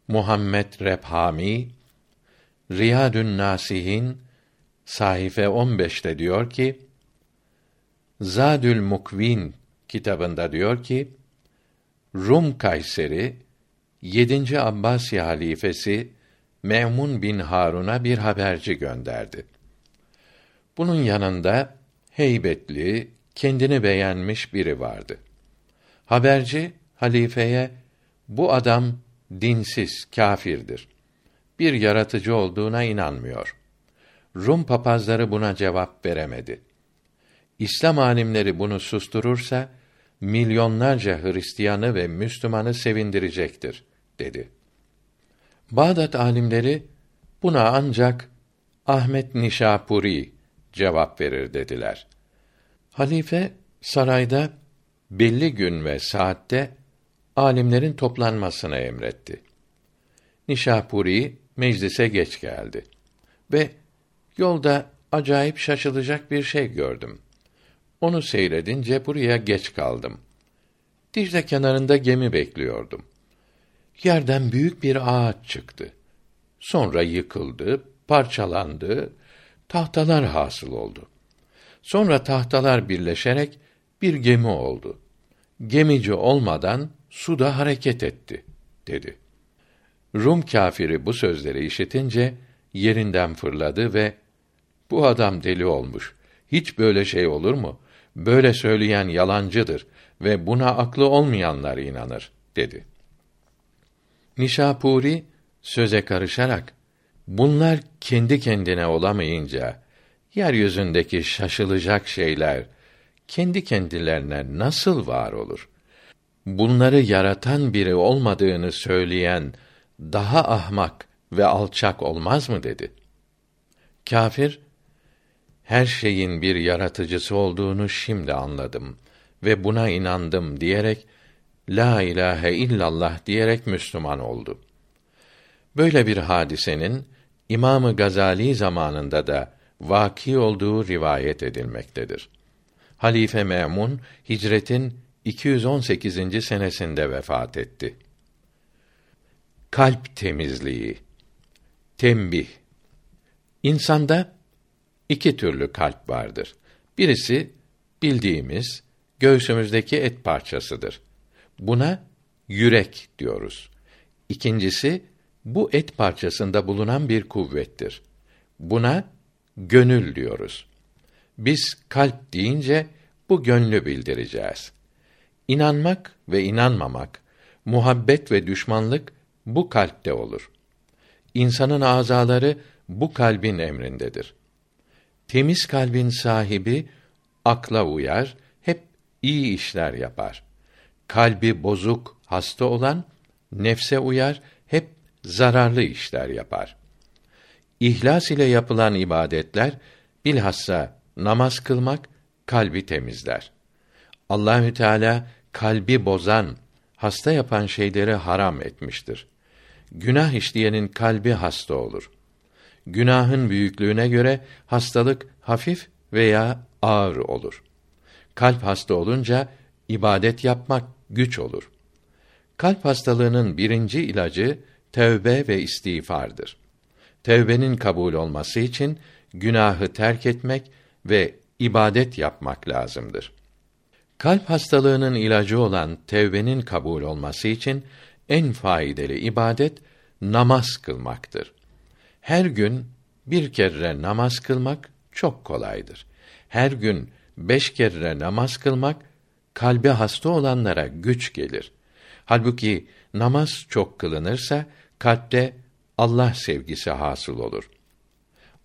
Muhammed Rebhami Riyadün Nasihin sahife 15'te diyor ki Zadül Mukvin kitabında diyor ki Rum Kayseri 7. Abbasi halifesi Me'mun bin Harun'a bir haberci gönderdi. Bunun yanında heybetli, kendini beğenmiş biri vardı. Haberci halifeye bu adam dinsiz, kâfirdir. Bir yaratıcı olduğuna inanmıyor. Rum papazları buna cevap veremedi. İslam alimleri bunu susturursa milyonlarca Hristiyanı ve Müslümanı sevindirecektir dedi. Bağdat alimleri buna ancak Ahmet Nişapuri cevap verir dediler. Halife sarayda belli gün ve saatte alimlerin toplanmasını emretti. Nişapuri meclise geç geldi ve yolda acayip şaşılacak bir şey gördüm. Onu seyredince buraya geç kaldım. Dicle kenarında gemi bekliyordum. Yerden büyük bir ağaç çıktı. Sonra yıkıldı, parçalandı, tahtalar hasıl oldu. Sonra tahtalar birleşerek bir gemi oldu. Gemici olmadan suda hareket etti, dedi. Rum kâfiri bu sözleri işitince yerinden fırladı ve bu adam deli olmuş. Hiç böyle şey olur mu? Böyle söyleyen yalancıdır ve buna aklı olmayanlar inanır, dedi. Nişapuri söze karışarak bunlar kendi kendine olamayınca yeryüzündeki şaşılacak şeyler kendi kendilerine nasıl var olur? Bunları yaratan biri olmadığını söyleyen daha ahmak ve alçak olmaz mı dedi. Kafir her şeyin bir yaratıcısı olduğunu şimdi anladım ve buna inandım diyerek la ilahe illallah diyerek Müslüman oldu. Böyle bir hadisenin İmamı Gazali zamanında da vaki olduğu rivayet edilmektedir. Halife Memun hicretin 218. senesinde vefat etti. Kalp temizliği tembih İnsanda iki türlü kalp vardır. Birisi bildiğimiz göğsümüzdeki et parçasıdır. Buna yürek diyoruz. İkincisi bu et parçasında bulunan bir kuvvettir. Buna gönül diyoruz. Biz kalp deyince bu gönlü bildireceğiz. İnanmak ve inanmamak, muhabbet ve düşmanlık bu kalpte olur. İnsanın azaları bu kalbin emrindedir. Temiz kalbin sahibi akla uyar, hep iyi işler yapar. Kalbi bozuk, hasta olan nefse uyar, zararlı işler yapar. İhlas ile yapılan ibadetler bilhassa namaz kılmak kalbi temizler. Allahü Teala kalbi bozan, hasta yapan şeyleri haram etmiştir. Günah işleyenin kalbi hasta olur. Günahın büyüklüğüne göre hastalık hafif veya ağır olur. Kalp hasta olunca ibadet yapmak güç olur. Kalp hastalığının birinci ilacı tevbe ve istiğfardır. Tevbenin kabul olması için günahı terk etmek ve ibadet yapmak lazımdır. Kalp hastalığının ilacı olan tevbenin kabul olması için en faydalı ibadet namaz kılmaktır. Her gün bir kere namaz kılmak çok kolaydır. Her gün beş kere namaz kılmak kalbi hasta olanlara güç gelir. Halbuki namaz çok kılınırsa kalpte Allah sevgisi hasıl olur.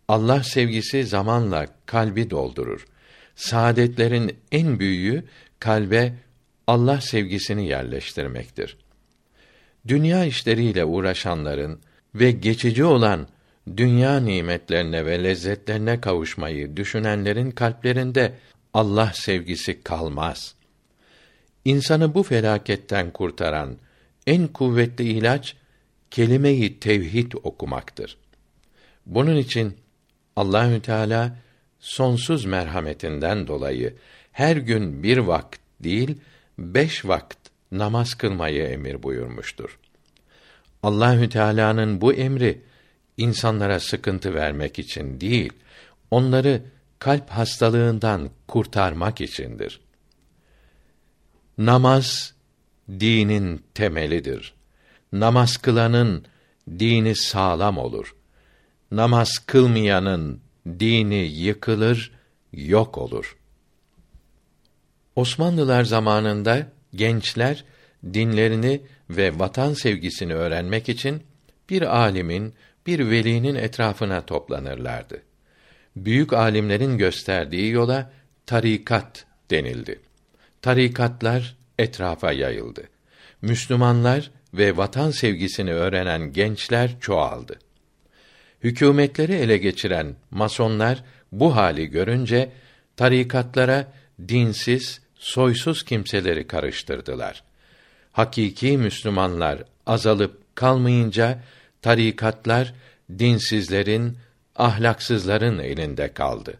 Allah sevgisi zamanla kalbi doldurur. Saadetlerin en büyüğü kalbe Allah sevgisini yerleştirmektir. Dünya işleriyle uğraşanların ve geçici olan dünya nimetlerine ve lezzetlerine kavuşmayı düşünenlerin kalplerinde Allah sevgisi kalmaz. İnsanı bu felaketten kurtaran en kuvvetli ilaç kelime-i tevhid okumaktır. Bunun için Allahü Teala sonsuz merhametinden dolayı her gün bir vakit değil, beş vakit namaz kılmayı emir buyurmuştur. Allahü Teala'nın bu emri insanlara sıkıntı vermek için değil, onları kalp hastalığından kurtarmak içindir. Namaz dinin temelidir. Namaz kılanın dini sağlam olur. Namaz kılmayanın dini yıkılır, yok olur. Osmanlılar zamanında gençler dinlerini ve vatan sevgisini öğrenmek için bir alimin, bir velinin etrafına toplanırlardı. Büyük alimlerin gösterdiği yola tarikat denildi. Tarikatlar etrafa yayıldı. Müslümanlar ve vatan sevgisini öğrenen gençler çoğaldı. Hükümetleri ele geçiren masonlar bu hali görünce tarikatlara dinsiz, soysuz kimseleri karıştırdılar. Hakiki Müslümanlar azalıp kalmayınca tarikatlar dinsizlerin, ahlaksızların elinde kaldı.